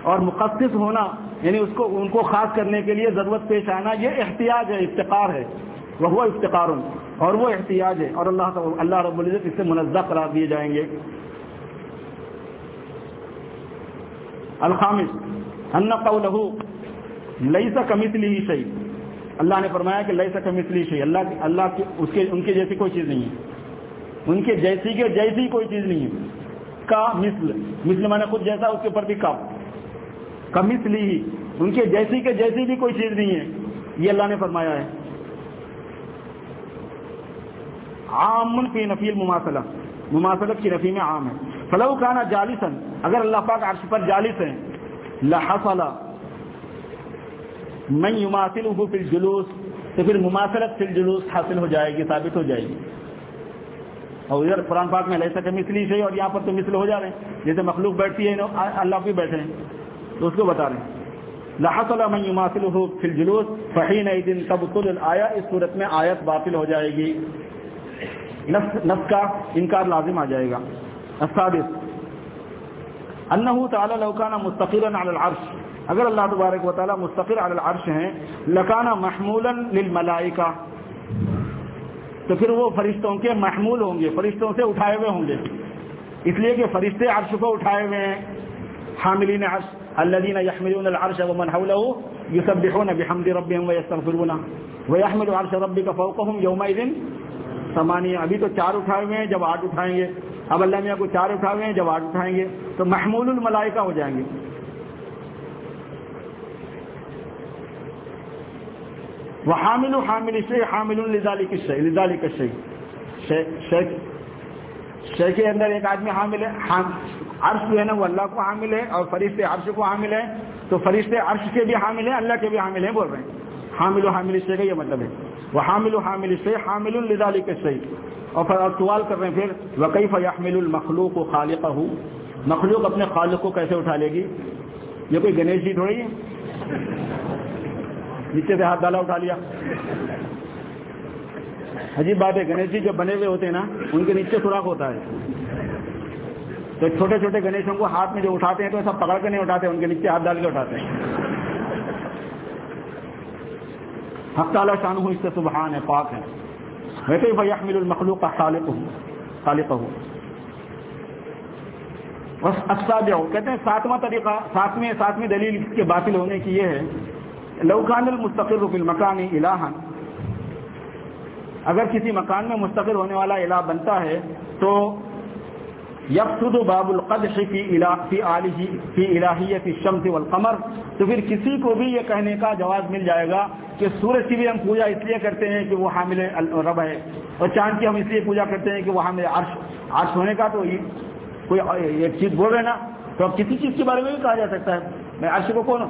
اور مخصص ہونا یعنی اس کو، ان کو خاص کرنے کے لیے ضرورت پیش آنا، یہ احتیاط ہے، افتقار ہے۔ وہ ہوا افتقار اور وہ احتیاط ہے۔ اور اللہ اللہ رب العزت اس سے منزہ قرار دیے جائیں گے۔ الخامس، ان قوله ليس كمثله شيء۔ اللہ نے فرمایا کہ لئی سکم اس لیے اللہ اللہ کے اس کے ان کے جیسی کوئی چیز نہیں ہے۔ ان کے جیسی کے جیسی کوئی چیز نہیں ہے۔ کا مثل مثل میں نے خود جیسا اس کے اوپر بھی کب کا مثل ہی ان کے جیسی کے جیسی بھی کوئی چیز نہیں ہے۔ یہ اللہ نے فرمایا ہے۔ عام فی نفی المماثلہ۔ مماثلت کی نفی میں عام ہے۔ فلو کانا جالسن اگر اللہ پاک عرش پر جالس ہے لحصل من یماثلہ فی الجلوس، تو پھر مماثلت فی الجلوس حاصل ہو جائے گی، ثابت ہو جائے گی۔ اور ادھر قرآن پاک میں لے سکے مثلی سے اور یہاں پر تو مثل ہو جا رہے ہیں۔ جیسے مخلوق بیٹھتی ہے اللہ بھی بیٹھے ہیں۔ تو اس کو بتا رہے ہیں۔ لاحصل من یماثلہ فی الجلوس فحین دن تبطل آیا اس صورت میں آیت باطل ہو جائے گی۔ نفس نفس کا انکار لازم آ جائے گا۔ السادس انه تعالی لو كان مستقرا على العرش۔ اگر اللہ تبارک و تعالی مستقر علی العرش ہیں، لکانا محمولا للملائکہ۔ تو پھر وہ فرشتوں کے محمول ہوں گے، فرشتوں سے اٹھائے ہوئے ہوں گے۔ اس لیے کہ فرشتے عرش کو اٹھائے ہوئے ہیں۔ حاملین عرش الذين يحملون العرش ومن حوله يسبحون بحمد ربهم ويستغفرون ويحمل عرش ربك فوقهم يومئذ ثمانية ابھی تو چار اٹھائے ہوئے ہیں، جب آٹھ اٹھائیں گے۔ اب اللہ میاں کو چار اٹھائے ہوئے ہیں، جب آٹھ اٹھائیں گے۔ تو محمول الملائکہ ہو جائیں گے۔ وہ حامل حامل سے حامل الزالی کی شے لزالی کا شے شے کے اندر ایک آدمی حامل ہے عرش جو ہے نا، وہ اللہ کو حامل ہے اور فرشتے عرش کو حامل ہے۔ تو فرشتے عرش کے بھی حامل ہیں، اللہ کے بھی حامل ہیں بول رہے ہیں۔ حامل و حامل سے کا یہ مطلب ہے۔ وہ حامل و حامل سے حامل الزالی کے صحیح اور پھر سوال کر رہے ہیں پھر وقی فیاحمل المخلوق و خالق ہوں مخلوق اپنے خالق کو کیسے اٹھا لے گی؟ یہ کوئی گنیش جی تھوڑی ہے نیچے سے ہاتھ ڈالا، اٹھا لیا۔ عجیب بات ہے گنیش جی جو بنے ہوئے ہوتے ہیں نا، ان کے نیچے سوراخ ہوتا ہے۔ تو چھوٹے چھوٹے گنیشوں کو ہاتھ میں جو اٹھاتے ہیں تو ایسا پکڑ کے نہیں اٹھاتے، ان کے نیچے ہاتھ ڈال کے اٹھاتے ہیں۔ تعالیٰ شان ہوں اس سے، سبحان ہے، پاک ہے۔ ویسے ہی بھائی احمل المخلوق کا خالق ہوں خالق ہوں بس اچھا جو کہتے ہیں ساتواں طریقہ، ساتویں ساتویں دلیل کے باطل ہونے کی یہ ہے۔ لوکان المستقر فی المکان الہن اگر کسی مکان میں مستقر ہونے والا الہ بنتا ہے، تو یکسد باب القدش فی فی فی الہیت الشمس والقمر۔ تو پھر کسی کو بھی یہ کہنے کا جواز مل جائے گا کہ سورج کی بھی ہم پوجا اس لیے کرتے ہیں کہ وہ حامل رب ہے، اور چاند کی ہم اس لیے پوجا کرتے ہیں کہ وہ حامل عرش عرش ہونے کا تو کوئی ایک چیز بول رہے نا؟ تو اب کسی چیز کے بارے میں بھی کہا جا سکتا ہے، میں عرش کو کون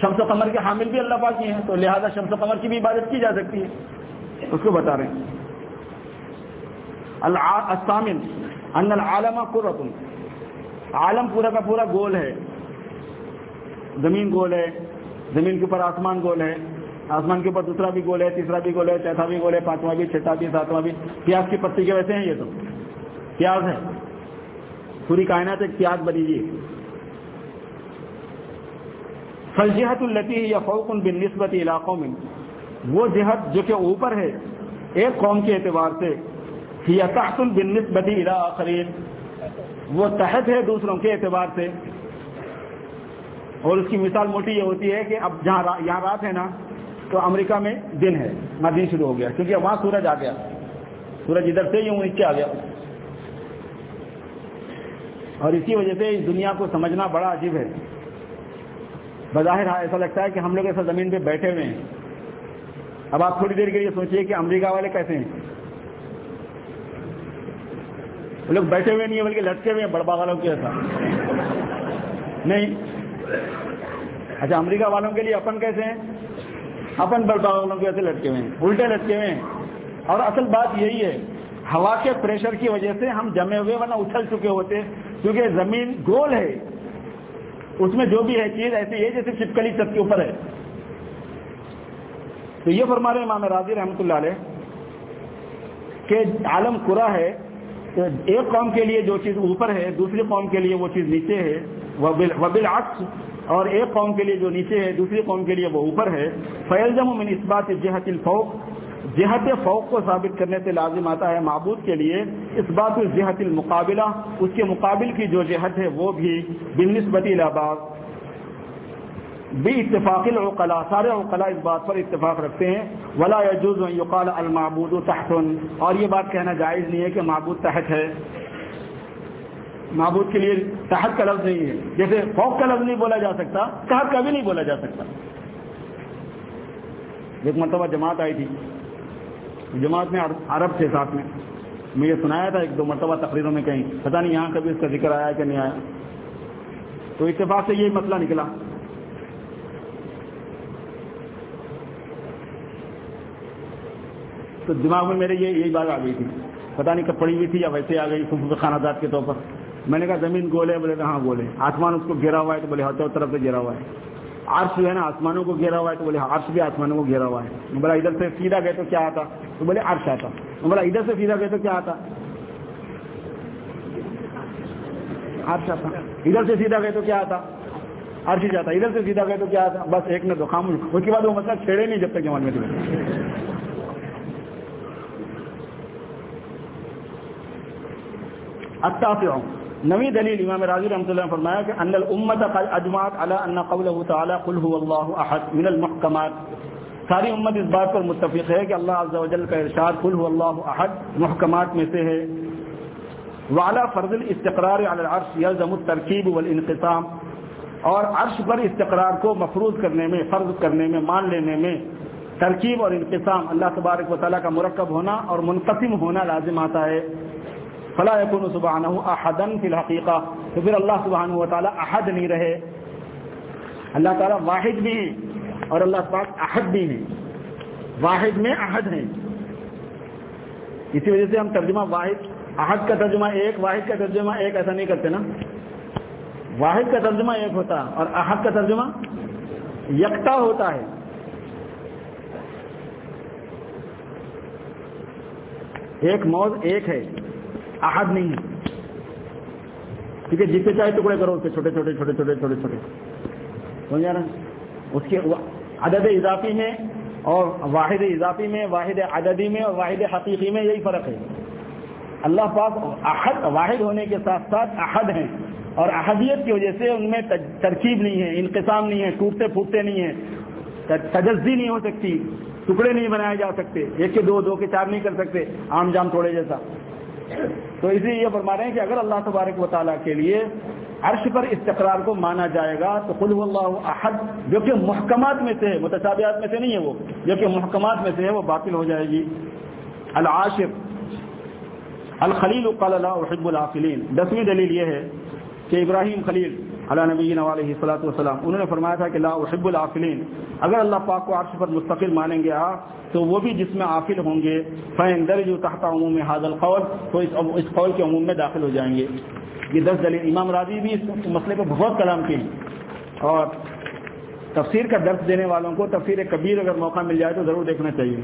شمس و قمر کے حامل بھی اللہ پاک کی ہیں، تو لہذا شمس و قمر کی بھی عبادت کی جا سکتی ہے۔ اس کو بتا رہے ہیں۔ السامن ان العالم قرۃ عالم پورا کا پورا گول ہے۔ زمین گول ہے، زمین کے اوپر آسمان گول ہے۔ آسمان کے اوپر دوسرا بھی گول ہے، تیسرا بھی گول ہے، چوتھا بھی گول ہے، پانچواں بھی، چھٹا بھی، ساتواں بھی۔ پیاز کی پتی کے ویسے ہیں یہ تو۔ پیاز ہے۔ پوری کائنات ایک پیاز بنی ہوئی فلجہت التی یا فوکن بن نسبتی علاقوں میں وہ جہت جو کہ اوپر ہے، ایک قوم کے اعتبار سے یا تحت بن نسبتی آخرین. وہ تحت ہے دوسروں کے اعتبار سے. اور اس کی مثال موٹی یہ ہوتی ہے کہ اب جہاں یہاں رات ہے نا، تو امریکہ میں دن ہے نہ دن شروع ہو گیا، کیونکہ وہاں سورج آ گیا۔ سورج ادھر سے ہی نیچے آ گیا۔ اور اسی وجہ سے اس دنیا کو سمجھنا بڑا عجیب ہے۔ بظاہر ہاں ایسا لگتا ہے کہ ہم لوگ ایسا زمین پہ بیٹھے ہوئے ہیں۔ اب آپ تھوڑی دیر کے لیے سوچیے کہ امریکہ والے کیسے ہیں۔ وہ لوگ بیٹھے ہوئے نہیں ہیں، بلکہ لٹکے ہوئے ہیں، بڑبا والوں کے ایسا نہیں۔ اچھا امریکہ والوں کے لیے اپن کیسے ہیں؟ اپن بڑبا والوں کے ایسے لٹکے ہوئے ہیں، الٹے لٹکے ہوئے ہیں۔ اور اصل بات یہی ہے، ہوا کے پریشر کی وجہ سے ہم جمے ہوئے ورنہ اچھل چکے ہوتے، کیونکہ زمین گول ہے۔ اس میں جو بھی ہے چیز ایسی ہے جیسے چپکلی چھت کے اوپر ہے۔ تو یہ فرما رہے امام راضی رحمۃ اللہ علیہ کہ عالم کرا ہے ایک قوم کے لیے جو چیز اوپر ہے، دوسری قوم کے لیے وہ چیز نیچے ہے۔ وہ بالعکس اور ایک قوم کے لیے جو نیچے ہے، دوسری قوم کے لیے وہ اوپر ہے۔ فیلزم من اس بات جہت الفوق جہت فوق کو ثابت کرنے سے لازم آتا ہے معبود کے لیے، اس بات جہت المقابلہ، اس کے مقابل کی جو جہت ہے وہ بھی بنسبتی لاباغ بھی اتفاق العقلاء، سارے اوقلا اس بات پر اتفاق رکھتے ہیں۔ ولا يجوز يقال المعبود تحت۔ اور یہ بات کہنا جائز نہیں ہے کہ معبود تحت ہے۔ معبود کے لیے تحت کا لفظ نہیں ہے۔ جیسے فوق کا لفظ نہیں بولا جا سکتا، تحت کا بھی نہیں بولا جا سکتا۔ ایک مرتبہ جماعت آئی تھی۔ جماعت میں عرب تھے ساتھ میں۔ میں یہ سنایا تھا ایک دو مرتبہ تقریروں میں کہیں۔ پتہ نہیں یہاں کبھی اس کا ذکر آیا کہ نہیں آیا۔ تو اتفاق سے یہی مسئلہ نکلا۔ تو دماغ میں میرے یہ یہی بات آ گئی تھی۔ پتہ نہیں کب پڑی ہوئی تھی یا ویسے آ گئی خانہ داد کے طور پر۔ میں نے کہا زمین گول ہے بولے کہاں گول ہے آسمان اس کو گھیرا ہوا ہے تو بولے ہاتھوں طرف سے گھیرا ہوا ہے۔ عرش جو ہے نا، آسمانوں کو گھیرا ہوا ہے، تو بولے ہاں، عرش بھی آسمانوں کو گھیرا ہوا ہے۔ بولا ادھر سے سیدھا گئے تو کیا آتا؟ تو بولے عرش آتا۔ بولا ادھر سے سیدھا گئے تو کیا آتا؟ عرش آتا۔ ادھر سے سیدھا گئے تو کیا آتا؟ عرش جاتا۔ ادھر سے سیدھا گئے تو کیا آتا؟ بس ایک نے تو خاموش۔ اس کے بعد وہ مسئلہ چھیڑے نہیں جب تک جوان میں التاسع نوی دلیل امام راضی رحمۃ اللہ نے فرمایا کہ ان الامت قد اجمعت على ان قوله تعالی قل هو الله احد من المحکمات۔ ساری امت اس بات پر متفق ہے کہ اللہ عز و جل کا ارشاد قل هو الله احد محکمات میں سے ہے۔ وعلى فرض الاستقرار على العرش يلزم الترکیب والانقسام۔ اور عرش پر استقرار کو مفروض کرنے میں، فرض کرنے میں، مان لینے میں ترکیب اور انقسام اللہ تبارک و تعالیٰ کا مرکب ہونا اور منقسم ہونا لازم آتا ہے۔ فلاں یقن سبحانہ احدن فی الحقیقہ تو پھر اللہ سبحانہ و تعالیٰ احد نہیں رہے. اللہ تعالیٰ واحد بھی ہیں اور اللہ پاک احد بھی ہیں. واحد میں احد ہیں. اسی وجہ سے ہم ترجمہ واحد، احد کا ترجمہ ایک، واحد کا ترجمہ ایک، ایسا نہیں کرتے نا. واحد کا ترجمہ ایک ہوتا اور احد کا ترجمہ یکتا ہوتا ہے. ایک موز ایک ہے. احد نہیں ہے۔ ٹھیک ہے، جتنے چاہے ٹکڑے کرو، اس کے چھوٹے چھوٹے چھوٹے چھوٹے چھوٹے چھوٹے۔ سمجھ رہا اس کے عدد اضافی میں اور واحد اضافی میں، واحد عددی میں اور واحد حقیقی میں یہی فرق ہے۔ اللہ پاک احد، واحد ہونے کے ساتھ ساتھ احد ہیں۔ اور احدیت کی وجہ سے ان میں ترکیب نہیں ہے، انقسام نہیں ہے، ٹوٹتے پھوٹتے نہیں ہیں۔ تجزی نہیں ہو سکتی، ٹکڑے نہیں بنائے جا سکتے، ایک کے دو دو کے چار نہیں کر سکتے، عام جام توڑے جیسا۔ تو اسی یہ فرما رہے ہیں کہ اگر اللہ تبارک و تعالیٰ کے لیے عرش پر استقرار کو مانا جائے گا تو خود اللہ احد، جو کہ محکمات میں سے ہے متصابیات میں سے نہیں ہے وہ، جو کہ محکمات میں سے ہے، وہ باطل ہو جائے گی۔ العاشر الخلیل قال اللہ حب العافلین دسویں دلیل یہ ہے کہ ابراہیم خلیل علیہ نبی علیہ صلاۃ والسلام۔ انہوں نے فرمایا تھا کہ لا حب العافلین۔ اگر اللہ پاک کو عرش پر مستقل مانیں گے آپ تو وہ بھی جس میں عافل ہوں گے۔ فین درج تحت عموم حاضل قول تو اس قول کے عموم میں داخل ہو جائیں گے۔ یہ دس دلیل۔ امام راضی بھی اس مسئلے پہ بہت کلام کی اور تفسیر کا درس دینے والوں کو تفسیر کبیر اگر موقع مل جائے تو ضرور دیکھنا چاہیے۔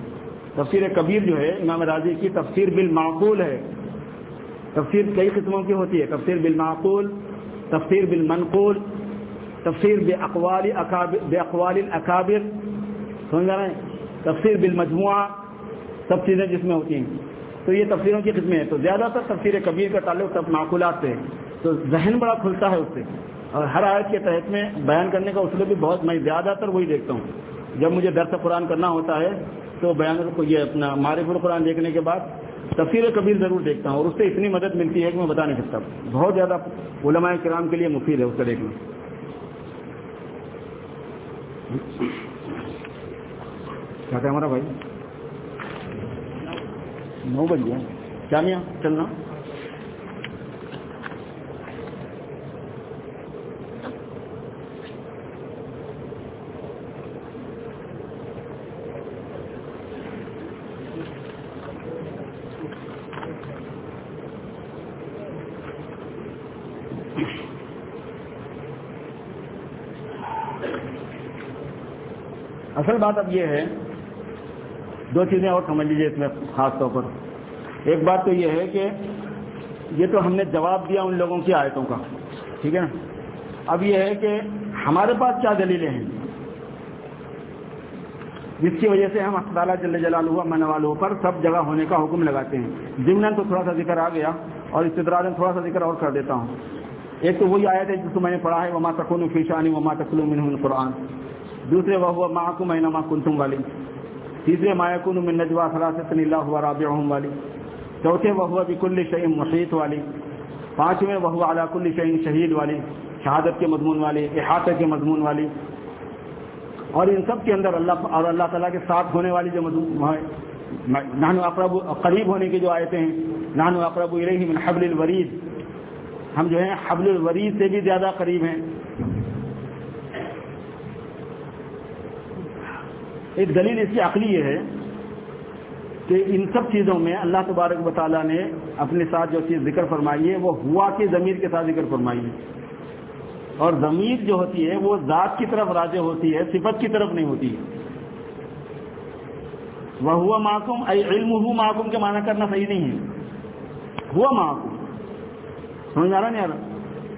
تفسیر کبیر جو ہے، امام راضی کی تفسیر بالمعقول ہے۔ تفسیر کئی قسموں کی ہوتی ہے۔ تفسیر بالمعقول تفسیر بالمنقول، تفسیر بے اقوال بے اقوال الاکابر سمجھ رہے ہیں؟ تفسیر بالمجموعہ سب چیزیں جس میں ہوتی ہیں۔ تو یہ تفسیروں کی قسمیں ہیں۔ تو زیادہ تر تفسیر کبیر کا تعلق سب معقولات سے تو ذہن بڑا کھلتا ہے اس سے۔ اور ہر آیت کے تحت میں بیان کرنے کا اصول بھی بہت، میں زیادہ تر وہی دیکھتا ہوں۔ جب مجھے درس قرآن کرنا ہوتا ہے تو بیان کو یہ اپنا معرف القرآن دیکھنے کے بعد تفسیر کبیر ضرور دیکھتا ہوں اور اس سے اتنی مدد ملتی ہے کہ میں بتا نہیں سکتا بہت زیادہ علماء کرام کے لیے مفید ہے اس کا دیکھنا۔ کیا کہ ہمارا بھائی؟ نو بج گیا۔ چلنا اصل بات اب یہ ہے، دو چیزیں اور سمجھ لیجیے اس میں خاص طور پر۔ ایک بات تو یہ ہے کہ یہ تو ہم نے جواب دیا ان لوگوں کی آیتوں کا، ٹھیک ہے نا؟ اب یہ ہے کہ ہمارے پاس کیا دلیلیں ہیں؟ جس کی وجہ سے ہم اسپتال جل جلال ہوا من والوں پر سب جگہ ہونے کا حکم لگاتے ہیں۔ ضمن تو تھوڑا سا ذکر آ گیا اور استدراج میں تھوڑا سا ذکر اور کر دیتا ہوں۔ ایک تو وہی آیت ہے جس کو میں نے پڑھا ہے، وما تکون فیشانی وما تکلو من قرآن دوسرے وہ ہوا ماں کنتم والی. تیسرے مایکن من نجوا فراست اللہ ہوا رابع والی. چوتھے وہ ہوا بکل شعیم محیط والی. پانچویں وہ اعلیٰ کل شہید والی. شہادت کے مضمون والی احاطے کے مضمون والی. اور ان سب کے اندر اللہ اور اللہ تعالیٰ کے ساتھ ہونے والی جو مضمون نہن اقرب قریب ہونے کی جو آیتیں ہیں نہن اقرب الیہ من حبل الورید. ہم جو ہیں حبل الورید سے بھی زیادہ قریب ہیں۔ ایک دلیل اس کی عقلی یہ ہے کہ ان سب چیزوں میں اللہ تبارک و تعالیٰ نے اپنے ساتھ جو چیز ذکر فرمائی ہے وہ ہوا کی ضمیر کے ساتھ ذکر فرمائی ہے۔ اور ضمیر جو ہوتی ہے وہ ذات کی طرف راجع ہوتی ہے، صفت کی طرف نہیں ہوتی ہے۔ وہ ہوا معقوم علم ہو معقوم کے معنی کرنا صحیح نہیں ہے۔ ہوا معقوم سمجھ آ رہا نہیں آ رہا؟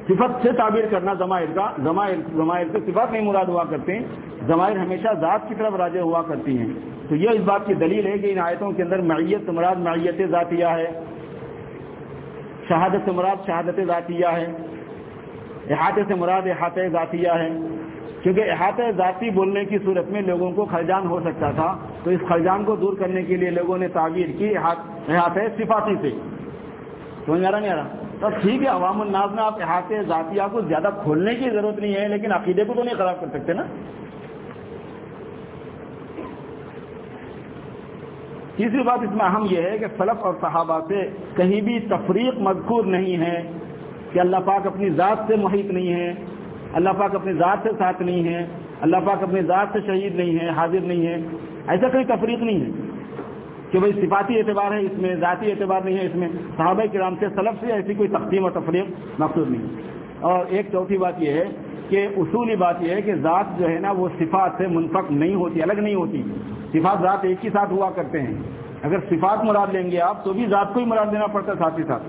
صفت سے تعبیر کرنا ضمائر کا، ضمائر ضمائر سے صفت نہیں مراد ہوا کرتے ہیں، ضمائر ہمیشہ ذات کی طرف راجع ہوا کرتی ہیں۔ تو یہ اس بات کی دلیل ہے کہ ان آیتوں کے اندر معیت مراد معیت ذاتیہ ہے۔ شہادت سے مراد شہادت ذاتیہ ہے۔ احاطے سے مراد احاطہ ذاتیہ ہے۔ کیونکہ احاطہ ذاتی بولنے کی صورت میں لوگوں کو خرجان ہو سکتا تھا، تو اس خرجان کو دور کرنے کے لیے لوگوں نے تعبیر کی احاطہ صفاتی سے۔ سمجھ آ رہا نہیں آ رہا؟ تو ٹھیک ہے، عوام الناز میں آپ احاطے ذاتیہ کو زیادہ کھولنے کی ضرورت نہیں ہے، لیکن عقیدے کو تو نہیں خراب کر سکتے نا۔ تیسری بات اس میں اہم یہ ہے کہ سلف اور صحابہ سے کہیں بھی تفریق مذکور نہیں ہے کہ اللہ پاک اپنی ذات سے محیط نہیں ہے، اللہ پاک اپنی ذات سے ساتھ نہیں ہے، اللہ پاک اپنی ذات سے شہید نہیں ہے، حاضر نہیں ہے، ایسا کوئی تفریق نہیں ہے۔ کہ بھائی صفاتی اعتبار ہے، اس میں ذاتی اعتبار نہیں ہے، اس میں صحابہ کرام سے سلف سے ایسی کوئی تقسیم اور تفریق مقصود نہیں اور ایک چوتھی بات یہ ہے کہ اصولی بات یہ ہے کہ ذات جو ہے نا، وہ صفات سے منفق نہیں ہوتی، الگ نہیں ہوتی۔ صفات ذات ایک ہی ساتھ ہوا کرتے ہیں۔ اگر صفات مراد لیں گے آپ، تو بھی ذات کو ہی مراد دینا پڑتا ہے ساتھ ہی ساتھ۔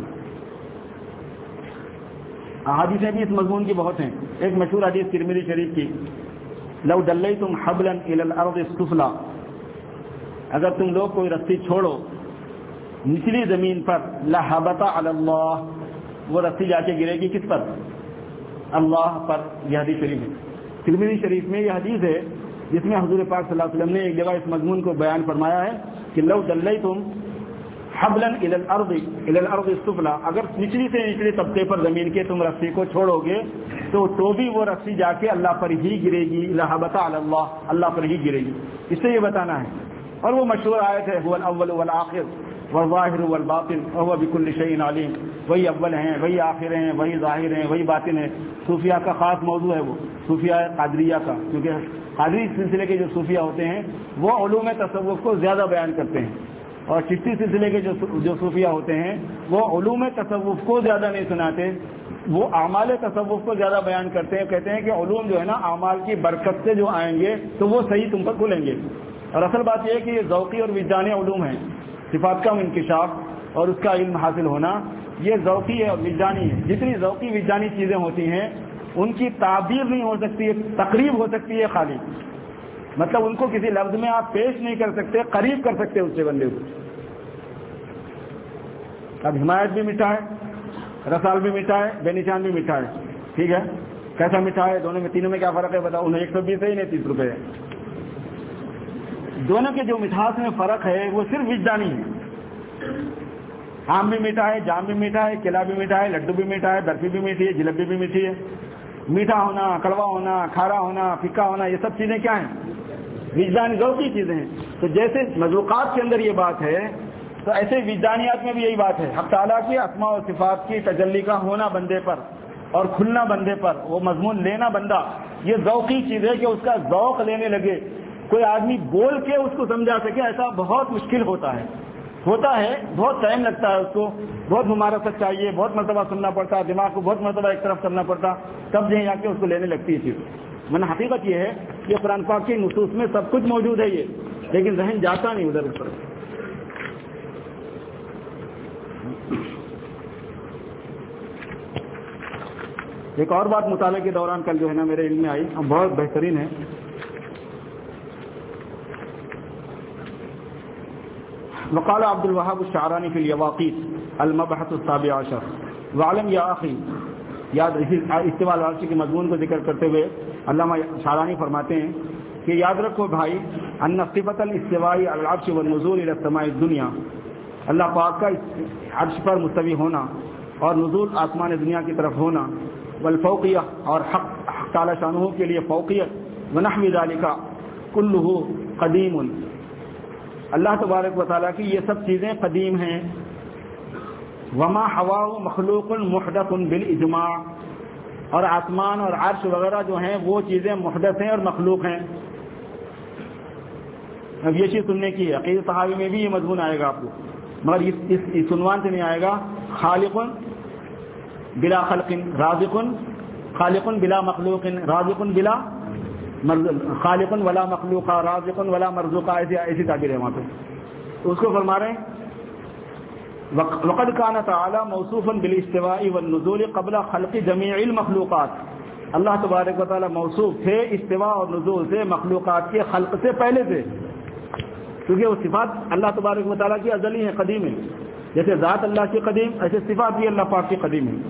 حادثیں بھی اس مضمون کی بہت ہیں۔ ایک مشہور حدیث کرمیری شریف کی، لو ڈلئی تم حبلن الارض اگر تم لوگ کوئی رسی چھوڑو، نچلی زمین پر لہبتا اللہ، وہ رسی جا کے گرے گی کس پر؟ اللہ پر، یہ حدیث شریف ہے ترمیری شریف میں یہ حدیث ہے، جس میں حضور پاک صلی اللہ علیہ وسلم نے ایک جگہ اس مضمون کو بیان فرمایا ہے کہ لو دلئی تم حبلن الارض الارض السفلا اگر نچلی سے نچلی طبقے پر زمین کے تم رسی کو چھوڑو گے، تو تو بھی وہ رسی جا کے اللہ پر ہی گرے گی لہبتا اللہ اللہ پر ہی گرے گی۔ اس سے یہ بتانا ہے اور وہ مشہور آیت ہے، هو الاول والآخر، والظاہر والباطن، وهو بكل شيء علیم وہی اول ہیں، وہی آخر ہیں، وہی ظاہر ہیں، وہی باطن ہیں۔ صوفیہ کا خاص موضوع ہے وہ، صوفیہ قادریہ کا۔ کیونکہ قادری سلسلے کے جو صوفیہ ہوتے ہیں، وہ علوم تصوف کو زیادہ بیان کرتے ہیں۔ اور چشتی سلسلے کے جو جو صوفیہ ہوتے ہیں، وہ علوم تصوف کو زیادہ نہیں سناتے، وہ اعمال تصوف کو زیادہ بیان کرتے ہیں۔ کہتے ہیں کہ علوم جو ہے نا، اعمال کی برکت سے جو آئیں گے، تو وہ صحیح تم پر کھلیں گے۔ اور اصل بات یہ ہے کہ یہ ذوقی اور وجدانی علوم ہیں، صفات کا انکشاف، اور اس کا علم حاصل ہونا، یہ ذوقی ہے اور وجدانی ہے۔ جتنی ذوقی، وجدانی چیزیں ہوتی ہیں، ان کی تعبیر نہیں ہو سکتی ہے تقریب ہو سکتی ہے خالی۔ مطلب ان کو کسی لفظ میں آپ پیش نہیں کر سکتے، قریب کر سکتے اس سے بندے کو۔ اب حمایت بھی میٹھا ہے، رسال بھی میٹھا ہے، بے نشان بھی میٹھا ہے۔ ٹھیک ہے؟ کیسا میٹھا ہے؟ دونوں میں، تینوں میں کیا فرق ہے؟ بتاؤ۔ انہیں ایک سو بیس ہے ہی نہیں تیس روپے ہے۔ دونوں کے جو مٹھاس میں فرق ہے، وہ صرف وجدانی ہے۔ آم بھی میٹھا ہے، جام بھی میٹھا ہے، کیلا بھی میٹھا ہے، لڈو بھی میٹھا ہے، برفی بھی میٹھی ہے، جلیبی بھی میٹھی ہے۔ میٹھا ہونا، کڑوا ہونا، کھارا ہونا پھکا ہونا، یہ سب چیزیں کیا ہیں؟ وجدانی، ذوقی چیزیں ہیں۔ تو جیسے مذوقات کے اندر یہ بات ہے، تو ایسے وجدانیات میں بھی یہی بات ہے۔ اب تعالیٰ کی، اسماء و صفات کی، تجلی کا ہونا بندے پر اور کھلنا بندے پر، وہ مضمون لینا بندہ، یہ ذوقی چیز ہے کہ اس کا ذوق لینے لگے۔ کوئی آدمی بول کے اس کو سمجھا سکے، ایسا بہت مشکل ہوتا ہے۔ ہوتا ہے، بہت ٹائم لگتا ہے اس کو۔ بہت ممارست چاہیے، بہت مرتبہ سننا پڑتا ہے دماغ کو بہت مرتبہ ایک طرف کرنا پڑتا، تب جو آ کے اس کو لینے لگتی ہے چیز من حقیقت یہ ہے کہ قرآن پاک کے نصوص میں سب کچھ موجود ہے یہ، لیکن ذہن جاتا نہیں ادھر اس طرف ایک اور بات مطالعے کے دوران کل جو ہے نا میرے علم میں آئی، ہم بہت بہترین ہے وقال عبد الوهاب الشعرانی في اليواقيت، المبحث السابع عشر. وعلم یا اخی یاد استوال عرشی کے مضمون کو ذکر کرتے ہوئے علامہ شعرانی فرماتے ہیں کہ یاد رکھو بھائی ان صفت الاستوائی العرش والنزول الى السماء الدنیا اللہ پاک کا عرش پر مستوی ہونا اور نزول آسمان دنیا کی طرف ہونا۔ والفوقیہ اور حق حق تعالی شانہ کے لیے فوقیت۔ ونحو ذالک کلہ قدیم۔ اللہ تبارک و تعالیٰ کی یہ سب چیزیں قدیم ہیں۔ وما ہوا مخلوق محدث بالاجماع اور آسمان اور عرش وغیرہ جو ہیں وہ چیزیں محدث ہیں اور مخلوق ہیں۔ اب یہ چیز سننے کی ہے۔ عقید صحابی میں بھی یہ مضمون آئے گا آپ کو۔ مگر اس اس, اس عنوان سے نہیں آئے گا۔ خالق بلا خلق رازق خالق بلا مخلوق رازق بلا خالق ولا مخلوق رازق ولا مرزوقہ ایسی ایسی تعبیر ہے وہاں پہ۔ اس کو فرما رہے ہیں وقد كان تعالی موصوفا بالاستواء والنزول قبل خلق جميع المخلوقات۔ اللہ تبارک و تعالی موصوف تھے استواء اور نزول سے، مخلوقات کے خلق سے پہلے سے۔ کیونکہ وہ صفات اللہ تبارک و تعالیٰ کی ازلی ہیں، قدیم ہیں۔ جیسے ذات اللہ کی قدیم، ایسے صفات بھی اللہ پاک کی قدیم ہیں۔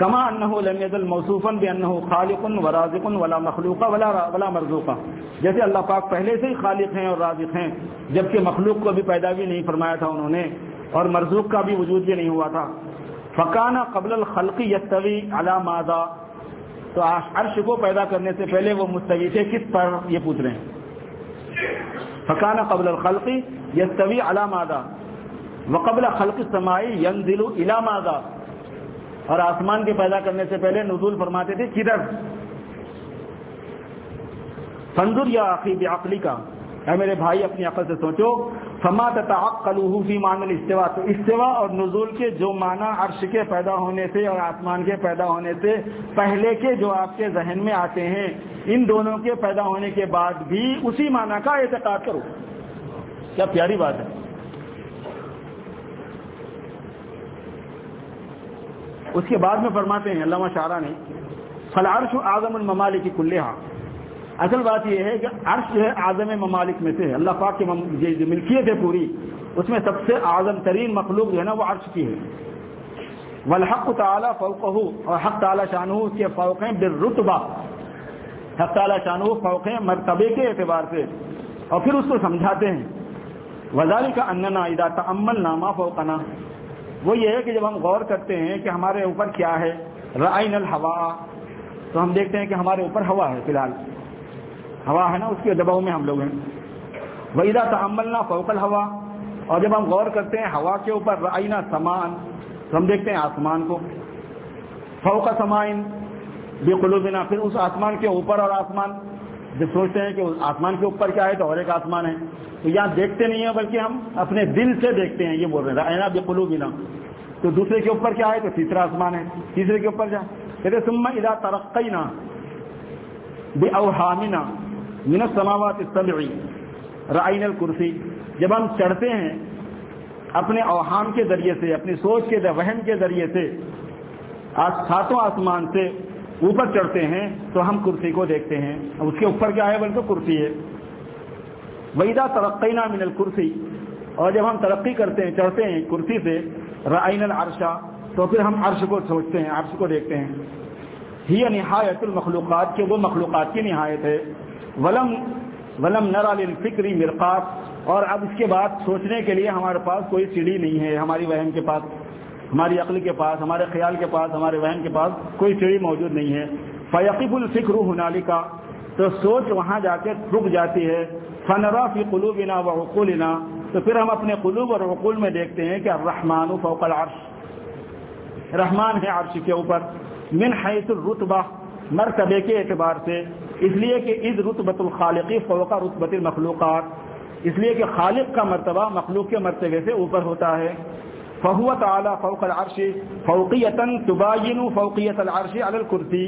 کما انہ لم يزل موصوفا بانه خالق ورازق ولا مخلوق ولا ولا مرزوق جیسے اللہ پاک پہلے سے ہی خالق ہیں اور رازق ہیں، جبکہ مخلوق کو بھی پیدا بھی نہیں فرمایا تھا انہوں نے اور مرزوق کا بھی وجود بھی نہیں ہوا تھا۔ فکانا قبل الخلق یستوی علی ماذا؟ تو عرش کو پیدا کرنے سے پہلے وہ مستوی تھے، کس پر؟ یہ پوچھ رہے ہیں۔ فکانا قبل الخلق یستوی علی ماذا؟ وقبل خلق السمائی ينزل الى ماذا؟ اور آسمان کے پیدا کرنے سے پہلے نزول فرماتے تھے کدھر؟ فنزر یا عقی بعقلی کا اے میرے بھائی، اپنی عقل سے سوچو۔ فما تعقلوه فی معنی الاستواء۔ تو استوا اور نزول کے جو معنی عرش کے پیدا ہونے سے اور آسمان کے پیدا ہونے سے پہلے کے جو آپ کے ذہن میں آتے ہیں، ان دونوں کے پیدا ہونے کے بعد بھی اسی معنی کا اعتقاد کرو۔ کیا پیاری بات ہے۔ اس کے بعد میں فرماتے ہیں، علامہ شاہرہ نے فلعرش اعظم الممالک کی اصل بات یہ ہے کہ عرش جو ہے اعظم ممالک میں سے ہے۔ اللہ پاک کی جو ملکیت ہے پوری، اس میں سب سے اعظم ترین مخلوق جو ہے نا وہ عرش کی ہے۔ والحق تعالیٰ فوقہ اور حق تعالیٰ شانہ اس کے فوق ہیں بالرتبہ۔ حق تعالیٰ شانہ فوق ہیں مرتبے کے اعتبار سے۔ اور پھر اس کو سمجھاتے ہیں۔ وزال کا اننا ادا تعمل نامہ فوقنا۔ وہ یہ ہے کہ جب ہم غور کرتے ہیں کہ ہمارے اوپر کیا ہے رائن الحوا، تو ہم دیکھتے ہیں کہ ہمارے اوپر ہوا ہے فی الحال۔ ہوا ہے نا، اس کے دباؤ میں ہم لوگ ہیں۔ وحیدہ تعملنا فوق الحوا اور جب ہم غور کرتے ہیں ہوا کے اوپر رائنا سمان تو ہم دیکھتے ہیں آسمان کو۔ فوق سمائن بے قلوبنا پھر اس آسمان کے اوپر اور آسمان۔ جب سوچتے ہیں کہ آسمان کے اوپر کیا ہے تو اور ایک آسمان ہے۔ تو یہاں دیکھتے نہیں ہیں بلکہ ہم اپنے دل سے دیکھتے ہیں، یہ بول رہے ہیں اینا بے قلوبنا تو دوسرے کے اوپر کیا ہے؟ تو تیسرا آسمان ہے۔ تیسرے کے اوپر جا۔ کہتے سما ادا ترقینا بے اوہامنا من السماوات السبع۔ رائن الکرسی۔ جب ہم چڑھتے ہیں اپنے اوہام کے ذریعے سے، اپنی سوچ کے وہم کے ذریعے سے ساتوں آسمان سے اوپر چڑھتے ہیں تو ہم کرسی کو دیکھتے ہیں۔ اس کے اوپر کیا ہے بل تو کرسی ہے۔ ویدا ترقینہ من الکرسی اور جب ہم ترقی کرتے ہیں، چڑھتے ہیں کرسی سے رائن العرشا تو پھر ہم عرش کو سوچتے ہیں، عرش کو دیکھتے ہیں۔ ہی نہایت المخلوقات کے وہ مخلوقات کی نہایت ہے۔ ولم ولم نرا فکری مرقات۔ اور اب اس کے بعد سوچنے کے لیے ہمارے پاس کوئی سیڑھی نہیں ہے، ہماری وہم کے پاس۔ ہماری عقل کے پاس، ہمارے خیال کے پاس، ہمارے وہم کے پاس کوئی سیڑھی موجود نہیں ہے۔ فیقب الفکر ہنالی کا تو سوچ وہاں جا کے رک جاتی ہے۔ فنرا فی قلوبنا و عقولنا تو پھر ہم اپنے قلوب اور عقول میں دیکھتے ہیں کہ الرحمن فوق العرش۔ رحمان ہے عرش کے اوپر۔ من حیث الرتبہ مرتبے کے اعتبار سے۔ اس لیے کہ از رتبت الخالقی فوق رتبت المخلوقات۔ اس لیے کہ خالق کا مرتبہ مخلوق کے مرتبے سے اوپر ہوتا ہے۔ فہو تعالیٰ فوق العرش فوقیتاً تباین فوقیت العرش علی الکرسی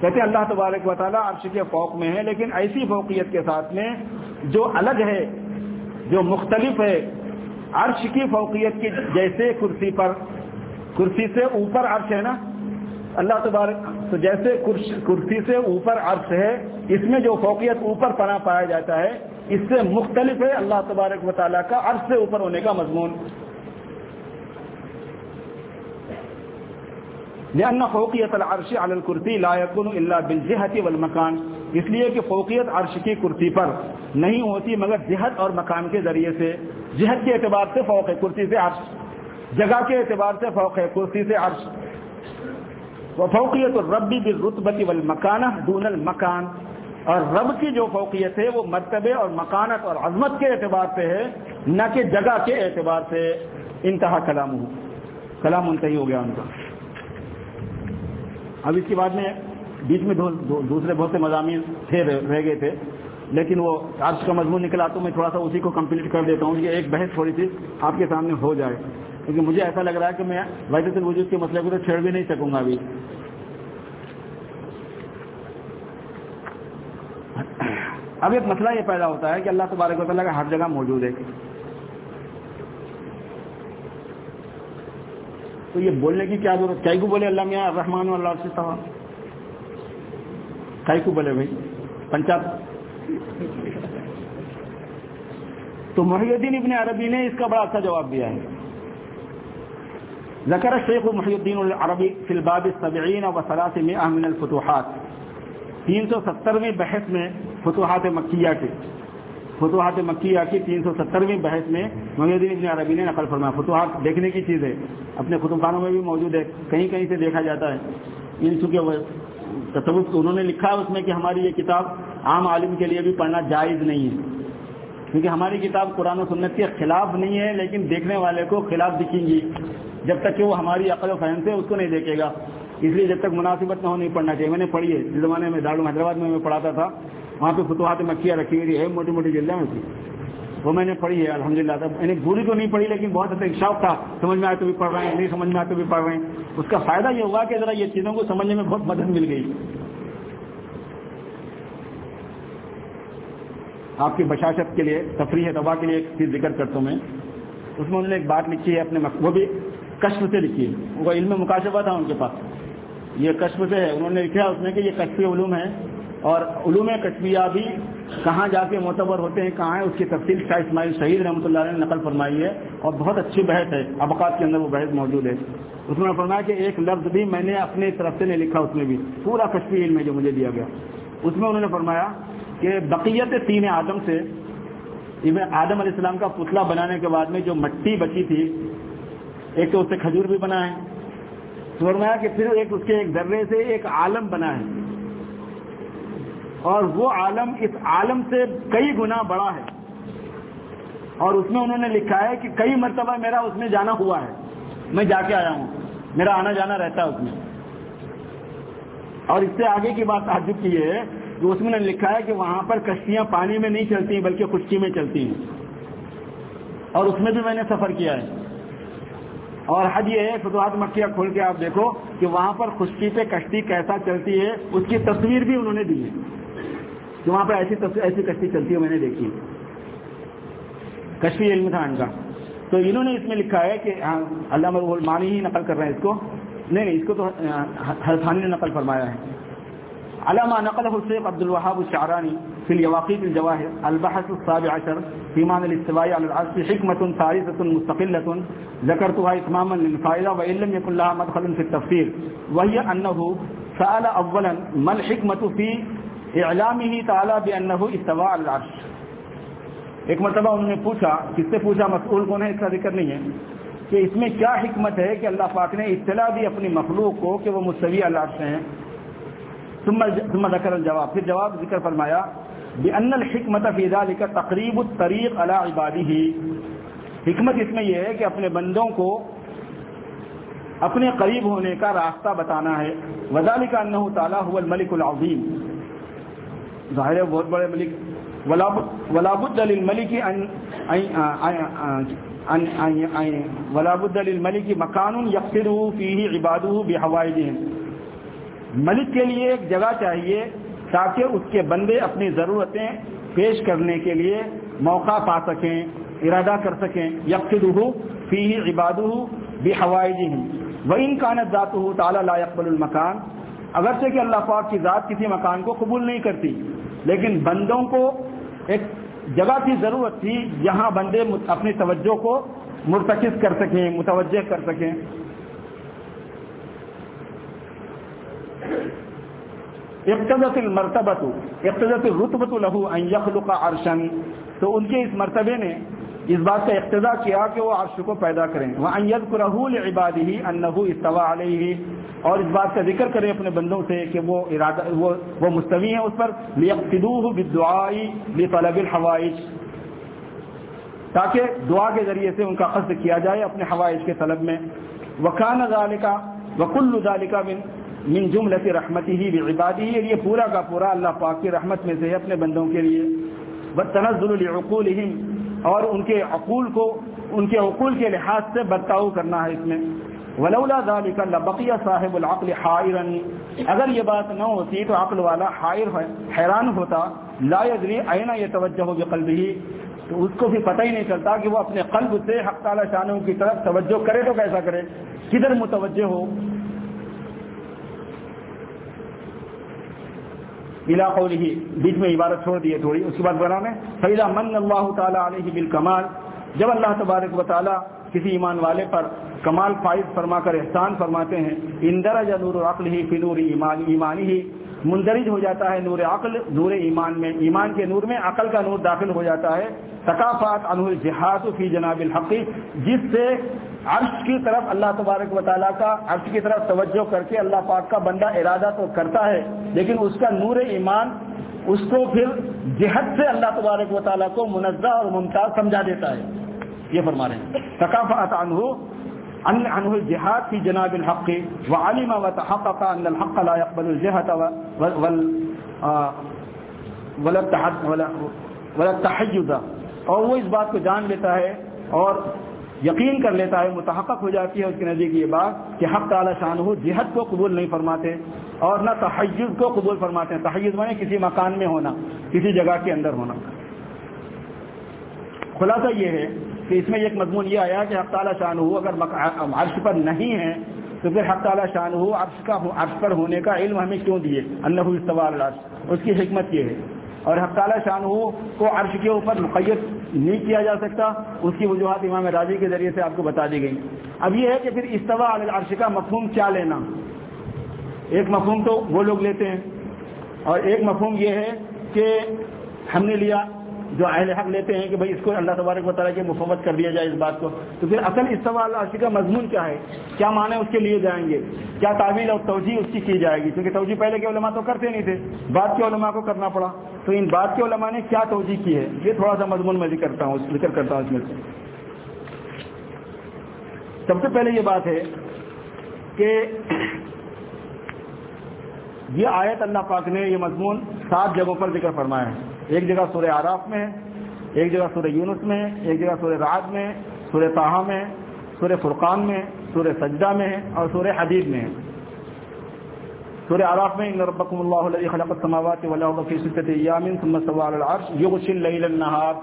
کہتے ہیں اللہ تبارک و تعالیٰ عرش کے فوق میں ہے لیکن ایسی فوقیت کے ساتھ میں جو الگ ہے، جو مختلف ہے، عرش کی فوقیت کی جیسے کرسی پر، کرسی سے اوپر عرش ہے نا؟ اللہ تبارک، تو جیسے کرسی سے اوپر عرش ہے، اس میں جو فوقیت اوپر پناہ پایا جاتا ہے، اس سے مختلف ہے اللہ تبارک و تعالیٰ کا عرش سے اوپر ہونے کا مضمون۔ لأن فوقیت العرش علی الکرسی لا يكون الا بالجهة والمکان اس لیے کہ فوقیت عرش کی کرسی پر نہیں ہوتی مگر جہت اور مکان کے ذریعے سے. جہت کے اعتبار سے فوق کرسی سے عرش. جگہ کے اعتبار سے فوق کرسی سے عرش. فوقیت ربی بالرتبتی والمکانہ دون المکان اور رب کی جو فوقیت ہے وہ مرتبے اور مکانت اور عظمت کے اعتبار سے ہے، نہ کہ جگہ کے اعتبار سے. انتہا کلام ہو کلام منتحی ہو گیا ان کا. اب اس کے بعد میں بیچ میں دوسرے بہت سے مضامین تھے، رہ گئے تھے۔ لیکن وہ آج کا مضمون نکلا تو میں تھوڑا سا اسی کو کمپلیٹ کر دیتا ہوں کہ ایک بحث تھوڑی سی آپ کے سامنے ہو جائے۔ کیونکہ مجھے ایسا لگ رہا ہے کہ میں وحدت الوجود کے مسئلے کو تو چھیڑ بھی نہیں سکوں گا ابھی۔ اب ایک مسئلہ یہ پیدا ہوتا ہے کہ اللہ تبارک و تعالیٰ کا ہر جگہ موجود ہے۔ تو یہ بولنے کی کیا ضرورت کئی کو بولے اللہ میاں رحمان اللہ سے کئی کو بولے بھائی؟ پنچایت تو محی الدین ابن عربی نے اس کا بڑا اچھا جواب دیا ہے۔ ذکر شیخ محی الدین العربی فی الباب السبعین و سلاس من الفتوحات۔ تین سو سترویں بحث میں فتوحات مکیہ کے۔ فتوحات مکیہ کی تین سو سترویں بحث میں محی الدین ابن عربی نے نقل فرمایا۔ فتوحات دیکھنے کی چیز ہے اپنے خطب خانوں میں بھی موجود ہے کہیں کہیں سے دیکھا جاتا ہے۔ ان چونکہ تصوف انہوں نے لکھا ہے اس میں کہ ہماری یہ کتاب عام عالم کے لیے بھی پڑھنا جائز نہیں ہے۔ کیونکہ ہماری کتاب قرآن و سنت کے خلاف نہیں ہے، لیکن دیکھنے والے کو خلاف دکھیں گی۔ جب تک کہ وہ ہماری عقل و فہم سے اس کو نہیں دیکھے گا۔ اس لیے جب تک مناسبت نہ ہو، نہیں پڑھنا چاہیے۔ میں نے پڑھی ہے جس زمانے میں دارالعلوم حیدرآباد میں میں پڑھاتا تھا۔ وہاں پہ فتوحات مکھیاں رکھی ہوئی ہے موٹی موٹی جلدیں میں تھی۔ وہ میں نے پڑھی ہے الحمد للہ میں یعنی نے پوری تو نہیں پڑھی، لیکن بہت ایک شوق تھا۔ سمجھ میں آئے تو بھی پڑھ رہے ہیں، نہیں سمجھ میں آئے تو بھی پڑھ رہے ہیں۔ اس کا فائدہ یہ ہوا کہ ذرا یہ چیزوں کو سمجھنے میں بہت مدد مل گئی۔ آپ کی بشاشت کے لیے، تفریح دوا کے لیے ایک چیز ذکر کرتا ہوں میں۔ اس میں انہوں نے ایک بات لکھی ہے اپنے وہ بھی کشف سے لکھی ہے۔ وہ علم مکاشفہ تھا ان کے پاس۔ یہ کشف سے ہے۔ انہوں نے لکھا اس میں کہ یہ کشفی علوم ہے اور علوم کشفیہ بھی کہاں جا کے معتبر ہوتے ہیں، کہاں ہے، اس کی تفصیل شاہ اسماعیل شہید رحمۃ اللہ علیہ نے نقل فرمائی ہے اور بہت اچھی بحث ہے۔ ابقات کے اندر وہ بحث موجود ہے۔ اس میں فرمایا کہ ایک لفظ بھی میں نے اپنے طرف سے نہیں لکھا، اس میں بھی پورا کشفی علم ہے جو مجھے دیا گیا۔ اس میں انہوں نے فرمایا کہ بقیت تین آدم سے آدم علیہ السلام کا پتلا بنانے کے بعد میں جو مٹی بچی تھی، ایک تو اس سے کھجور بھی بنا ہے فرمایا کہ پھر ایک اس کے ایک ذرے سے ایک عالم بنا ہے۔ اور وہ عالم اس عالم سے کئی گنا بڑا ہے۔ اور اس میں انہوں نے لکھا ہے کہ کئی مرتبہ میرا اس میں جانا ہوا ہے۔ میں جا کے آیا ہوں۔ میرا آنا جانا رہتا ہے اس میں۔ اور اس سے آگے کی بات تعجب کی ہے جو اس میں نے لکھا ہے کہ وہاں پر کشتیاں پانی میں نہیں چلتی بلکہ خشکی میں چلتی ہیں۔ اور اس میں بھی میں نے سفر کیا ہے۔ اور حد یہ ہے فتوحات مکیہ کھول کے آپ دیکھو کہ وہاں پر خشکی پہ کشتی کیسا چلتی ہے، اس کی تصویر بھی انہوں نے دی ہے۔ کہ وہاں پر ایسی ایسی کشتی چلتی ہے، میں نے دیکھی۔ کشتی علم تھا ان کا۔ تو انہوں نے اس میں لکھا ہے کہ ہاں، اللہ مانی ہی نقل کر رہے ہیں اس کو۔ نہیں نہیں، اس کو تو ہر تھانی نے نقل فرمایا ہے۔ علامہ نقل الشیخ عبد الوهاب الشعراني في اليواقيت الجواهر. البحث السابع عشر. في معنى الاستواء على العرش. حكمة ثالثة مستقلة. ذكرتها إتماما للفائدة وإن لم يكن لها مدخل في التفسير. وهي أنه سأل أولا ما الحكمة في إعلامه تعالى بأنه استواء على العرش. ایک مرتبہ انہوں نے پوچھا، کس سے پوچھا؟ مسئول کون ہے؟ اس کا ذکر نہیں ہے کہ اس میں کیا حکمت ہے کہ اللہ پاک نے اطلاع دی اپنی مخلوق کو کہ وہ مستوی اللہ سے ہیں. ثم ذکر الجواب. پھر جواب ذکر فرمایا بأن الحکمت فی ذلك تقریب الطریق علی عباده. حکمت اس میں یہ ہے کہ اپنے بندوں کو اپنے قریب ہونے کا راستہ بتانا ہے. وذالک انه تعالی هو الملك العظیم. ظاہر ہے بہت بڑے ملک. ولا بد للملك ان ولا بد للملك مکان یقصده فيه عباده بحوائجهم ملک کے لیے ایک جگہ چاہیے تاکہ اس کے بندے اپنی ضرورتیں پیش کرنے کے لیے موقع پا سکیں، ارادہ کر سکیں۔ یکسد ہو فی عباد بھی ہوائی جی وہ ان کانت ذات ہو تعالیٰ لا اقبال المکان۔ اگرچہ کہ اللہ پاک کی ذات کسی مکان کو قبول نہیں کرتی، لیکن بندوں کو ایک جگہ کی ضرورت تھی جہاں بندے اپنی توجہ کو مرتکز کر سکیں، متوجہ کر سکیں۔ اقتدت المرتبت اقتدت الرتبت لہو ان یخلق عرشن تو ان کے اس مرتبے نے اس بات کا اقتضا کیا کہ وہ عرش کو پیدا کریں۔ وہ انید رحول عبادی ہی انہو استوا علیہ اور اس بات کا ذکر کریں اپنے بندوں سے کہ وہ ارادہ وہ, وہ مستوی ہیں اس پر۔ لیقتدوہ بالدعائی لطلب الحوائج۔ تاکہ دعا کے ذریعے سے ان کا قصد کیا جائے اپنے حوائج کے طلب میں۔ وکان ذالکا وکل ذالکا من من جملت رحمتی ہی عبادی یعنی یہ پورا کا پورا اللہ پاک کی رحمت میں سے ہے اپنے بندوں کے لیے۔ تنزل العقول اور ان کے عقول کو، ان کے عقول کے لحاظ سے برتاؤ کرنا ہے اس میں۔ ولولا ذالک لبقی صاحب العقل حائرا۔ اگر یہ بات نہ ہوتی تو عقل والا حائر حیران ہوتا۔ لا يدري اين يتوجه بقلبه تو اس کو بھی پتہ ہی نہیں چلتا کہ وہ اپنے قلب سے حق تعالی شانوں کی طرف توجہ کرے تو کیسا کرے؟ کدھر متوجہ ہو؟ بلا قوله بیچ میں عبارت چھوڑ دیے تھوڑی، اس کے بعد بنا میں فیضا من اللہ تعالیٰ علیہ بالکمال جب اللہ تبارک و تعالیٰ کسی ایمان والے پر کمال فائز فرما کر احسان فرماتے ہیں اندر نور عقل ہی فی نور ایمان ایمانی ہی مندرج ہو جاتا ہے نور عقل، نور ایمان میں، ایمان کے نور میں عقل کا نور داخل ہو جاتا ہے ثقافات انہ جہاد فی جناب الحقی جس سے عرش کی طرف اللہ تبارک و تعالیٰ کا، عرش کی طرف توجہ کر کے اللہ پاک کا بندہ ارادہ تو کرتا ہے، لیکن اس کا نور ایمان، اس کو پھر جہد سے اللہ تبارک و تعالیٰ کو منزہ اور ممتاز سمجھا دیتا ہے۔ یہ فرما رہے ہیں۔ ثقافت انہ ان عنه الجهاد في جناب الحق، وعلم وتحقق ان الحق لا يقبل الجهة وال ولا التحيز اور وہ اس بات کو جان لیتا ہے اور یقین کر لیتا ہے، متحقق ہو جاتی ہے اس کے نزدیک یہ بات کہ حق تعالی شان ہو جہد کو قبول نہیں فرماتے اور نہ تحیز کو قبول فرماتے ہیں۔ تحیز میں کسی مکان میں ہونا، کسی جگہ کے اندر ہونا۔ خلاصہ یہ ہے کہ اس میں ایک مضمون یہ آیا کہ حق تعالی شان ہو اگر عرش پر نہیں ہے، تو پھر حق تعالی شان ہو عرش کا عرش پر ہونے کا علم ہمیں کیوں دیے؟ اللہ استوال اس کی حکمت یہ ہے۔ اور حق تعالی شان ہو کو عرش کے اوپر مقیت نہیں کیا جا سکتا، اس کی وجوہات امام راضی کے ذریعے سے آپ کو بتا دی گئی۔ اب یہ ہے کہ پھر استوا عرش کا مفہوم کیا لینا؟ ایک مفہوم تو وہ لوگ لیتے ہیں۔ اور ایک مفہوم یہ ہے کہ ہم نے لیا جو اہل حق لیتے ہیں کہ بھائی اس کو اللہ تبارک و تعالیٰ کے مفمت کر دیا جائے اس بات کو، تو پھر اصل استوا عرش کا مضمون کیا ہے؟ کیا معنی اس کے لیے جائیں گے؟ کیا تعویل اور توجہ اس کی کی جائے گی؟ کیونکہ توجہ پہلے کے علماء تو کرتے نہیں تھے، بعد کے علماء کو کرنا پڑا۔ تو ان بات کے علماء نے کیا توجہ کی ہے؟ یہ تھوڑا سا مضمون میں ذکر کرتا ہوں، ذکر کرتا ہوں اس میں سے۔ سب سے پہلے یہ بات ہے کہ یہ آیت اللہ پاک نے یہ مضمون سات جگہوں پر ذکر فرمایا ہے۔ ایک جگہ سورہ آراف میں ہے، ایک جگہ سورہ یونس میں ہے، ایک جگہ سورہ راج میں سورہ تاہا میں سورہ فرقان میں سورہ سجدہ میں ہے اور سورہ حدیب میں ہے۔ سورہ آراف میں ان ربکم اللہ الذي خلق السماوات والارض في سته ايام ثم استوى على العرش يغشي الليل النهار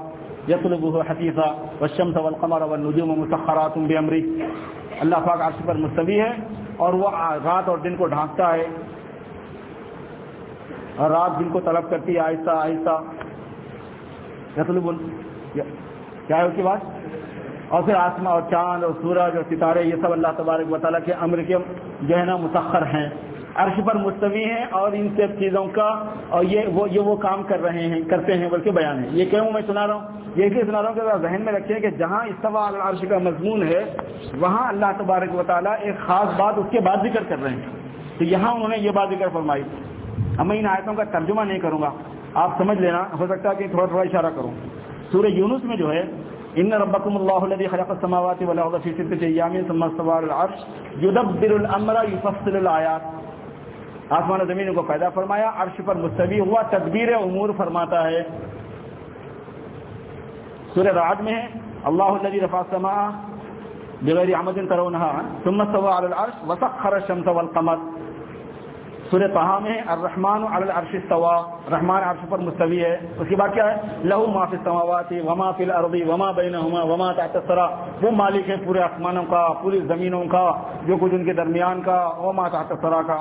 يطلبه حثيثا والشمس والقمر والنجوم مسخرات بامره اللہ پاک عرش پر مستوی ہے اور وہ رات اور دن کو ڈھانکتا ہے۔ اور رات دن کو طلب کرتی ہے، آہستہ آہستہ۔ یطلب کیا ہے اس کے بعد اور پھر آسمان اور چاند اور سورج اور ستارے، یہ سب اللہ تبارک و تعالیٰ کے امر کے جو ہے نا مسخر ہیں۔ عرش پر مستوی ہیں اور ان سب چیزوں کا اور یہ وہ یہ وہ کام کر رہے ہیں، کرتے ہیں، بلکہ بیان ہے یہ کیوں؟ میں سنا رہا ہوں۔ یہ بھی سنا رہا ہوں کہ ذہن میں رکھیں کہ جہاں استوا عرش کا مضمون ہے، وہاں اللہ تبارک و تعالیٰ ایک خاص بات اس کے بعد ذکر کر رہے ہیں۔ تو یہاں انہوں نے یہ بات ذکر فرمائی۔ اب میں ان آیتوں کا ترجمہ نہیں کروں گا۔ آپ سمجھ لینا، ہو سکتا ہے کہ تھوڑا تھوڑا اشارہ کروں۔ سورہ یونس میں جو ہے، ان ربکم اللہ الذي خلق السماوات والارض في سته ايام ثم استوى على العرش يدبر الامر يفصل الايات آسمان و زمین کو پیدا فرمایا، عرش پر مستوی ہوا، تدبیر امور فرماتا ہے۔ سورہ رعد میں ہے، اللہ الذي رفع السماء بغیر عمد ترونها ثم استوى على العرش وسخر الشمس والقمر. سورہ تہا میں الرحمن علی العرش استوا رحمان عرش پر مستوی ہے. اس کے بعد کیا ہے؟ لہو ما فی السماوات وما فی الارض وما بینہما وما تحت الثرى وہ مالک ہیں پورے آسمانوں کا، پوری زمینوں کا، جو کچھ ان کے درمیان کا وما تحت الثرى کا.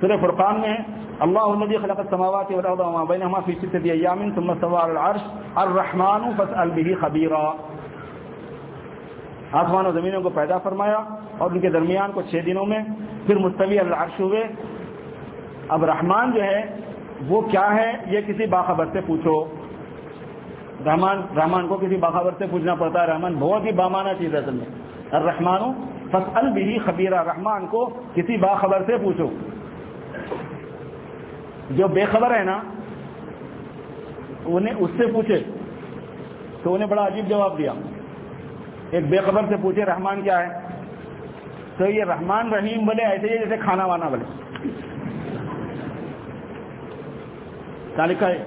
سورہ فرقان میں اللہ الذي خلق السماوات والارض وما بينهما في ستة ايام ثم استوى على العرش. الرحمن فاسأل به خبيرا آسمان و زمینوں کو پیدا فرمایا. اور ان کے درمیان کو چھ دنوں میں پھر مستوی العرش ہوئے۔ اب رحمان جو ہے، وہ کیا ہے؟ یہ کسی باخبر سے پوچھو۔ رحمان رحمان کو کسی باخبر سے پوچھنا پڑتا ہے۔ رحمان بہت ہی بامانہ چیز ہے اصل میں۔ اور رحمان فصل بھی خبیرہ رحمان کو کسی باخبر سے پوچھو۔ جو بے خبر ہے نا، انہیں اس سے پوچھے۔ تو انہیں بڑا عجیب جواب دیا۔ ایک بے خبر سے پوچھے، رحمان کیا ہے؟ تو یہ رحمان رحیم بولے، ایسے ہی جیسے کھانا وانا بولے۔ کیا ہے؟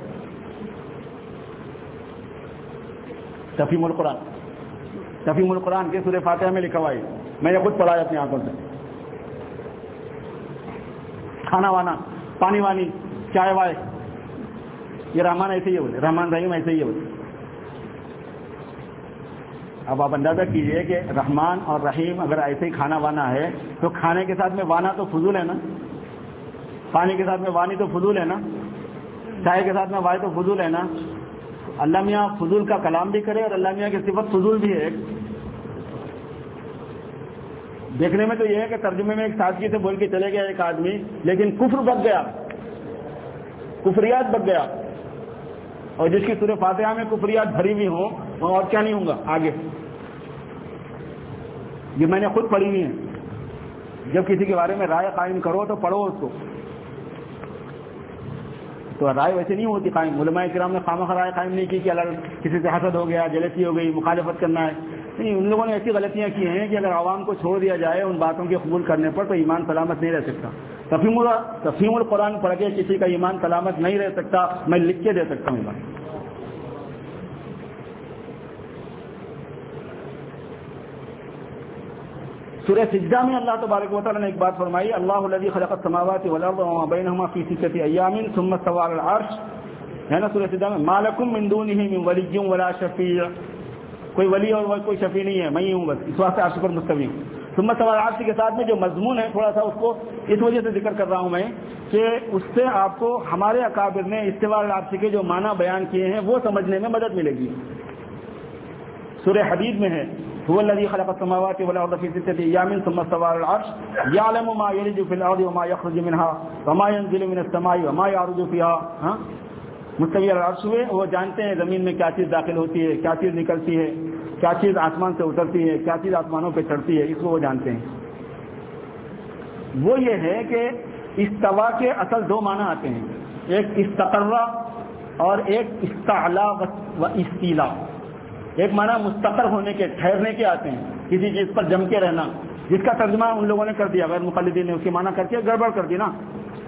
تفیم القرآن۔ تفیم القرآن کے سورہ فاتحہ میں لکھا ہوا ہے۔ میں نے خود پڑھا ہے اپنی آنکھوں سے۔ کھانا وانا، پانی وانی، چائے وائے۔ یہ رحمان ایسے ہی بولے، رحمان رحیم ایسے ہی بولے۔ اب آپ اندازہ کیجیے کہ رحمان اور رحیم اگر ایسے ہی کھانا وانا ہے تو کھانے کے ساتھ میں وانا تو فضول ہے نا؟ پانی کے ساتھ میں وانی تو فضول ہے نا؟ چائے کے ساتھ میں وائے تو فضول ہے نا؟ اللہ میاں فضول کا کلام بھی کرے اور اللہ میاں کی صفت فضول بھی ہے دیکھنے میں تو یہ ہے کہ ترجمے میں ایک سادگی سے بول کے چلے گیا ایک آدمی، لیکن کفر بک گیا۔ کفریات بک گیا۔ اور جس کی سورہ فاتحہ میں کفریات بھری ہوئی ہوں وہ اور کیا نہیں ہوں گا؟ آگے۔ یہ میں نے خود پڑھی ہوئی ہے جب کسی کے بارے میں رائے قائم کرو تو پڑھو اس کو۔ تو رائے ویسے نہیں ہوتی قائم۔ علماء کرام نے خامہ رائے قائم نہیں کی کہ اگر کسی سے حسد ہو گیا، جلسی ہو گئی، مخالفت کرنا ہے۔ نہیں، ان لوگوں نے ایسی غلطیاں کی ہیں کہ اگر عوام کو چھوڑ دیا جائے ان باتوں کے قبول کرنے پر، تو ایمان سلامت نہیں رہ سکتا۔ تفیم تفیم القرآن پڑھ کے کسی کا ایمان سلامت نہیں رہ سکتا، میں لکھ کے دے سکتا ہوں بات۔ سورہ سجدہ میں اللہ تبارک و تعالیٰ نے ایک بات فرمائی، اللہ الذي خلق السماوات والارض وما بينهما في ستة ايام ثم استوى على العرش۔ ہے نا سورہ سجدہ میں؟ مالکم من دونه من ولی ولا شفیع۔ کوئی ولی اور کوئی شفیع نہیں ہے، میں ہی ہوں بس، اس واسطے عرش پر مستوی ثم استوى على العرش کے ساتھ میں جو مضمون ہے، تھوڑا سا اس کو اس وجہ سے ذکر کر رہا ہوں میں کہ اس سے آپ کو ہمارے اکابر نے استوا العرش کے جو معنی بیان کیے ہیں، وہ سمجھنے میں مدد ملے گی۔ سورہ حدید میں ہے، هو الذي خلق السماوات والارض في سته ايام ثم استوى على العرش يعلم ما يلج في الارض وما يخرج منها وما ينزل من السماء وما يعرج فيها ها ہاں؟ مستوی العرش ہوئے، وہ جانتے ہیں زمین میں کیا چیز داخل ہوتی ہے، کیا چیز نکلتی ہے، کیا چیز آسمان سے اترتی ہے، کیا چیز آسمانوں پہ چڑھتی ہے، اس کو وہ جانتے ہیں۔ وہ یہ ہے کہ استوا کے اصل دو معنی آتے ہیں، ایک استقرہ اور ایک استعلا و استیلا۔ ایک معنی مستقر ہونے کے، ٹھہرنے کے آتے ہیں، کسی چیز پر جم کے رہنا۔ جس کا ترجمہ ان لوگوں نے کر دیا، غیر مقلدین نے، اس کی معنی کر کے گڑبڑ کر دی نا۔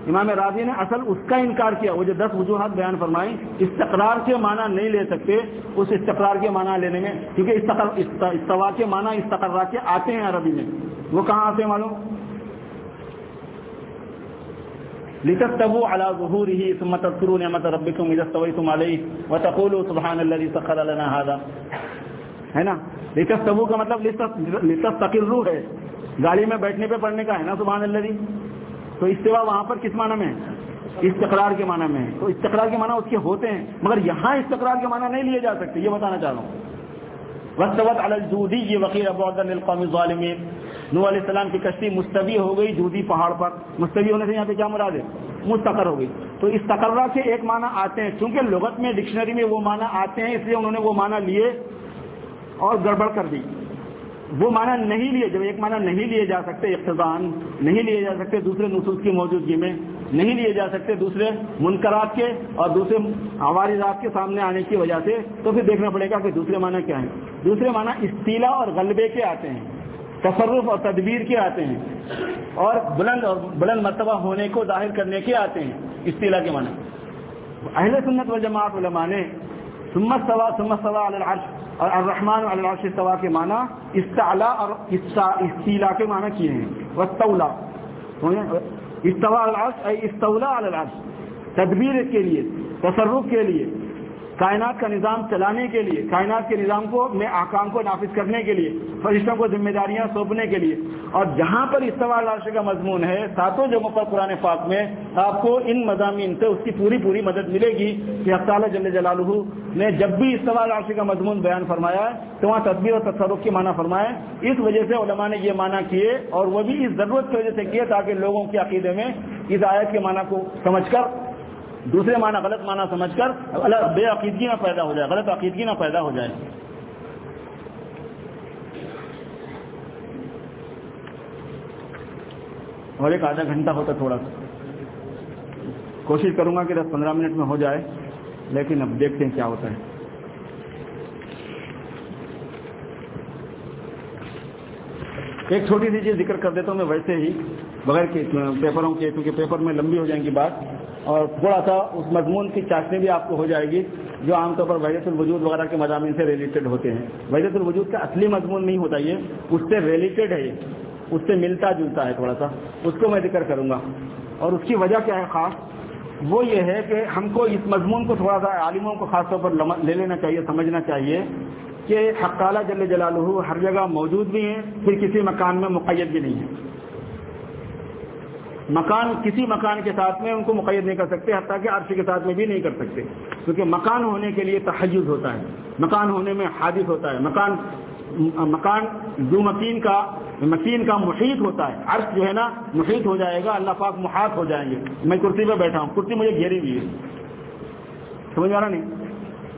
امام راضی نے اصل اس کا انکار کیا، وہ جو دس وجوہات بیان فرمائی استقرار کے معنی نہیں لے سکتے، اس استقرار کے معنی لینے میں، کیونکہ استوا کے معنی استقرار کے آتے ہیں عربی میں۔ وہ کہاں آتے ہیں معلوم؟ لتستووا على ظهوره ثم تذكروا نعمة ربكم إذا استويتم عليه وتقولوا سبحان الذي سخر لنا هذا۔ ہے نا؟ لتستووا کا مطلب لتستقروا ہے۔ گاڑی میں بیٹھنے پہ پڑھنے کا ہے نا سبحان الذي؟ تو استوا وہاں پر کس معنی میں؟ استقرار کے معنی میں۔ تو استقرار کے معنی اس کے ہوتے ہیں، مگر یہاں استقرار کے معنی نہیں لیے جا سکتے، یہ بتانا چاہ رہا ہوں۔ وقت الجودی یہ وکیل ابو القومی ظالمین نو علیہ السلام کی کشتی مستوی ہو گئی، جودی پہاڑ پر۔ مستوی ہونے سے یہاں پہ کیا مراد ہے؟ مستقر ہو گئی۔ تو اس تقررہ کے ایک معنی آتے ہیں، چونکہ لغت میں، ڈکشنری میں وہ معنی آتے ہیں، اس لیے انہوں نے وہ معنی لیے اور گڑبڑ کر دی۔ وہ معنی نہیں لیے جب ایک معنی نہیں لیے جا سکتے اقتدان نہیں لیے جا سکتے دوسرے نصوص کی موجودگی میں، نہیں لیے جا سکتے دوسرے منقرات کے اور دوسرے عوارضات کے سامنے آنے کی وجہ سے، تو پھر دیکھنا پڑے گا کہ دوسرے معنی کیا ہیں۔ دوسرے معنی استیلا اور غلبے کے آتے ہیں، تصرف اور تدبیر کے آتے ہیں اور بلند اور بلند مرتبہ ہونے کو ظاہر کرنے کے آتے ہیں، اصطلاح کے معنی۔ اہل سنت و جماعت علماء نے سمت سوا سمت سوا العرش اور الرحمان اللہ سوا کے معنی استعلا اور استیلا کے معنی کیے ہیں۔ وسطولا استوا العرش استولا العرش۔ تدبیر کے لیے، تصرف کے لیے۔ کائنات کا نظام چلانے کے لیے، کائنات کے نظام کو میں آکام کو نافذ کرنے کے لیے، فرشتوں کو ذمہ داریاں سونپنے کے لیے۔ اور جہاں پر استوا عرش کا مضمون ہے، ساتوں جگہوں پر قرآن پاک میں آپ کو ان مضامین سے اس کی پوری پوری مدد ملے گی کہ تعالیٰ جل جلالہ نے جب بھی استوا عرش کا مضمون بیان فرمایا ہے، تو وہاں تصویر اور تصرف کی معنی فرمایا اس وجہ سے علماء نے یہ معنی کیے اور وہ بھی اس ضرورت کی وجہ سے کیے تاکہ لوگوں کے عقیدے میں اس آیت کے معنی کو سمجھ کر دوسرے معنی، غلط معنی سمجھ کر بے عقیدگی نہ پیدا ہو جائے، غلط عقیدگی نہ پیدا ہو جائے۔ اور ایک آدھا گھنٹہ ہوتا تھوڑا۔ سا کوشش کروں گا کہ دس پندرہ منٹ میں ہو جائے، لیکن اب دیکھتے ہیں کیا ہوتا ہے۔ ایک چھوٹی سی چیز ذکر کر دیتا ہوں میں ویسے ہی، بغیر پیپروں کے، کیونکہ پیپر میں لمبی ہو جائیں گی بات۔ اور تھوڑا سا اس مضمون کی چاشنی بھی آپ کو ہو جائے گی، جو عام طور پر وحیت الوجود وغیرہ کے مضامین سے ریلیٹڈ ہوتے ہیں۔ وحیت الوجود کا اصلی مضمون نہیں ہوتا یہ، اس سے ریلیٹڈ ہے یہ۔ اس سے ملتا جلتا ہے تھوڑا سا۔ اس کو میں ذکر کروں گا۔ اور اس کی وجہ کیا ہے خاص؟ وہ یہ ہے کہ ہم کو اس مضمون کو تھوڑا سا عالموں کو خاص طور پر لے لینا چاہیے، سمجھنا چاہیے کہ حق تعالیٰ جل جلالہ ہر جگہ موجود بھی ہیں، پھر کسی مکان میں مقید بھی نہیں ہے مکان کسی مکان کے ساتھ میں ان کو مقید نہیں کر سکتے، حتیٰ کہ عرش کے ساتھ میں بھی نہیں کر سکتے۔ کیونکہ مکان ہونے کے لیے تحجد ہوتا ہے، مکان ہونے میں حادث ہوتا ہے۔ مکان مکان دو مکین کا مکین کا محیط ہوتا ہے، عرش جو ہے نا، محیط ہو جائے گا، اللہ پاک محاط ہو جائیں گے۔ میں کرسی پہ بیٹھا ہوں، کرسی مجھے گھیری ہوئی ہے۔ سمجھ آ رہا نہیں؟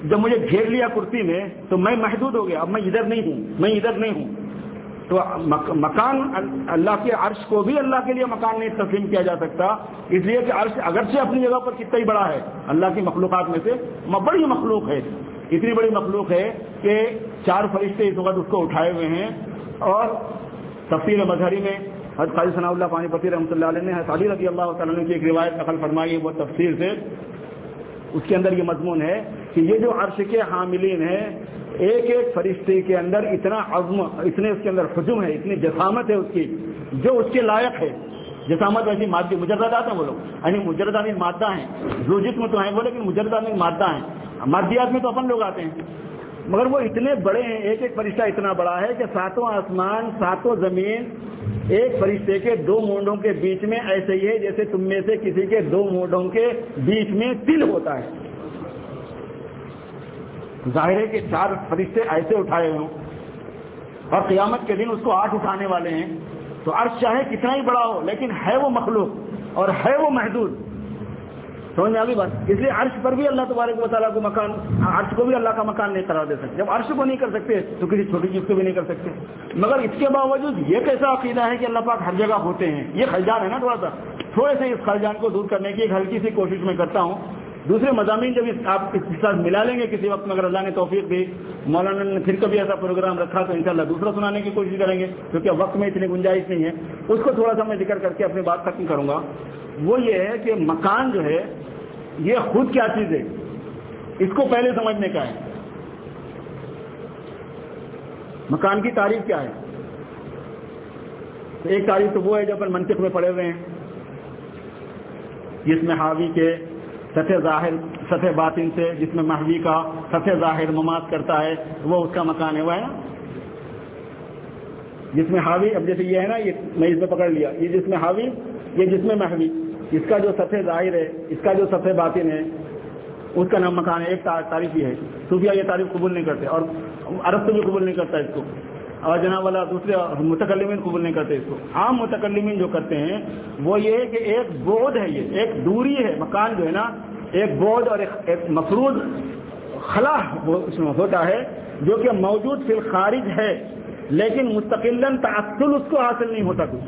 جب مجھے گھیر لیا کرسی میں، تو میں محدود ہو گیا، اب میں ادھر نہیں ہوں، میں ادھر نہیں ہوں۔ تو مکان اللہ کے عرش کو بھی اللہ کے لیے مکان نہیں تسلیم کیا جا سکتا۔ اس لیے کہ عرش اگرچہ اپنی جگہ پر کتنا ہی بڑا ہے، اللہ کی مخلوقات میں سے بڑی مخلوق ہے۔ اتنی بڑی مخلوق ہے کہ چار فرشتے اس وقت اس کو اٹھائے ہوئے ہیں۔ اور تفصیل مظہری میں حضرت خالی ثناء اللہ پانی پتی رحمۃ اللہ علیہ نے علی رضی اللہ تعالیٰ کی ایک روایت نقل فرمائی ہے، وہ تفصیل سے۔ اس کے اندر یہ مضمون ہے کہ یہ جو عرش کے حاملین ہیں ایک ایک فرشتے کے اندر اتنا عزم اتنے اس کے اندر حجم ہے، اتنی جسامت ہے اس کی، جو اس کے لائق ہے۔ جسامت ویسی مادی، مجردات ہیں وہ لوگ۔ یعنی مجردہ میں مادہ ہیں۔ جو جسم تو ہیں وہ لیکن مجردہ میں مادہ ہیں۔ مادیات میں تو اپن لوگ آتے ہیں۔ مگر وہ اتنے بڑے ہیں، ایک ایک فرشتہ اتنا بڑا ہے کہ ساتوں آسمان، ساتوں زمین، ایک فرشتے کے دو مونڈوں کے بیچ میں ایسے ہی ہے جیسے تم میں سے کسی کے دو مونڈوں کے بیچ میں تل ہوتا ہے۔ ظاہر ہے کہ چار فرشتے ایسے اٹھائے ہوں۔ اور قیامت کے دن اس کو آٹھ اٹھانے والے ہیں۔ تو عرش چاہے کتنا ہی بڑا ہو، لیکن ہے وہ مخلوق اور ہے وہ محدود۔ سمجھ میں آگے بات؟ اس لیے عرش پر بھی اللہ تبارک و تعالیٰ کو مکان، عرش کو بھی اللہ کا مکان نہیں قرار دے سکتے۔ جب عرش کو نہیں کر سکتے، تو کسی چھوٹی چیز کو بھی نہیں کر سکتے۔ مگر اس کے باوجود یہ کیسا عقیدہ ہے کہ اللہ پاک ہر جگہ ہوتے ہیں؟ یہ خلجان ہے نا تھوڑا سا۔ تھوڑے سے اس خلجان کو دور کرنے کی ایک ہلکی سی کوشش میں کرتا ہوں۔ دوسرے مضامین جب آپ اس کے ساتھ ملا لیں گے، کسی وقت میں اگر اللہ نے توفیق دی، مولانا نے پھر کبھی ایسا پروگرام رکھا تو انشاءاللہ دوسرا سنانے کی کوشش کریں گے، کیونکہ وقت میں اتنی گنجائش نہیں ہے۔ اس کو تھوڑا سا میں ذکر کر کے اپنی بات ختم کروں گا۔ وہ یہ ہے کہ مکان جو ہے، یہ خود کیا چیز ہے؟ اس کو پہلے سمجھنے کا ہے۔ مکان کی تعریف کیا ہے؟ ایک تعریف تو وہ ہے جو اپن منطق میں پڑے ہوئے ہیں۔ جس میں حاوی کے سطح ظاہر سطح باطن سے جس میں محوی کا سطح ظاہر مماد کرتا ہے، وہ اس کا مکان ہے، وہ ہے نا؟ جس میں حاوی، اب جیسے یہ ہے نا، یہ میں اس میں پکڑ لیا، یہ جس میں حاوی، یہ جس میں محوی اس کا جو سطح ظاہر ہے، اس کا جو سطح باطن ہے، اس کا نام مکان ہے، ایک تعریف یہ ہے۔ صوفیہ یہ تعریف قبول نہیں کرتے اور عرب سے بھی قبول نہیں کرتا اس کو۔ اور جناب والا دوسرے متکلمین قبول نہیں کرتے اس کو۔ عام متکلمین جو کرتے ہیں، وہ یہ ہے کہ ایک بودھ ہے یہ، ایک دوری ہے، مکان جو ہے نا، ایک بودھ اور ایک مفروض خلا ہوتا ہے، جو کہ موجود فی الخارج ہے، لیکن مستقل تعطل اس کو حاصل نہیں ہوتا۔ کچھ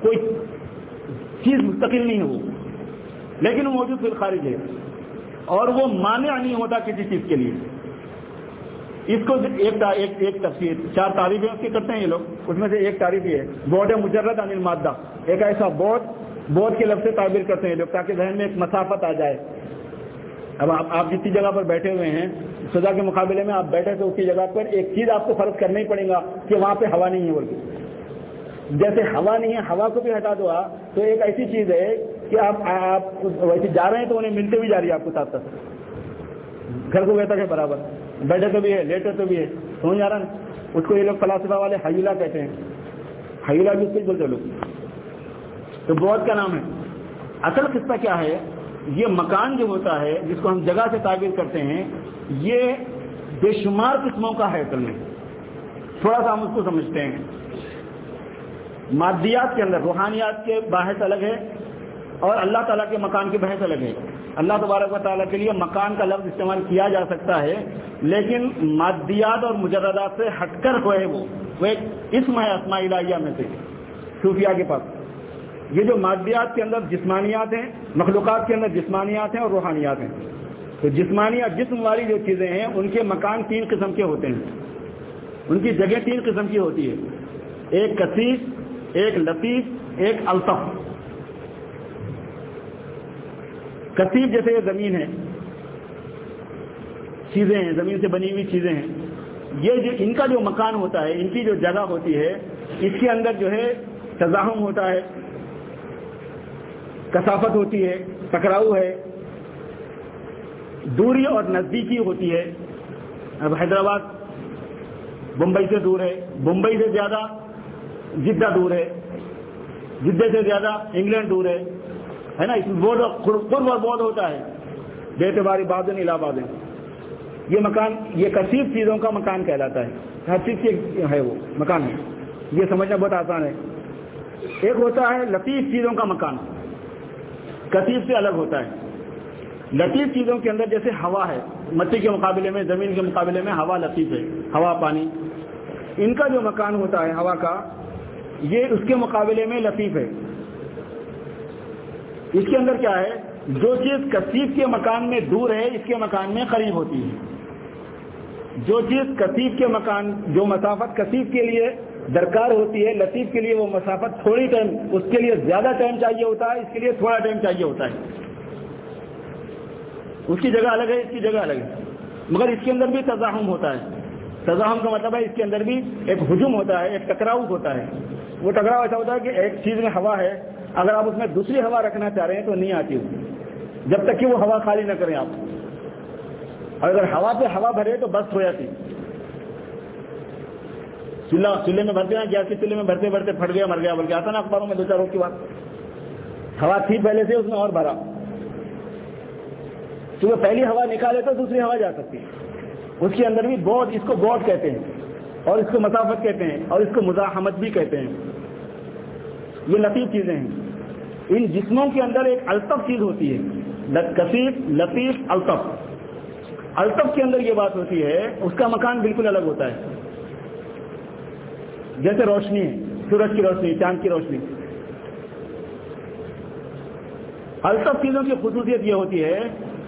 کوئی چیز مستقل نہیں ہے وہ لیکن وہ موجود فی الخارج ہے۔ اور وہ مانع نہیں ہوتا کسی چیز کے لیے۔ اس کو ایک ایک, ایک تفصیل چار تعریفیں اس کی کرتے ہیں یہ لوگ۔ اس میں سے ایک تعریف یہ ہے بورڈ مجرد انل مادہ ایک ایسا بورڈ بورڈ کے لفظ سے تعبیر کرتے ہیں لوگ تاکہ ذہن میں ایک مسافت آ جائے۔ اب آپ آپ جتنی جگہ پر بیٹھے ہوئے ہیں سزا کے مقابلے میں آپ بیٹھے تو اس کی جگہ پر ایک چیز آپ کو فرض کرنا ہی پڑے گا کہ وہاں پہ ہوا نہیں ہے بولتے جیسے ہوا نہیں ہے ہوا کو بھی ہٹا دو تو ایک ایسی چیز ہے کہ آپ آپ ویسے جا رہے ہیں تو انہیں ملتے بھی جا رہی ہے آپ کو ساتھ ساتھ۔ گھر کو بیٹھا کے برابر۔ بیٹھے تو بھی ہے، لیٹے تو بھی ہے۔ سمجھ آ رہا اس کو یہ لوگ فلاسفہ والے حیلا کہتے ہیں۔ حیلا بھی اس کو بولتے لوگ۔ تو بہت کا نام ہے۔ اصل قصہ کیا ہے؟ یہ مکان جو ہوتا ہے، جس کو ہم جگہ سے تعبیر کرتے ہیں، یہ بے شمار قسموں کا ہے اصل میں۔ تھوڑا سا ہم اس کو سمجھتے ہیں۔ مادیات کے اندر، روحانیات کے بحث الگ ہے اور اللہ تعالیٰ کے مکان کی بحث الگ ہے۔ اللہ تبارک و تعالیٰ کے لیے مکان کا لفظ استعمال کیا جا سکتا ہے، لیکن مادیات اور مجردات سے ہٹ کر ہوئے وہ وہ ایک اسم ہے اسماء الہیہ میں سے صوفیہ کے پاس۔ یہ جو مادیات کے اندر جسمانیات ہیں، مخلوقات کے اندر جسمانیات ہیں اور روحانیات ہیں۔ تو جسمانیات، جسم والی جو چیزیں ہیں، ان کے مکان تین قسم کے ہوتے ہیں۔ ان کی جگہ تین قسم کی ہوتی ہے۔ ایک کثیف، ایک لطیف، ایک الطف۔ کثیف جیسے یہ زمین ہے، چیزیں ہیں، زمین سے بنی ہوئی چیزیں ہیں۔ یہ جو ان کا جو مکان ہوتا ہے، ان کی جو جگہ ہوتی ہے، اس کے اندر جو ہے تزاہم ہوتا ہے، کثافت ہوتی ہے، ٹکراؤ ہے، دوری اور نزدیکی ہوتی ہے۔ اب حیدرآباد بمبئی سے دور ہے، بمبئی سے زیادہ جدہ دور ہے جدے سے زیادہ انگلینڈ دور ہے۔ ہے نا اس میں بہت قرب اور بہت ہوتا ہے۔ بے اعتباری بادن الہباد یہ مکان یہ کثیر چیزوں کا مکان کہلاتا ہے۔ ہر چیز ہے وہ، مکان ہے۔ یہ سمجھنا بہت آسان ہے۔ ایک ہوتا ہے لطیف چیزوں کا مکان۔ کثیر سے الگ ہوتا ہے۔ لطیف چیزوں کے اندر جیسے ہوا ہے، مٹی کے مقابلے میں، زمین کے مقابلے میں ہوا لطیف ہے۔ ہوا، پانی۔ ان کا جو مکان ہوتا ہے، ہوا کا، یہ اس کے مقابلے میں لطیف ہے۔ اس کے اندر کیا ہے؟ جو چیز کثیف کے مکان میں دور ہے، اس کے مکان میں قریب ہوتی ہے۔ جو چیز کثیف کے مکان، جو مسافت کثیف کے لیے درکار ہوتی ہے، لطیف کے لیے وہ مسافت تھوڑی ٹائم، اس کے لیے زیادہ ٹائم چاہیے ہوتا ہے، اس کے لیے تھوڑا ٹائم چاہیے ہوتا ہے۔ اس کی جگہ الگ ہے، اس کی جگہ الگ ہے۔ مگر اس کے اندر بھی تزاہم ہوتا ہے۔ تزاہم کا مطلب ہے، اس کے اندر بھی ایک ہجوم ہوتا ہے، ایک ٹکراؤ ہوتا ہے۔ وہ ٹکراؤ ایسا ہوتا ہے کہ ایک چیز میں ہوا ہے، اگر آپ اس میں دوسری ہوا رکھنا چاہ رہے ہیں تو نہیں آتی جب تک کہ وہ ہوا خالی نہ کریں آپ۔ اور اگر ہوا پہ ہوا بھرے تو بس ہو جاتی۔ چولہا، چولہے میں بھرتے ہیں، گیس کے چولہے میں بھرتے بھرتے پھٹ گیا، مر گیا، بلکہ آتا نا اخباروں میں دو چار روز کی بات۔ ہوا تھی پہلے سے، اس میں اور بھرا۔ کیونکہ پہلی ہوا نکالے تو دوسری ہوا جا سکتی۔ اس کے اندر بھی بہت اس کو بوٹ کہتے ہیں۔ اور اس کو مسافت کہتے ہیں اور اس کو مزاحمت بھی کہتے ہیں۔ یہ لطیف چیزیں ہیں۔ ان جسموں کے اندر ایک الطف چیز ہوتی ہے۔ کثیر لطیف، الطف۔ الطف کے اندر یہ بات ہوتی ہے، اس کا مکان بالکل الگ ہوتا ہے۔ جیسے روشنی ہے، سورج کی روشنی، چاند کی روشنی۔ الطف چیزوں کی خصوصیت یہ ہوتی ہے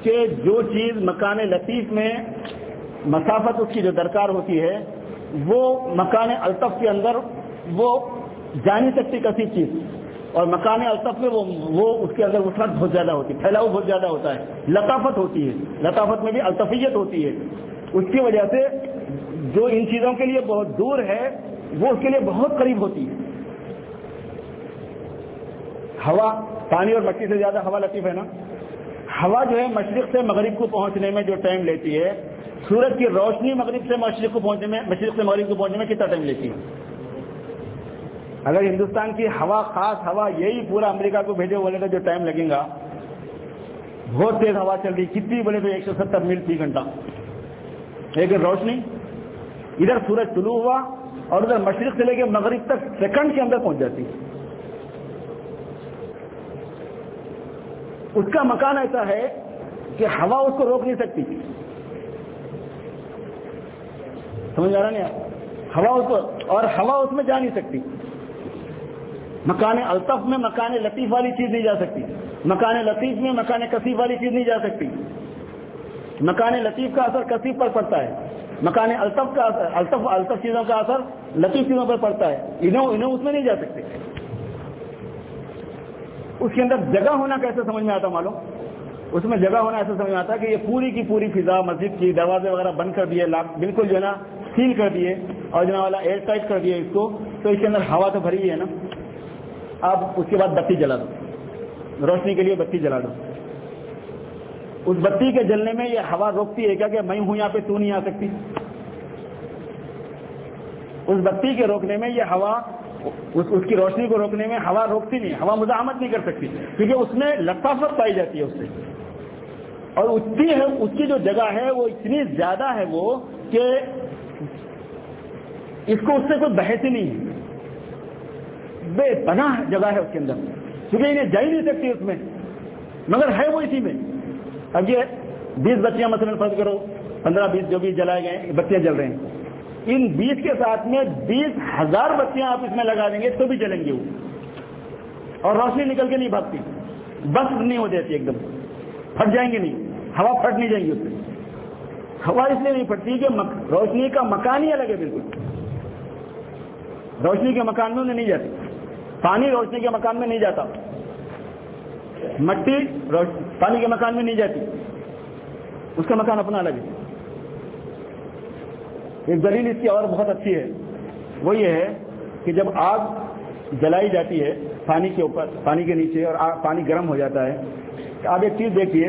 کہ جو چیز مکان لطیف میں مسافت اس کی جو درکار ہوتی ہے وہ مکان الطف کے اندر وہ جا نہیں سکتی کسی چیز اور مکان الطف میں وہ وہ اس کے اندر وسعت بہت زیادہ ہوتی ہے، پھیلاؤ بہت زیادہ ہوتا ہے۔ لطافت ہوتی ہے، لطافت میں بھی الطفیت ہوتی ہے۔ اس کی وجہ سے جو ان چیزوں کے لیے بہت دور ہے، وہ اس کے لیے بہت قریب ہوتی ہے۔ ہوا، پانی اور مٹی سے زیادہ ہوا لطیف ہے نا؟ ہوا جو ہے مشرق سے مغرب کو پہنچنے میں جو ٹائم لیتی ہے، سورج کی روشنی مغرب سے مشرق کو پہنچنے میں، مشرق سے مغرب کو پہنچنے میں کتنا ٹائم لیتی ہے؟ اگر ہندوستان کی ہوا خاص ہوا یہی پورا امریکہ کو بھیجے بولے تو جو ٹائم لگے گا، بہت تیز ہوا چل رہی، کتنی بولے تو ایک سو ستر میل فی گھنٹہ۔ لیکن روشنی، ادھر سورج طلوع ہوا اور ادھر مشرق سے لے کے مغرب تک سیکنڈ کے اندر پہنچ جاتی۔ ہے اس کا مکان ایسا ہے کہ ہوا اس کو روک نہیں سکتی۔ سمجھ آ رہا نہیں ہوا اس کو اور ہوا اس میں جا نہیں سکتی۔ مکان الطف میں مکان لطیف والی چیز نہیں جا سکتی۔ مکان لطیف میں مکان کثیف والی چیز نہیں جا سکتی۔ مکان لطیف کا اثر کثیف پر پڑتا ہے۔ مکان الطف کا اثر الطف الطف چیزوں کا اثر لطیف چیزوں پر پڑتا ہے۔ انہوں انہوں اس میں نہیں جا سکتے۔ اس کے اندر جگہ ہونا کیسے سمجھ میں آتا معلوم؟ اس میں جگہ ہونا ایسا سمجھ میں آتا کہ یہ پوری کی پوری فضا، مسجد کی دروازے وغیرہ بند کر دیے بالکل جو ہے نا سیل کر دیے اور جو والا ایئر ٹائٹ کر دیے اس کو، تو اس کے اندر ہوا تو بھری ہے نا۔ آپ اس کے بعد بتی جلا دو۔ روشنی کے لیے بتی جلا دو۔ اس بتی کے جلنے میں یہ ہوا روکتی ہے کیا کہ میں ہوں یہاں پہ، تو نہیں آ سکتی؟ اس بتی کے روکنے میں یہ ہوا اس اس کی روشنی کو روکنے میں ہوا روکتی نہیں، ہوا مزاحمت نہیں کر سکتی، کیونکہ اس میں لطافت پائی جاتی ہے اس سے۔ اور اتنی ہے، اس کی جو جگہ ہے، وہ اتنی زیادہ ہے وہ کہ اس کو اس سے کوئی بحث ہی نہیں ہے۔ بے پناہ جگہ ہے اس کے اندر، کیونکہ انہیں جا ہی نہیں سکتی اس میں۔ مگر ہے وہ اسی میں۔ اب یہ بیس بچیاں مثلا فرض کرو، پندرہ بیس جو بھی جلائے گئے بچیاں جل رہے ہیں۔ ان بیس کے ساتھ میں بیس ہزار بچیاں آپ اس میں لگا دیں گے تو بھی جلیں گے وہ۔ اور روشنی نکل کے نہیں بھاگتی۔ بس نہیں ہو جاتی ایک دم۔ پھٹ جائیں گے نہیں۔ ہوا پھٹ نہیں جائیں گی اس سے۔ ہوا اس لیے نہیں پھٹتی کہ روشنی کا مکان ہی الگ ہے بالکل۔ روشنی کے مکان میں نہیں جاتی۔ پانی روشنی کے مکان میں نہیں جاتا۔ مٹی پانی کے مکان میں نہیں جاتی۔ اس کا مکان اپنا الگ ہے۔ ایک دلیل اس کی اور بہت اچھی ہے۔ وہ یہ ہے کہ جب آگ جلائی جاتی ہے پانی کے اوپر، پانی کے نیچے اور پانی گرم ہو جاتا ہے، تو آپ ایک چیز دیکھیے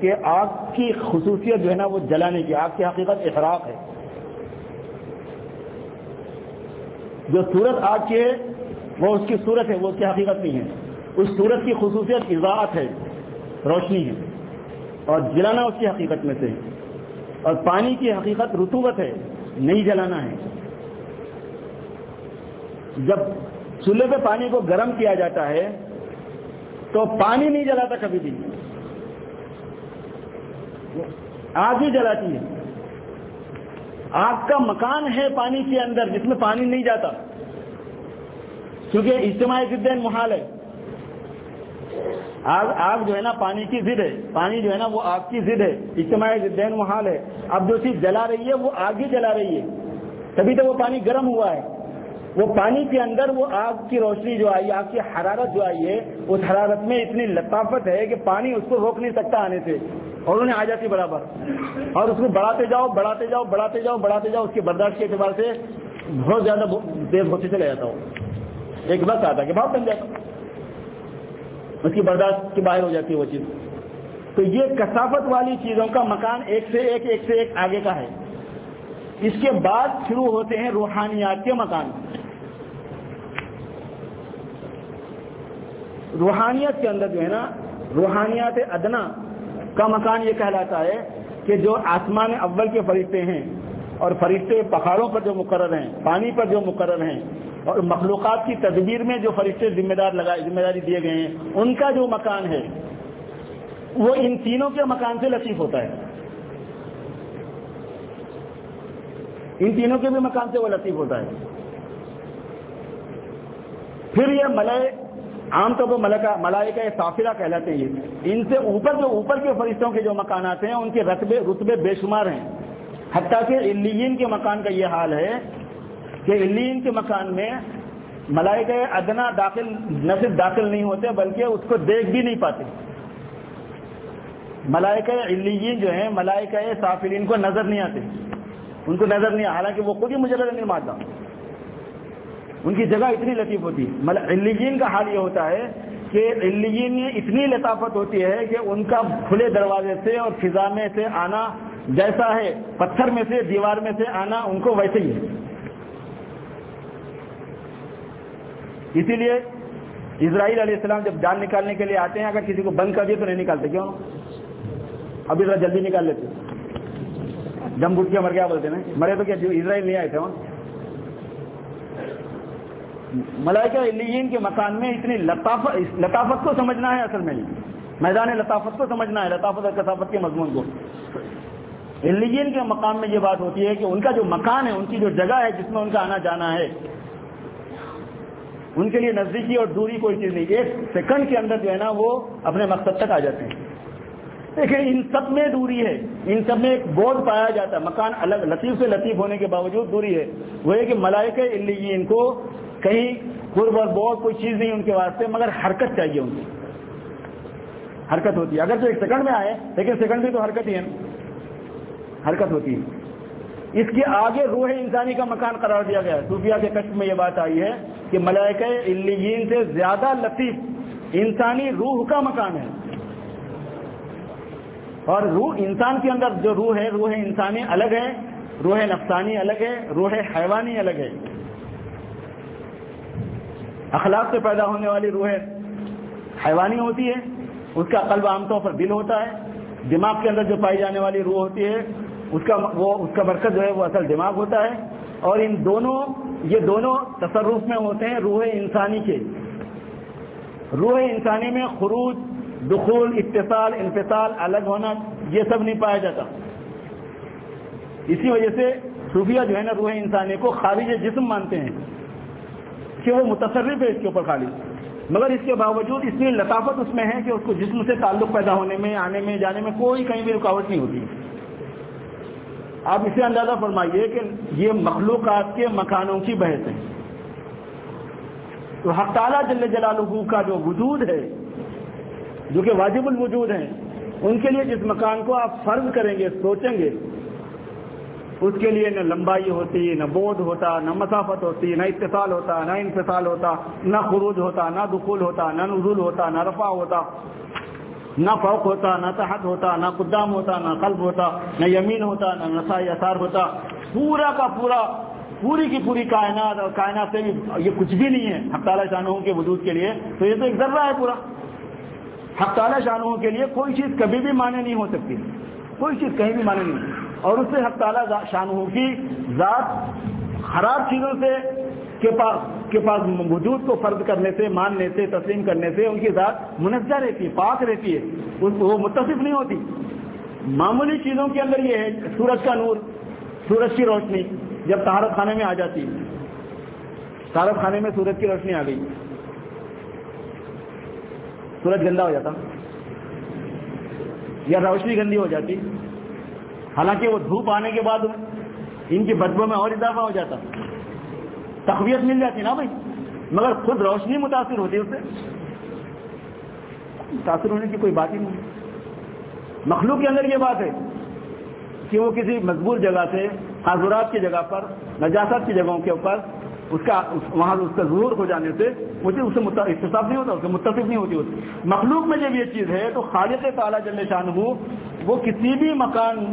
کہ آگ کی خصوصیت جو ہے نا وہ جلانے کی، آگ کی حقیقت احراق ہے۔ جو صورت آگ کی ہے، وہ اس کی صورت ہے، وہ اس کی حقیقت نہیں ہے۔ اس صورت کی خصوصیت اضاعت ہے، روشنی ہے، اور جلانا اس کی حقیقت میں سے اور پانی کی حقیقت رتوبت ہے۔ نہیں جلانا ہے۔ جب چولہے پہ پانی کو گرم کیا جاتا ہے، تو پانی نہیں جلاتا کبھی بھی۔ آگ ہی جلاتی ہے۔ آگ کا مکان ہے پانی کے اندر جس میں پانی نہیں جاتا۔ کیونکہ اجتماعی ضدین محال ہے۔ آگ آگ جو ہے نا پانی کی ضد ہے۔ پانی جو ہے نا وہ آگ کی ضد ہے۔ اجتماعی ضدین محال ہے۔ اب جو چیز جلا رہی ہے وہ آگ ہی جلا رہی ہے۔ تبھی تو وہ پانی گرم ہوا ہے۔ وہ پانی کے اندر وہ آگ کی روشنی جو آئی، آگ کی حرارت جو آئی ہے، اس حرارت میں اتنی لطافت ہے کہ پانی اس کو روک نہیں سکتا آنے سے۔ اور انہیں آ جاتی برابر۔ اور اس کو بڑھاتے جاؤ بڑھاتے جاؤ بڑھاتے جاؤ بڑھاتے جاؤ، اس کے برداشت کے اعتبار سے بہت زیادہ دیر ہوتی چلے جاتا ہوں۔ ایک وقت آتا کہ بہت بن جاتا اس کی برداشت کی باہر ہو جاتی ہے وہ چیز۔ تو یہ کثافت والی چیزوں کا مکان ایک سے ایک ایک سے ایک آگے کا ہے۔ اس کے بعد شروع ہوتے ہیں روحانیات کے مکان۔ روحانیت کے اندر جو ہے نا، روحانیات ادنا کا مکان یہ کہلاتا ہے کہ جو آسمان اول کے فرشتے ہیں اور فرشتے پہاڑوں پر جو مقرر ہیں، پانی پر جو مقرر ہیں اور مخلوقات کی تدبیر میں جو فرشتے ذمہ دار لگائے ذمہ داری دیے گئے ہیں، ان کا جو مکان ہے، وہ ان تینوں کے مکان سے لطیف ہوتا ہے۔ ان تینوں کے بھی مکان سے وہ لطیف ہوتا ہے۔ پھر یہ ملائے عام طور پر ملکہ ملائے کا یہ سافرہ کہلاتے ہیں۔ ان سے اوپر جو اوپر کے فرشتوں کے جو مکانات ہیں، ان کے رتبے رتبے بے شمار ہیں۔ حتیٰ کہ الین کے مکان کا یہ حال ہے کہ الین کے مکان میں ملائکہ ادنا داخل نہ صرف داخل نہیں ہوتے بلکہ اس کو دیکھ بھی نہیں پاتے۔ ملائکہ الین جو ہیں، ملائکہ سافرین کو نظر نہیں آتے۔ ان کو نظر نہیں حالانکہ وہ خود ہی مجھے نظر نہیں مارتا ان کی جگہ اتنی لطیف ہوتی۔ ہے کا حال یہ ہوتا ہے کہ الین میں اتنی لطافت ہوتی ہے کہ ان کا کھلے دروازے سے اور فضا میں سے آنا جیسا ہے، پتھر میں سے، دیوار میں سے آنا ان کو ویسے ہی ہے۔ اسی لیے اسرائیل علیہ السلام جب جان نکالنے کے لیے آتے ہیں، اگر کسی کو بند کر دیے تو نہیں نکالتے، کیوں؟ ابھی ذرا جلدی نکال لیتے۔ جم گٹ کے مر گیا بولتے نا مرے تو کیا؟ اسرائیل نہیں آئے تھے وہاں۔ ملائکہ الین کے مکان میں اتنی لطافت لطافت کو سمجھنا ہے اصل میں میدان لطافت کو سمجھنا ہے، لطافت اور کثافت کے مضمون کو۔ الین کے مقام میں یہ بات ہوتی ہے کہ ان کا جو مکان ہے، ان کی جو جگہ ہے جس میں ان کا آنا جانا ہے ان کے لیے نزدیکی اور دوری کوئی چیز نہیں، ایک سیکنڈ کے اندر جو ہے نا وہ اپنے مقصد تک آ جاتے ہیں۔ دیکھیں، ان سب میں دوری ہے، ان سب میں ایک بورڈ پایا جاتا ہے، مکان الگ، لطیف سے لطیف ہونے کے باوجود دوری ہے۔ وہ ہے کہ ملائکہ ان کو کہیں قرب اور بورڈ کوئی چیز نہیں ان کے واسطے، مگر حرکت چاہیے ان کی۔ حرکت ہوتی ہے۔ اگر تو ایک سیکنڈ میں آئے، لیکن سیکنڈ میں تو حرکت ہی ہے۔ حرکت ہوتی ہے۔ اس کے آگے روح انسانی کا مکان قرار دیا گیا صوفیہ کے کشف میں یہ بات آئی ہے۔ کہ ملائکہ الین سے زیادہ لطیف، انسانی روح کا مکان ہے۔ اور روح انسان کے اندر جو روح ہے، روح انسانی الگ ہے، روح نفسانی الگ ہے، روح حیوانی الگ ہے۔ اخلاق سے پیدا ہونے والی روح حیوانی ہوتی ہے، اس کا قلب عام طور پر دل ہوتا ہے، دماغ کے اندر جو پائی جانے والی روح ہوتی ہے، اس کا وہ، اس کا مرکز جو ہے، وہ اصل دماغ ہوتا ہے۔ اور ان دونوں یہ دونوں تصرف میں ہوتے ہیں روح انسانی کے روح انسانی میں خروج، دخول، اتصال، انفصال، الگ ہونا، یہ سب نہیں پایا جاتا۔ اسی وجہ سے صوفیہ جو ہے نا روح انسانی کو خارج جسم مانتے ہیں، کہ وہ متصرف ہے اس کے اوپر خالی۔ مگر اس کے باوجود اس میں لطافت اس میں ہے کہ اس کو جسم سے تعلق پیدا ہونے میں، آنے میں، جانے میں کوئی کہیں بھی رکاوٹ نہیں ہوتی۔ آپ اسے اندازہ فرمائیے کہ یہ مخلوقات کے مکانوں کی بحث ہے۔ تو حق تعالیٰ جل جلالہ کا جو وجود ہے، جو کہ واجب الوجود ہیں، ان کے لیے جس مکان کو آپ فرض کریں گے، سوچیں گے، اس کے لیے نہ لمبائی ہوتی، نہ بودھ ہوتا، نہ مسافت ہوتی، نہ اتصال ہوتا، نہ انفصال ہوتا، نہ خروج ہوتا، نہ دخول ہوتا، نہ نزول ہوتا، نہ رفع ہوتا۔ نہ فوق ہوتا، نہ تحت ہوتا، نہ قدام ہوتا، نہ قلب ہوتا، نہ یمین ہوتا، نہ نسا اثار ہوتا۔ پورا کا پورا، پوری کی پوری کائنات، اور کائنات سے بھی یہ کچھ بھی نہیں ہے۔ حق تعالیٰ شاہوں کے وجود کے لیے تو یہ تو ایک ذرہ ہے پورا۔ حق تعالیٰ شاہوں کے لیے کوئی چیز کبھی بھی مانے نہیں ہو سکتی۔ کوئی چیز کہیں بھی مانے نہیں۔ اور اس سے حق تعالیٰ شاہوں کی ذات خراب چیزوں سے کے پاس کے پاس وجود کو فرض کرنے سے ماننے سے تسلیم کرنے سے، ان کی ذات منزہ رہتی ہے، پاک رہتی ہے وہ متصف نہیں ہوتی۔ معمولی چیزوں کے اندر یہ ہے، سورج کا نور، سورج کی روشنی جب تہارت خانے میں آ جاتی۔ تہارت خانے میں سورج کی روشنی آ گئی۔ سورج گندا ہو جاتا۔ یا روشنی گندی ہو جاتی۔ حالانکہ وہ دھوپ آنے کے بعد ان کی بدبو میں اور اضافہ ہو جاتا۔ تقویت مل جاتی نا بھائی؟ مگر خود روشنی متاثر ہوتی ہے اس سے؟ متاثر ہونے کی کوئی بات ہی نہیں۔ مخلوق کے اندر یہ بات ہے کہ وہ کسی مضبوط جگہ سے، حاضرات کی جگہ پر، نجاست کی جگہوں کے اوپر، اس کا، وہاں اس کا ظہور ہو جانے سے مجھے اس سے اختصاف نہیں ہوتا، اس سے متفق نہیں ہوتی ہوتی مخلوق میں جب یہ چیز ہے تو خالق تعالیٰ جل شان ہو وہ کسی بھی مکان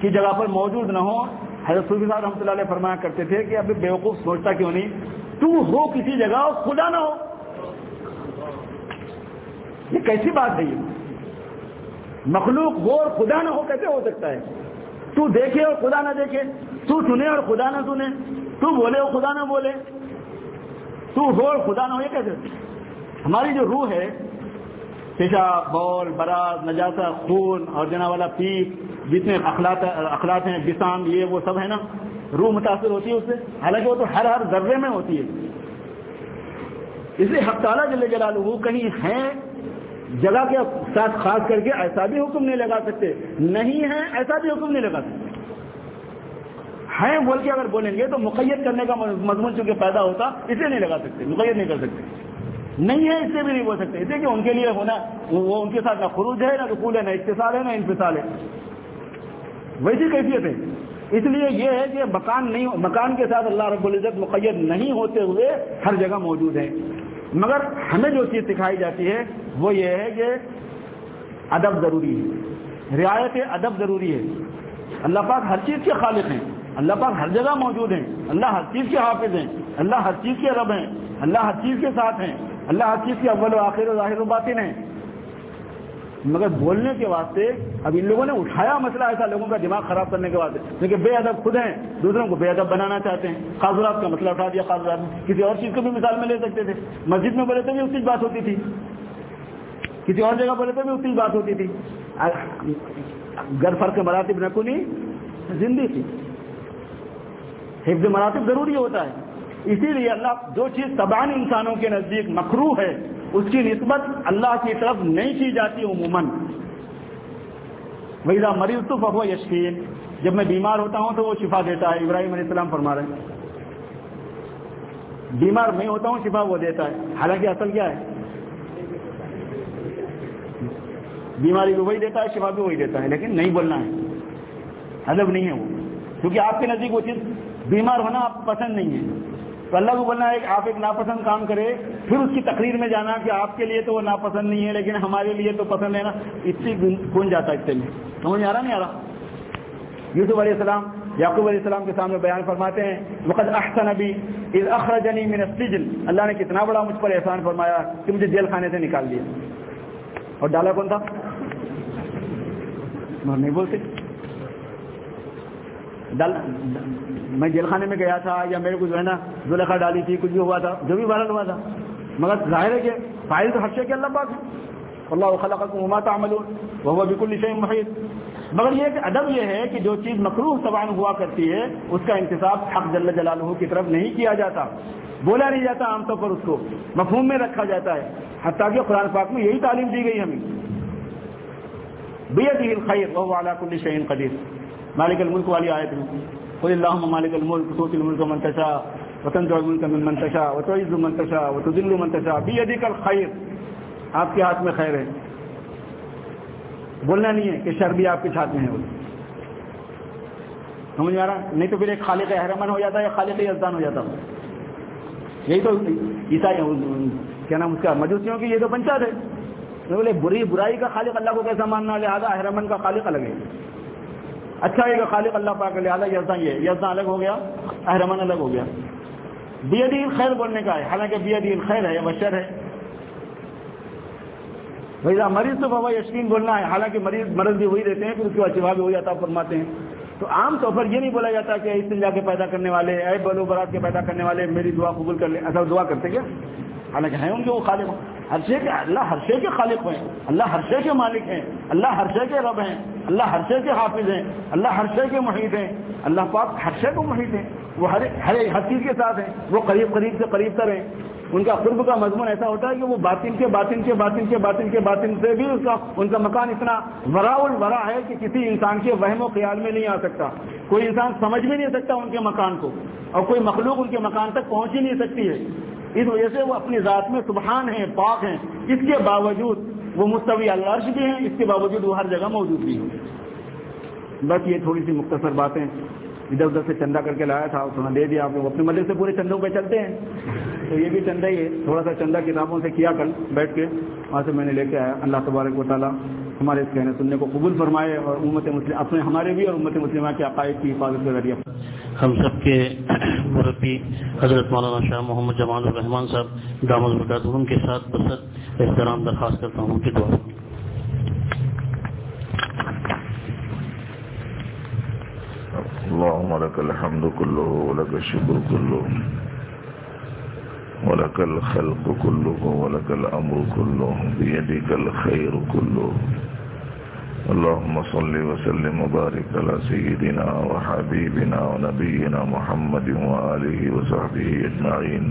کی جگہ پر موجود نہ ہو حضرت صوفی صاحب رحمۃ اللہ علیہ فرمایا کرتے تھے کہ ابھی بیوقوف سوچتا کیوں نہیں؟ تو ہو کسی جگہ اور خدا نہ ہو۔ یہ کیسی بات ہے یہ؟ مخلوق وہ اور خدا نہ ہو کیسے ہو سکتا ہے؟ تو دیکھے اور خدا نہ دیکھے، تو سنے اور خدا نہ سنے، تو بولے اور خدا نہ بولے۔ تو ہو اور خدا نہ ہو، یہ کیسے؟ ہماری جو روح ہے پیشاب بول براز نجاسا خون اور جنا والا پیپ جتنے اخلاق اخلاق ہیں بسان یہ وہ سب ہے نا، روح متاثر ہوتی ہے اس سے۔ حالانکہ وہ تو ہر ہر ذرے میں ہوتی ہے۔ اس لیے ہفتالہ جل جلال وہ کہیں ہیں، جگہ کے ساتھ خاص کر کے ایسا بھی حکم نہیں لگا سکتے۔ نہیں ہے ایسا بھی حکم نہیں لگا سکتے۔ ہیں بول کے اگر بولیں گے تو مقید کرنے کا مضمون چونکہ پیدا ہوتا، اسے نہیں لگا سکتے، مقید نہیں کر سکتے۔ نہیں ہے، اس سے بھی نہیں بول سکتے۔ اسے کہ ان کے لیے ہونا، وہ ان کے ساتھ نہ خروج ہے، نہ رقول ہے، نہ اتصال ہے، نہ انفصال ہے۔ ویسی کیفیت ہے اس لیے یہ ہے کہ مکان نہیں، مکان کے ساتھ اللہ رب العزت مقید نہیں ہوتے ہوئے ہر جگہ موجود ہیں مگر ہمیں جو چیز سکھائی جاتی ہے، وہ یہ ہے کہ ادب ضروری ہے۔ رعایت ادب ضروری ہے۔ اللہ پاک ہر چیز کے خالق ہیں۔ اللہ پاک ہر جگہ موجود ہیں۔ اللہ ہر چیز کے حافظ ہیں۔ اللہ ہر چیز کے رب ہیں۔ اللہ ہر چیز کے ساتھ ہیں۔ اللہ ہر چیز کے اول و آخر و ظاہر و باطن ہیں مگر بولنے کے واسطے اب ان لوگوں نے اٹھایا مسئلہ ایسا لوگوں کا دماغ خراب کرنے کے واسطے۔ کیونکہ بے ادب خود ہیں، دوسروں کو بے ادب بنانا چاہتے ہیں۔ خاصرات کا مسئلہ اٹھا دیا، خاصرات کسی اور چیز کو بھی مثال میں لے سکتے تھے۔ مسجد میں بولے تو بھی اس چیز بات ہوتی تھی۔ کسی اور جگہ بولے تو بھی اس چیز بات ہوتی تھی۔ گھر فرق مراتب نہ کنی زندگی۔ تھی حفظ مراتب ضروری ہوتا ہے۔ اسی لیے اللہ جو چیز تبان انسانوں کے نزدیک مکرو ہے، اس کی نسبت اللہ کی طرف نہیں کی جاتی عموماً۔ ویزا مریض تو فہو یشکین جب میں بیمار ہوتا ہوں تو وہ شفا دیتا ہے۔ ابراہیم علیہ السلام فرما رہے ہیں۔ بیمار میں ہوتا ہوں شفا وہ دیتا ہے۔ حالانکہ اصل کیا ہے؟ بیماری بھی وہی دیتا ہے، شفا بھی وہی دیتا ہے۔ لیکن نہیں بولنا ہے۔ ادب نہیں ہے وہ۔ کیونکہ آپ کے نزدیک وہ چیز بیمار ہونا آپ پسند نہیں ہے۔ تو اللہ کو بولنا ہے کہ آپ ایک ناپسند کام کرے پھر اس کی تقریر میں جانا کہ آپ کے لیے تو وہ ناپسند نہیں ہے، لیکن ہمارے لیے تو پسند ہے نا، اس سے گون جاتا ہے اس سے۔ میں سمجھ آ رہا نہیں آ رہا؟ یوسف علیہ السلام، یعقوب علیہ السلام کے سامنے بیان فرماتے ہیں وقت احسن ابھی اذ اخرجنی من السجن. اللہ نے کتنا بڑا مجھ پر احسان فرمایا کہ مجھے جیل خانے سے نکال دیا۔ اور ڈالا کون تھا؟ نہیں بولتے۔ ڈال میں جیل خانے میں گیا تھا یا میرے کو جو ہے نا زلیخا ڈالی تھی، کچھ بھی ہوا تھا، جو بھی وائرل ہوا تھا۔ مگر ظاہر ہے کہ فائل تو حرشے کے اللہ پاک ہے۔ اللہ خلق وما تعملون وهو بكل شيء محيط مگر یہ کہ ادب یہ ہے کہ جو چیز مکروح طبعا ہوا کرتی ہے، اس کا انتصاب حق جل جلالہ کی طرف نہیں کیا جاتا۔ بولا نہیں جاتا عام طور پر اس کو، مفہوم میں رکھا جاتا ہے۔ حتیٰ کہ قرآن پاک میں یہی تعلیم دی گئی ہمیں۔ بیدی الخیر وهو على كل شيء قدیر۔ مالک الملک والی آیت میں قل اللهم مالک الملک تؤتي الملك من تشاء، وتنزع الملك ممن تشاء، وتعز من تشاء، وتذل من تشاء، بيدك الخير۔ آپ کے ہاتھ میں خیر ہے۔ بولنا نہیں ہے کہ شر بھی آپ کے ہاتھ میں ہے۔ سمجھ آ رہا؟ نہیں تو پھر ایک خالق احرمن ہو جاتا ہے خالق یزدان ہو جاتا یہی تو عیسائی کیا نام اس کا، مجوسیوں کی یہ تو پنچایت ہے۔ بولے، بری، برائی کا خالق اللہ کو کیسا ماننا؟ لہٰذا احرمن کا خالق الگ ہے۔ اچھا ہے کہ خالق اللہ پاک لہٰذا یزدان یہ یزدان الگ ہو گیا احرمن الگ ہو گیا۔ بیدی خیر بولنے کا ہے، حالانکہ بیدی خیر ہے بشر ہے۔ بھائی مریض تو بابا یشکین بولنا ہے، حالانکہ مریض، مرض بھی وہی رہتے ہیں، پھر اس کے بعد شفا بھی ہو جاتا فرماتے ہیں۔ تو عام طور پر یہ نہیں بولا جاتا کہ اس جا کے پیدا کرنے والے، اے بلو برات کے پیدا کرنے والے، میری دعا قبول کر لیں ایسا دعا کرتے کیا؟ حالانکہ ہیں ان کے وہ خالق ہر شے کے اللہ ہر شے کے خالق ہیں۔ اللہ ہر شے کے مالک ہیں۔ اللہ ہر شے کے رب ہیں۔ اللہ ہر شے کے حافظ ہیں۔ اللہ ہر شے کے محیط ہیں۔ اللہ پاک ہر شے کو محیط ہیں۔ وہ ہر ہر ہر چیز کے ساتھ ہیں۔ وہ قریب قریب سے قریب تر ہیں۔ ان کا قرب کا مضمون ایسا ہوتا ہے کہ وہ باطن کے باطن کے باطن کے باطن کے باطن سے بھی اس کا ان کا مکان اتنا ورا الورا ہے کہ کسی انسان کے وہم و خیال میں نہیں آ سکتا۔ کوئی انسان سمجھ بھی نہیں سکتا ان کے مکان کو۔ اور کوئی مخلوق ان کے مکان تک پہنچ ہی نہیں سکتی ہے۔ اس وجہ سے وہ اپنی ذات میں سبحان ہیں، پاک ہیں۔ اس کے باوجود وہ مستوی اللہ بھی ہیں، اس کے باوجود وہ ہر جگہ موجود بھی ہیں۔ بس یہ تھوڑی سی مختصر باتیں۔ ادھر ادھر سے چندہ کر کے لایا تھا اس دے دیا آپ لوگ اپنے مدد سے پورے چندوں پہ چلتے ہیں۔ تو یہ بھی چندہ ہی ہے۔ تھوڑا سا چندہ کتابوں سے کیا کل بیٹھ کے وہاں سے میں نے لے کے آیا۔ اللہ تبارک و تعالیٰ ہمارے اس کہنے سننے کو قبول فرمائے اور امت مسلم، اپنے ہمارے بھی اور امت مسلمہ کے عقائد کی حفاظت کے ذریعے۔ ہم سب کے مربی حضرت مولانا شاہ محمد جمال الرحمان صاحب دامد کے ساتھ بسط احترام درخواست کرتا ہوں کہ دعا۔ اللهم لك الحمد كله ولك الشكر كله ولك الخلق كله ولك الأمر كله بيدك الخير كله اللهم صل وسلم وبارك على سيدنا وحبيبنا ونبينا محمد وآله وصحبه أجمعين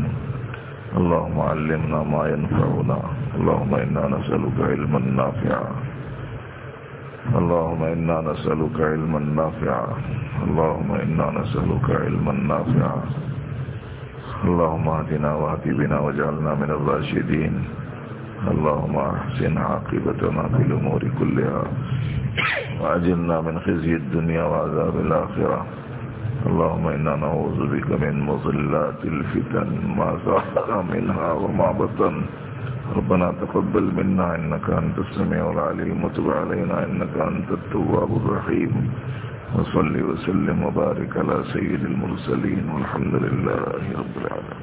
اللهم علمنا ما ينفعنا اللهم إنا نسألك علما نافعا اللهم إنا نسألك علما نافعا. اللهم إنا نسألك علما نافعا. اللهم اهدنا واهد بنا واجعلنا من الراشدين. اللهم احسن عاقبتنا في الأمور كلها. وأجلنا من خزي الدنيا وعذاب الآخرة. اللهم إنا نعوذ بك من مضلات الفتن ما ظهر منها وما بطن. ربنا تقبل منا انك انت السميع العليم وتب علينا انك انت التواب الرحيم وصلي وسلم وبارك على سيد المرسلين والحمد لله رب العالمين